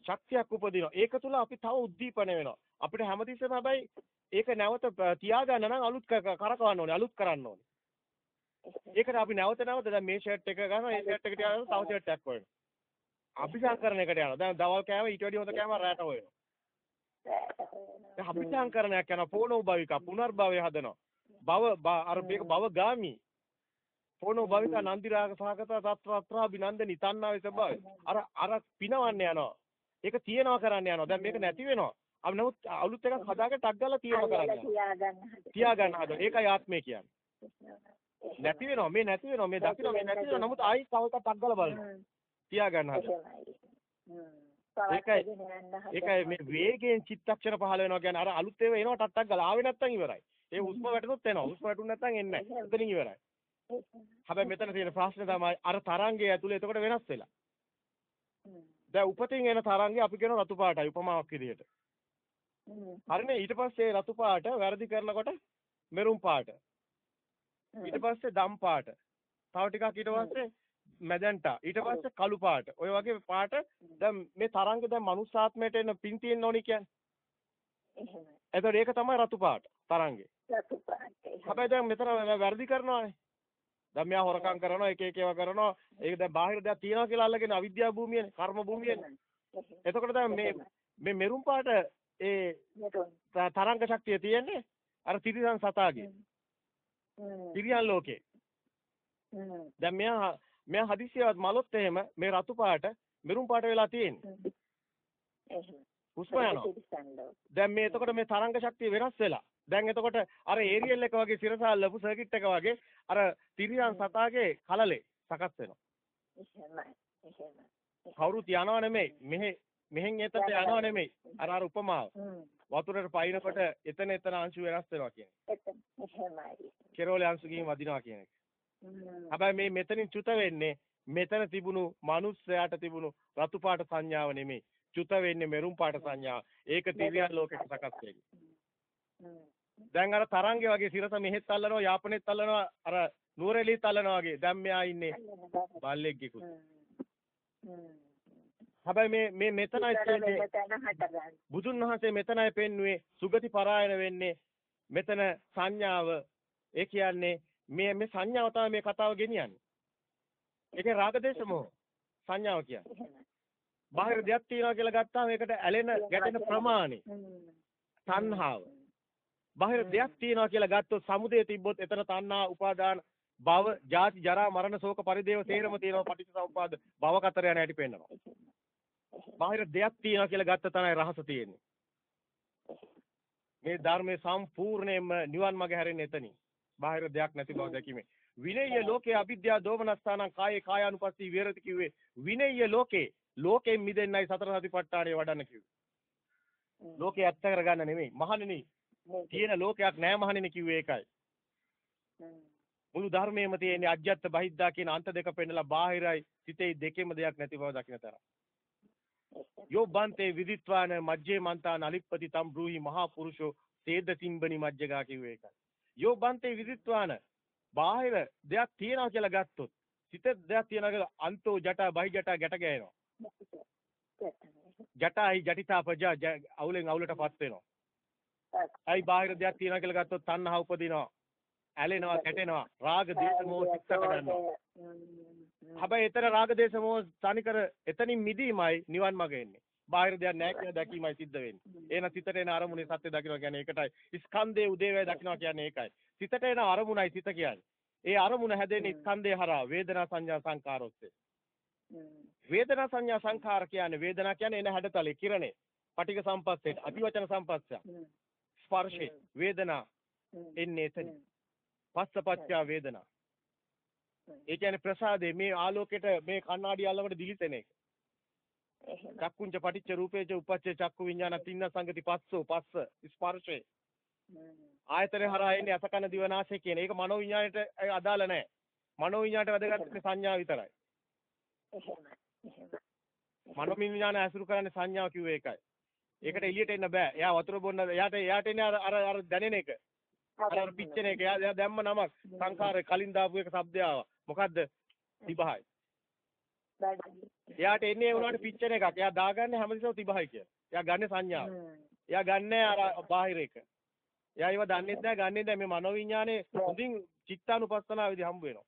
ශක්තියක් උපදිනවා. ඒක තුල අපි තව උද්දීපන වෙනවා. අපිට හැමතිස්සෙම හැබැයි ඒක නැවත තියාගන්න නම් අලුත් කරකවන්න ඕනේ, අලුත් කරන්න ඕනේ. ඒකට අපි නැවත නැවත දැන් මේ ෂර්ට් එක ගන්නවා, මේ ෂර්ට් එක තියාගෙන තව ෂර්ට් එකක් හොයනවා. අபிසංකරණයකට යනවා. දැන් දවල් කෑම ඊට වැඩිය හොඳ කෑම රැට හොයනවා. දැන් අபிසංකරණයක් යනවා පොණෝභවික පුනර්භවය හදනවා. භව අර මේක භව ගාමි. පොණෝභවික නන්දිරාග සහගත තත්ත්‍රත්‍රා අභිනන්දනි තණ්හාවේ ස්වභාවය. අර අර පිනවන්න යනවා. ඒක තියනවා කරන්න යනවා. දැන් මේක නැති වෙනවා. අපි නමුත් අලුත් එකක් හදාගෙන ටක් ගාලා තියනවා කරන්න යනවා. තියාගන්න හදන. ඒකයි ආත්මය කියන්නේ. නැති වෙනවා මේ නැති වෙනවා මේ දකින්න මේ නැති වෙනවා නමුත් ආයි තව එකක් ටක් ගාලා බලනවා. තියාගන්න හදන. ඒකයි ඒකයි මේ වේගයෙන් චිත්තක්ෂණ පහළ වෙනවා කියන්නේ අර අලුත් ඒවා එනවා ටක් ටක් ගාලා ආවේ නැත්තම් ඉවරයි. ඒ හුස්ම වැටුනොත් එනවා. හුස්ම වැටුනේ නැත්තම් එන්නේ නැහැ. එතනින් ඉවරයි. හැබැයි මෙතන තියෙන ප්‍රශ්නේ තමයි අර තරංගය ඇතුලේ එතකොට වෙනස් වෙලා. දැන් උපතින් එන තරංගය අපි කියන රතු පාටයි උපමාවක් විදිහට. හරිනේ. ඊට පස්සේ රතු පාට වැරදි කරනකොට මෙරුම් පාට. ඊට පස්සේ දම් පාට. තව ටිකක් ඊට පස්සේ මැදන්ටා. ඊට පස්සේ කළු පාට. ඔය වගේ පාට දැන් මේ තරංග දැන් මනුස්සාත්මයට එන පින් තියෙන්න ඕනි කියන්නේ. එහෙමයි. එතකොට ඒක තමයි රතු පාට තරංගේ. රතු පාට හැබැයි දැන් මෙතන වැරදි කරනවානේ. දැන් මෙයා හොරකම් කරනවා එක එක ඒවා කරනවා. ඒක දැන් බාහිර දෙයක් තියනවා කියලා අල්ලගෙන අවිද්‍යාව භූමියනේ කර්ම භූමියනේ. එතකොට දැන් මේ මේ මෙරුම් පාට ඒ තරංග ශක්තිය තියෙන්නේ අර තිරිසන් සතාගේ. තිරියන් ලෝකේ. දැන් මෙයා මෙයා හදිසියවත් මලොත් එහෙම මේ රතු පාට මෙරුම් පාට වෙලා තියෙන්නේ. හුස්ම යනවා. දැන් මේ එතකොට මේ තරංග ශක්තිය වෙනස් වෙලා. දැන් එතකොට අර ඒරියල් එක වගේ සිරසාල් ලැබු සර්කිට් එක වගේ අර තිරියන් සතාගේ කලලේ සකස් වෙනවා. කවුරුත් යනවා නෙමෙයි. මෙහෙ මෙහෙන් එතට යනවා නෙමෙයි. අර අර උපමාව. වතුරට පයින්නකොට එතන එතන අංශු වෙනස් වෙනවා කියන්නේ. කෙරෝලේ අංශු ගිහින් වදිනවා කියන එක. හැබැයි මේ මෙතනින් චුත වෙන්නේ මෙතන තිබුණු මිනිස්සයාට තිබුණු රතු පාට සංඥාව නෙමෙයි. චුත වෙන්නේ මෙරුම් පාට සංඥාව. ඒක තිරියන් ලෝකෙට සකස් වෙන්නේ. දැන් අර තරංගේ වගේ සිරස මෙහෙත් අල්ලනවා යාපනයේත් අල්ලනවා අර නූරෙලිත් අල්ලනවා වගේ. දැන් මෙයා ඉන්නේ බල්ලෙක්ගෙකුත්. හැබැයි මේ මේ මෙතනයි තියෙන්නේ බුදුන් වහන්සේ මෙතනයි පෙන්වුවේ සුගති පරායන වෙන්නේ මෙතන සංඥාව ඒ කියන්නේ මේ මේ සංඥාව තමයි මේ කතාව ගෙනියන්නේ. ඒකේ රාගදේශ මොහ සංඥාව කියන්නේ. බාහිර දෙයක් තියනවා කියලා ගත්තාම ඒකට ඇලෙන ගැටෙන ප්‍රමාණය. තණ්හාව. බාහිර දෙයක් තියනවා කියලා ගත්තොත් සමුදය තිබ්බොත් එතන තණ්හා උපාදාන භව ජාති ජරා මරණ ශෝක පරිදේව තේරම තියෙනවා පටිච්චසමුපාද භව කතර යන හැටි පෙන්නනවා. බාහිර දෙයක් තියනවා කියලා ගත්ත තනයි රහස තියෙන්නේ. මේ ධර්මයේ සම්පූර්ණයෙන්ම නිවන් මඟ හැරෙන්නේ එතනින්. බාහිර දෙයක් නැති බව දැකීමේ. විනය්‍ය ලෝකේ අවිද්‍යා දෝමනස්ථානං කායේ කායානුපස්සී විහෙරති කිව්වේ විනය්‍ය ලෝකේ ලෝකයෙන් මිදෙන්නයි සතර සතිපට්ඨානය වඩන්න කිව්වේ. ලෝකේ ඇත්ත කරගන්න නෙමෙයි. මහණෙනි තියෙන ලෝකයක් නෑ මහණෙනි කිව්වේ ඒකයි. මුළු ධර්මයේම තියෙන අජ්ජත් බහිද්දා කියන අන්ත දෙක පෙන්නලා බාහිරයි සිතේ දෙකෙම දෙයක් නැති බව දකින්න තරම්. යෝබන්තේ විදිත්වාන මජ්ජේ මන්තාන අලිප්පති තම් බ්‍රූහි මහා පුරුෂෝ තේද තිම්බනි මජ්ජගා කිව්වේ ඒකයි. යෝබන්තේ විදිත්වාන බාහිර දෙයක් තියනවා කියලා ගත්තොත් සිත දෙයක් තියනවා කියලා අන්තෝ ජටා බහි ජටා ගැට ගෑනවා. ජටායි ජටිතා පජා අවුලෙන් අවුලටපත් වෙනවා. අයි බාහිර දෙයක් තියනවා කියලා ගත්තොත් තණ්හා උපදිනවා. ඇලෙනවා, කැටෙනවා, රාග, දේශ, මොහ සිත් කරගන්නවා. හැබැයි ඊතර රාග, දේශ, මොහ තනිකර එතනින් මිදීමයි නිවන් මඟ එන්නේ. බාහිර දෙයක් නැහැ කියලා දැකීමයි සිද්ධ වෙන්නේ. එහෙනම් සිතට එන අරමුණේ සත්‍ය දකින්න කියන්නේ ඒකටයි. ස්කන්ධයේ උදේවැය දකින්නවා කියන්නේ ඒකයි. සිතට එන අරමුණයි සිත කියන්නේ. ඒ අරමුණ හැදෙන්නේ ස්කන්ධය හරහා වේදනා සංඥා සංකාර ඔස්සේ. වේදනා සංඥා සංඛාර කියන්නේ වේදනා කියන්නේ එන හැඩතලේ කිරණේ. පටික සම්පස්සේට අතිවචන සම්පස්සය. ස්පර්ශේ වේදනා එන්නේ එතන. පස්සපච්චා වේදනා. ඒ කියන්නේ ප්‍රසාදේ මේ ආලෝකයට මේ කණ්ණාඩි අල්ලවට දිලිසෙන එක. චක්කුංච පටිච්ච රූපේච උපච්ච චක්කු විඥාන තින්න සංගති පස්සෝ පස්ස ස්පර්ශේ. ආයතන හරහා එන්නේ අසකන දිවනාශය කියන. ඒක මනෝ විඥාණයට අදාළ නැහැ. මනෝ විඥාණයට වැදගත් සංඥා විතරයි. මනෝ විඥාන ඇසුරු කරන්නේ සංඥාව කිව්වේ ඒකයි. ඒකට එළියට එන්න බෑ. එයා වතුර බොන්න එයාට එයාට එන්නේ අර අර දැනෙන එක. අර අර පිච්චෙන එක. එයා දැම්ම නමක් සංඛාරේ කලින් දාපු එක શબ્දය ආවා. මොකද්ද? 35යි. එයාට එන්නේ උනාට පිච්චෙන එකක්. එයා දාගන්නේ හැමතිස්සම 35යි කියලා. එයා ගන්න සංඥාව. එයා ගන්නෑ අර බාහිර එක. එයා ඒව දන්නේ නැහැ, ගන්නෙ නැහැ. මේ මනෝවිඤ්ඤාණය හොඳින් චිත්තානුපස්සනාවේදී හම්බ වෙනවා.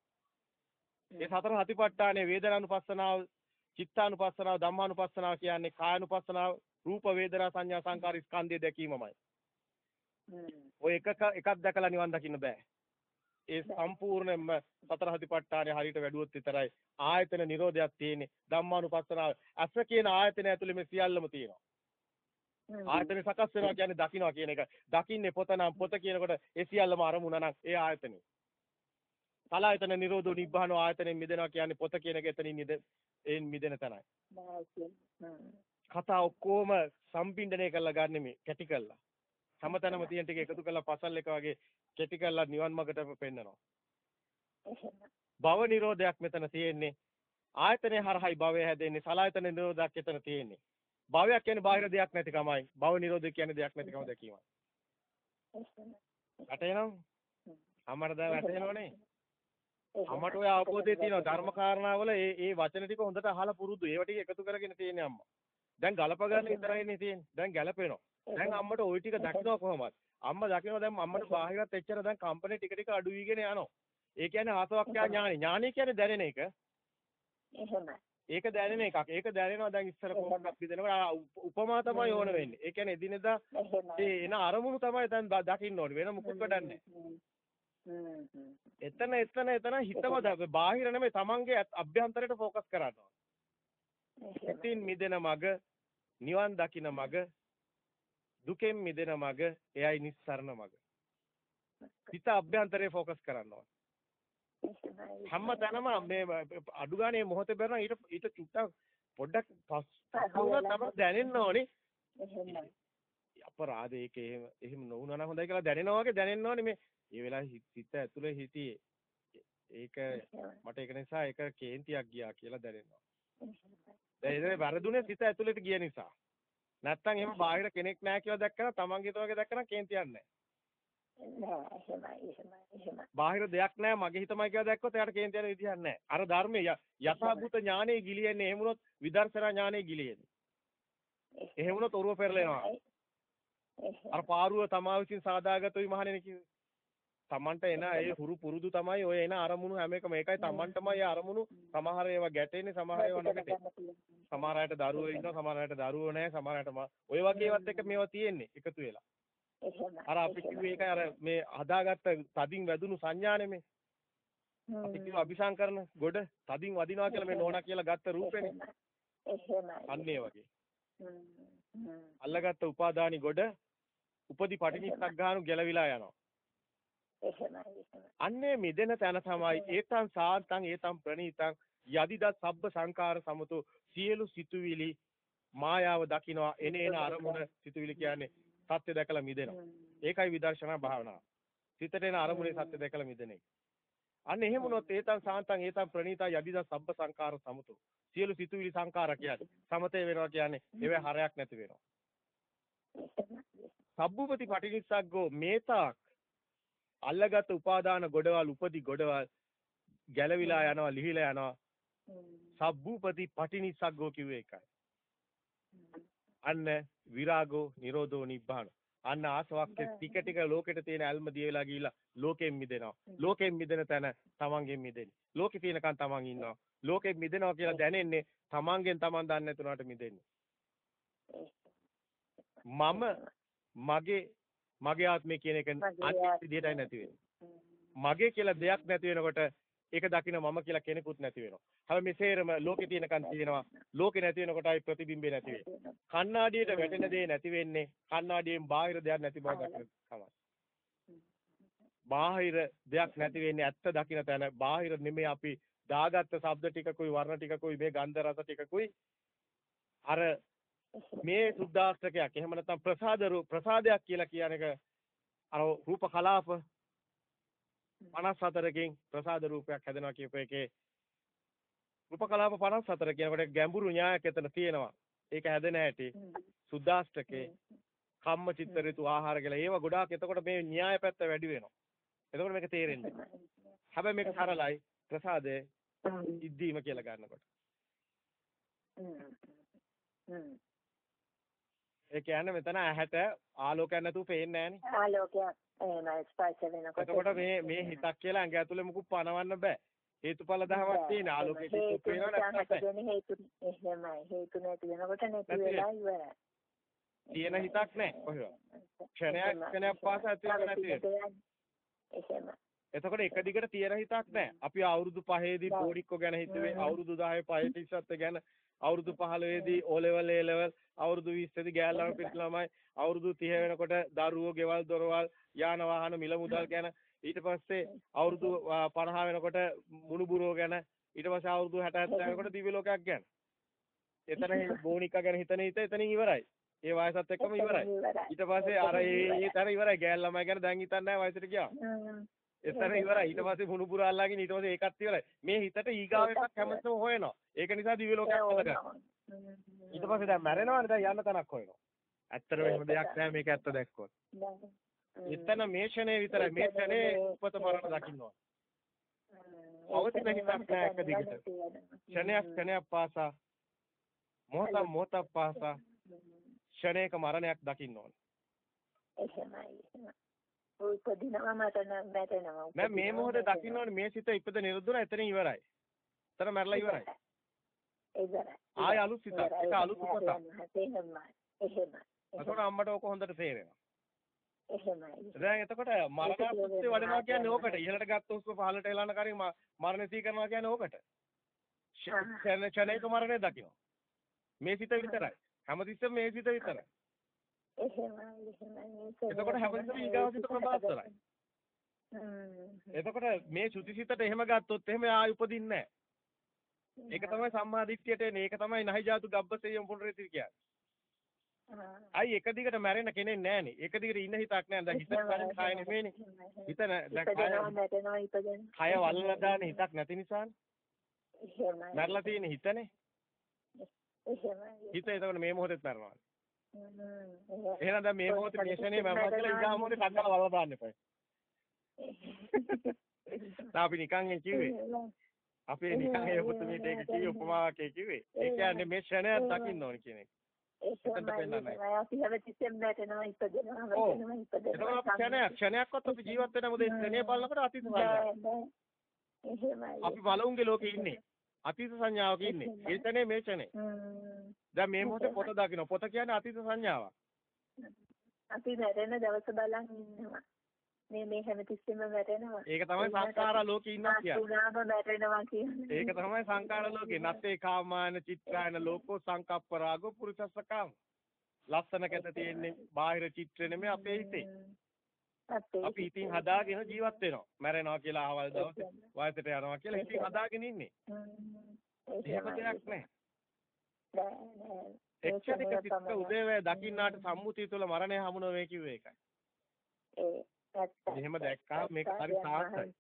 ඒ සතර හතිපට්ඨානේ වේදනානුපස්සනාව, චිත්තානුපස්සනාව, ධම්මානුපස්සනාව කියන්නේ කායනුපස්සනාව, රූප වේදනා සංඥා සංකාර ස්කන්ධය දැකීමමයි. ඔය එකක එකක් දැකලා නිවන් දකින්න බෑ. ඒ සම්පූර්ණයෙන්ම සතර හතිපට්ඨානේ හරියට වැඩුවොත් විතරයි ආයතන නිරෝධයක් තියෙන්නේ. ධම්මානුපස්සනාව. අස කියන ආයතන ඇතුලේ මේ සියල්ලම තියෙනවා. ආයතන සකස් වෙනවා කියන්නේ දකින්නවා කියන එක. දකින්නේ පොත නම් පොත කියනකොට ඒ සියල්ලම අරමුණ නම් ඒ ආයතනෙ. සලායතන නිරෝධෝ නිබ්බානෝ ආයතනෙන් මිදෙනවා කියන්නේ පොත කියන එක එතනින් නිද එන් මිදෙන තැනයි. කතා ඔක්කොම සම්පින්ඩණය කරලා ගන්න මේ කැටි කරලා. හැමතැනම තියෙන ටික එකතු කරලා පසල් එක වගේ කැටි කරලා නිවන් මාර්ගට පෙන්නනවා. භව නිරෝධයක් මෙතන තියෙන්නේ. ආයතනය හරහායි භවය හැදෙන්නේ. සලායතන නිරෝධයක් එතන තියෙන්නේ. භවයක් කියන්නේ බාහිර දෙයක් නැතිකමයි. භව නිරෝධය කියන්නේ දෙයක් නැතිකම දැකීමයි. වැටේනම්? අමර දැන් වැටෙනවනේ. අම්මට ඔය අවබෝධය තියෙනවා ධර්ම කාරණාවල ඒ ඒ වචන ටික හොඳට අහලා පුරුදු. ඒව ටික එකතු කරගෙන තියෙන්නේ අම්මා. දැන් ගලප ගන්න විතරයිනේ තියෙන්නේ. දැන් ගැලපෙනවා. දැන් අම්මට ওই ටික දකින්න කොහොමද? අම්මා දකින්න දැන් අම්මට බාහිරත් එච්චර දැන් කම්පැනි ටික ටික අඩු වීගෙන යනවා. ඒ කියන්නේ ආසවක්ඛ්‍යා ඥානෙ. ඥානෙ කියන්නේ දැනෙන එක. එහෙමයි. ඒක දැනෙන එකක්. ඒක දැනෙනවා දැන් ඉස්සර කොහොමද අපි දෙනකොට උපමා තමයි ඕන වෙන්නේ. ඒ කියන්නේ එදිනෙදා ඒ එන අරමුණු තමයි දැන් දකින්න ඕනේ. වෙන මොකුත් වැඩන්නේ එතන එතන එතන හිතම බාහිර නෙමෙයි තමන්ගේ අභ්‍යන්තරයට ફોકસ කරන්න ඕනේ. ඉතින් මිදෙන මග නිවන් දකින මග දුකෙන් මිදෙන මග එයයි නිස්සරණ මග. හිත අභ්‍යන්තරේ ફોකස් කරන්න ඕන. හැම තැනම මේ අඩු ගානේ මොහොතේ බරන ඊට ඊට චුට්ටක් පොඩ්ඩක් පස්සුන තම දැනෙන්න ඕනේ. අපරාධයක එහෙම එහෙම නොවුනා නම් හොඳයි කියලා දැනෙනවා වගේ දැනෙන්න ඕනේ මේ. මේ වෙලාවේ හිත ඇතුලේ හිටියේ. ඒක මට ඒක නිසා ඒක කේන්තියක් ගියා කියලා දැනෙනවා. ඒක වැරදුනේ සිත ඇතුලේට ගිය නිසා. නැත්තම් එහෙම බාහිර කෙනෙක් නැහැ කියලා දැක්කම තමන්ගේ තෝගේ දැක්කම කේන්තියක් නැහැ. බාහිර දෙයක් නැහැ මගේ හිතමයි කියලා දැක්කොත් එයාට කේන්ති යන විදිහක් නැහැ. අර ධර්මයේ යථාභූත ඥානෙ ගිලියෙන්නේ එහෙම වුණොත් විදර්ශනා ඥානෙ ගිලියෙන්නේ. එහෙම වුණොත් ඔරුව පෙරලෙනවා. අර පාරුව තමා විසින් සාදාගතුයි මහණෙනි කිව්වේ. තමන්ට එන ඒ හුරු පුරුදු තමයි ඔය එන අරමුණු හැම එකම ඒකයි තමන්ටමයි අරමුණු සමහර ඒවා ගැටෙන්නේ සමහර ඒවා නැගටේ. සමහර අයට දරුවෝ ඉන්නවා සමහර අයට දරුවෝ නැහැ සමහර අයට ඔය වගේ ඒවත් එක මේවා තියෙන්නේ එකතු වෙලා. අර අපි කිව්වේ ඒකයි අර මේ හදාගත්ත තදින් වැදුණු සංඥානේ මේ. අපි කිව්ව අபிසංකරණ ගොඩ තදින් වදිනවා කියලා මේ නෝනා කියලා ගත්ත රූපේනේ. එහෙමයි. අන්න ඒ වගේ. අල්ලගත්ත උපාදානි ගොඩ උපදි පටිනිස්සක් ගානු ගැලවිලා යනවා. එහෙමයි. අන්නේ මිදෙන තැන තමයි ඒතං සාන්තං ඒතං ප්‍රණීතං යදිදත් සබ්බ සංකාර සමතු සියලු සිතුවිලි මායාව දකිනවා එන එන අරමුණ සිතුවිලි කියන්නේ සත්‍ය දැකලා මිදෙනවා. ඒකයි විදර්ශනා භාවනාව. සිතට එන අරමුණේ සත්‍ය දැකලා මිදෙන එක. අන්න එහෙම වුණොත් ඒතං සාන්තං ඒතං ප්‍රණීතං යදිදත් සබ්බ සංකාර සමතු සියලු සිතුවිලි සංකාර කියන්නේ සමතේ වෙනවා කියන්නේ ඒවේ හරයක් නැති වෙනවා. සබ්බුපති පටිනිස්සග්ගෝ මේතාක් අල්ලගත් උපාදාන ගොඩවල් උපදි ගොඩවල් ගැලවිලා යනවා ලිහිලා යනවා සබ්බූපති පටිනිස්සග්ගෝ කිව්වේ ඒකයි. අන්න විරාගෝ නිරෝධෝ නිබ්බාන. අන්න ආසවක්ක ටික ටික ලෝකෙට තියෙන ඇල්ම දිය වෙලා ගිහිලා ලෝකෙන් මිදෙනවා. ලෝකෙන් මිදෙන තැන තමන්ගෙන් මිදෙන්නේ. ලෝකේ තියෙනකන් තමන් ඉන්නවා. ලෝකෙන් මිදෙනවා කියලා දැනෙන්නේ තමන්ගෙන් තමන් දන්නේ නැතුනට මිදෙන්නේ. මම මගේ මගේ ආත්මය කියන එක අනිත් විදිහටයි නැති වෙන්නේ. මගේ කියලා දෙයක් නැති වෙනකොට ඒක දකින්න මම කියලා කෙනෙකුත් නැති වෙනවා. හැබැයි මේ සේරම ලෝකේ තියෙනකන් තියෙනවා. ලෝකේ නැති වෙනකොටයි ප්‍රතිබිම්බේ නැති වෙන්නේ. කණ්ණාඩියට වැටෙන දේ නැති වෙන්නේ කණ්ණාඩියෙන් බාහිර දෙයක් නැති බව දකින තමයි. බාහිර දෙයක් නැති වෙන්නේ ඇත්ත දකින්න තැන බාහිර නෙමෙයි අපි දාගත්ත ශබ්ද ටිකකුයි වර්ණ ටිකකුයි මේ ගන්ධ රස ටිකකුයි අර මේ සුද්ධාස්ත්‍රකයක් එහෙම නැත්නම් ප්‍රසාද ප්‍රසාදයක් කියලා කියන එක අර රූප කලාප 54කින් ප්‍රසාද රූපයක් හැදෙනවා කියප එකේ රූප කලාප 54 කියනකොට ගැඹුරු න්‍යායක් එතන තියෙනවා. ඒක හැදෙන හැටි සුද්ධාස්ත්‍රකේ කම්ම චිත්ත ඍතු ආහාර කියලා ඒව ගොඩාක් එතකොට මේ න්‍යාය පැත්ත වැඩි වෙනවා. එතකොට මේක තේරෙන්නේ. හැබැයි මේක සරලයි ප්‍රසාදේ ඉද්දීම කියලා ගන්නකොට. ඒ කියන්නේ මෙතන ඇහැට ආලෝකයක් නැතුව පේන්නේ නැහනේ. ආලෝකයක් එහෙමයි ස්පර්ශ වෙනකොට. එතකොට මේ මේ හිතක් කියලා ඇඟ ඇතුලේ මුකුත් පනවන්න බෑ. හේතුඵල ධමයක් තියෙන ආලෝකයේ චිත්ත පේනවා නැත්නම් හේතු එහෙමයි හේතු නැති වෙනකොට නැති වෙලා ඉවරයි. තියෙන හිතක් නැහැ කොහෙවත්. ක්ෂණයක් ක්ෂණයක් පාසා ඇතුලේ නැති වෙනවා. එහෙමයි. එතකොට එක දිගට තියෙන හිතක් නැහැ. අපි අවුරුදු 5ේදී බෝඩික්කෝ ගැන හිතුවේ අවුරුදු 10 5 තිස්සත් ගැන අවුරුදු 15 දී O level A level අවුරුදු 20 දී ගෑල් ළමයි පිට ළමයි අවුරුදු 30 වෙනකොට දරුවෝ ගෙවල් දොරවල් යාන වාහන මිල මුදල් ගැන. ඊට පස්සේ අවුරුදු 50 වෙනකොට මුණුබුරෝ ගැන. ඊට පස්සේ අවුරුදු 60 70 වෙනකොට දිව්‍ය ලෝකයක් ගැන. එතන බෝනිකා ගැන හිතන හිත එතනින් ඉවරයි. ඒ වයසත් එක්කම ඉවරයි. ඊට පස්සේ අර ඒ තර ඉවරයි. ගෑල් ළමයි ගැන දැන් හිතන්නේ නැහැ වයසට ගියා එතන ඉවරයි. ඊට පස්සේ මුණුබුර අල්ලාගෙන ඊට පස්සේ ඒකත් ඉවරයි. මේ හිතට ඊගාව එකක් හැමතෙම හොයනවා. ඒක නිසා දිව්‍ය ලෝකයක් හොයනවා ඊට පස්සේ දැන් මැරෙනවනේ දැන් යන්න තැනක් හොයනවා ඇත්තටම එහෙම දෙයක් නැහැ මේක ඇත්ත දැක්කොත්. එතන මේ ක්ෂණේ විතරයි මේ ක්ෂණේ උපත මරණ දකින්න ඕන. අවතින හිතක් නැහැ එක දිගට. ක්ෂණයක් ක්ෂණයක් පාසා මොහොත මොහොත පාසා ක්ෂණයක මරණයක් දකින්න ඕන. එහෙමයි. උපදිනවා මරණ මැරෙනවා. මම මේ මොහොතේ දකින්න ඕනේ මේ සිත ඉපද නිරුද්ධුන එතනින් ඉවරයි. එතන මැරලා ඉවරයි. ඉවරයි. ආය අලුත් සිතක්. ඒක අලුත් උපතක්. එහෙමයි. එහෙමයි. එතකොට අම්මට ඕක හොඳට තේරෙනවා. එහෙමයි. දැන් එතකොට මරණාසුත්ති වඩනවා කියන්නේ ඕකට. ඉහළට ගත්ත හුස්ම පහළට එලන කරින් මරණ සී කරනවා කියන්නේ ඕකට. ක්ෂණ ක්ෂණයක මරණය දකින්න. මේ සිත විතරයි. හැමතිස්සෙම මේ සිත විතරයි. එහෙමයි එහෙමයි. එතකොට හැමතිස්සෙම ඊගාව සිත ප්‍රබාස්තරයි. එතකොට මේ ශ්‍රුතිසිතට එහෙම ගත්තොත් එහෙම ආයි උපදින්නේ නැහැ. ඒක තමයි සම්මා දිට්ඨියට එන්නේ. ඒක තමයි නහි ජාතු ගබ්බසෙයම් පුනරේති කියන්නේ. අයි එක දිගට මැරෙන කෙනෙක් නැහනේ. එක දිගට ඉන්න හිතක් නැහැ. දැන් හිත කරන්නේ කය නෙමෙයිනේ. හිත දැන් කය වල්ලා දාන හිතක් නැති නිසානේ. එහෙමයි. මැරලා තියෙන හිතනේ. එහෙමයි. හිත එතකොට මේ මොහොතේත් මැරනවා. එහෙනම් දැන් මේ මොහොතේ මේ ෂනේ මම කියලා ඊගා මොහොතේ කඩලා වල්ලා දාන්න එපා. අපි නිකන් කිව්වේ. අපි නිකන් ඒ පුතුමිට ඒක කිව්වේ උපමාවක් කිව්වේ. ඒ කියන්නේ මේ ෂණය දකින්න ඕන කියන එක. ක්ෂණයක් ක්ෂණයක්වත් අපි ජීවත් වෙන මොකද ක්ෂණය බලනකොට අතීත සංඥා. අපි බලුන්ගේ ලෝකේ ඉන්නේ. අතීත සංඥාවක ඉන්නේ. ඒ ක්ෂණේ මේ ක්ෂණේ. දැන් මේ මොහොතේ පොත දකින්න පොත කියන්නේ අතීත සංඥාවක්. අපි වැටෙන දවස බලන් ඉන්නවා මේ මේ හැමතිස්සෙම වැටෙනවා ඒක තමයි සංඛාර ලෝකේ ඉන්නවා කියන්නේ. තුනාම වැටෙනවා කියන්නේ. ඒක තමයි සංඛාර ලෝකේ. නත්තේ කාමායන චිත්‍රායන ලෝකෝ සංකප්ප රාගෝ පුරුෂස්ස කාම ලස්සන කැත තියෙන්නේ බාහිර චිත්‍ර නෙමෙයි අපේ හිතේ. අපේ ඉතින් හදාගෙන ජීවත් වෙනවා. මැරෙනවා කියලා අහවල් දවසේ වයසට යනවා කියලා ඉතින් හදාගෙන ඉන්නේ. එහෙම දෙයක් නැහැ. එක්ෂණික සිත් උදේවැය දකින්නාට සම්මුතිය තුළ මරණය හමු නොවේ කිව්වේ ඒකයි. ඒ ඇත්ත. එහෙම දැක්කා මේක හරි සාර්ථකයි.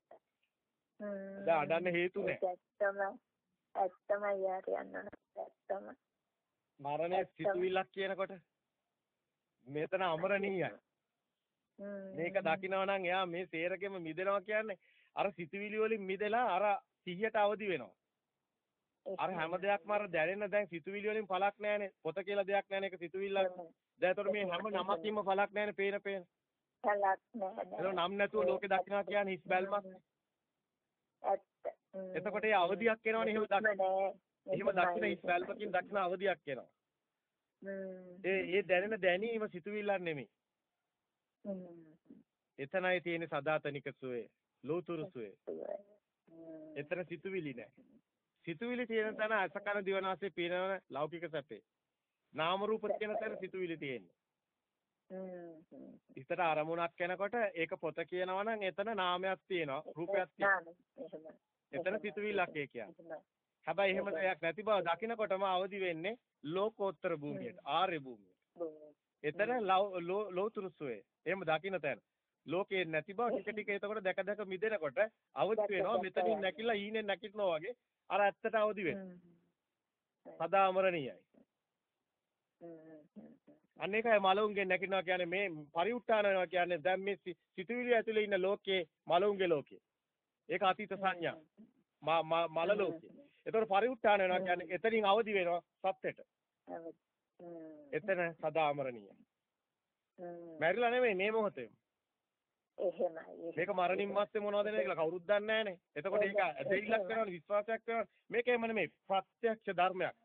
දැන් අඩන්න හේතු නැහැ. ඇත්තම ඇත්තම යාර යන්න ඇත්තම මරණය සිතුවිල්ලක් කියනකොට මෙතන අමරණීයයි. මේක දකිනවා නම් එයා මේ සේරකෙම මිදෙනවා කියන්නේ අර සිතුවිලි වලින් මිදලා අර සිහියට අවදි වෙනවා. අර හැම දෙයක්ම අර දැනෙන දැන් සිතුවිලි වලින් පළක් නැහැනේ. පොත කියලා දෙයක් නැහැනේ. ඒක සිතුවිල්ලක්. දැන් ඒතකොට මේ හැම නමකින්ම පළක් නැහැනේ. පේන පේන. පළක් නැහැ. ඒක නම් නැතුව ලෝකේ දකින්නවා කියන්නේ හිස් බැල්මක්. ඇත්ත. එතකොට ඒ අවදියක් එනවනේ එහෙම දකින්න. එහෙම දකින්න හිස් බැල්මකින් දකින්න අවදියක් එනවා. ඒ ඒ දැනෙන දැනීම සිතුවිල්ලක් නෙමෙයි. එතනයි තියෙන සදාතනික සුවේ. ලෝතුරු සුවේ. එතන සිතුවිලි නැහැ. සිතුවිලි තියෙන තැන අසකන දිවනාසේ පේනවන ලෞකික සැපේ. නාම රූප කියන තැන සිතුවිලි තියෙන්නේ. ඉතට අරමුණක් එනකොට ඒක පොත කියනවා නම් එතන නාමයක් තියෙනවා රූපයක් තියෙනවා. එතන සිතුවිල්ලක් ඒ කියන්නේ. හැබැයි එහෙම දෙයක් නැති බව දකිනකොටම අවදි වෙන්නේ ලෝකෝත්තර භූමියට ආර්ය භූමියට. එතන ලෝතුරුසුවේ. එහෙම දකින්න තැන. ලෝකේ නැති බව ටික ටික එතකොට දැක දැක මිදෙනකොට අවදි වෙනවා මෙතනින් නැකිලා ඊනේ නැකිටනවා වගේ අර ඇත්තට අවදි වෙනවා. සදා අමරණීයයි. අන්න ඒකයි මලවුන්ගෙන් නැකිනවා කියන්නේ මේ පරිඋත්ථානවා කියන්නේ දැන් මේ සිතුවිලි ඇතුලේ ඉන්න ලෝකේ මලවුන්ගේ ලෝකේ. ඒක අතීත සංඥා. මල ලෝකේ. ඒතකොට පරිඋත්ථාන වෙනවා කියන්නේ එතනින් අවදි වෙනවා සත්‍යෙට. එතන සදා අමරණීය. මැරිලා නෙමෙයි මේ මොහොතේ. එහෙමයි. මේක මරණින් මස්සේ මොනවද නේද කියලා කවුරුත් දන්නේ නැහනේ. එතකොට ඒක ඇදහිල්ලක් කරනවා විශ්වාසයක් කරනවා. මේක එම නෙමෙයි ප්‍රත්‍යක්ෂ ධර්මයක්.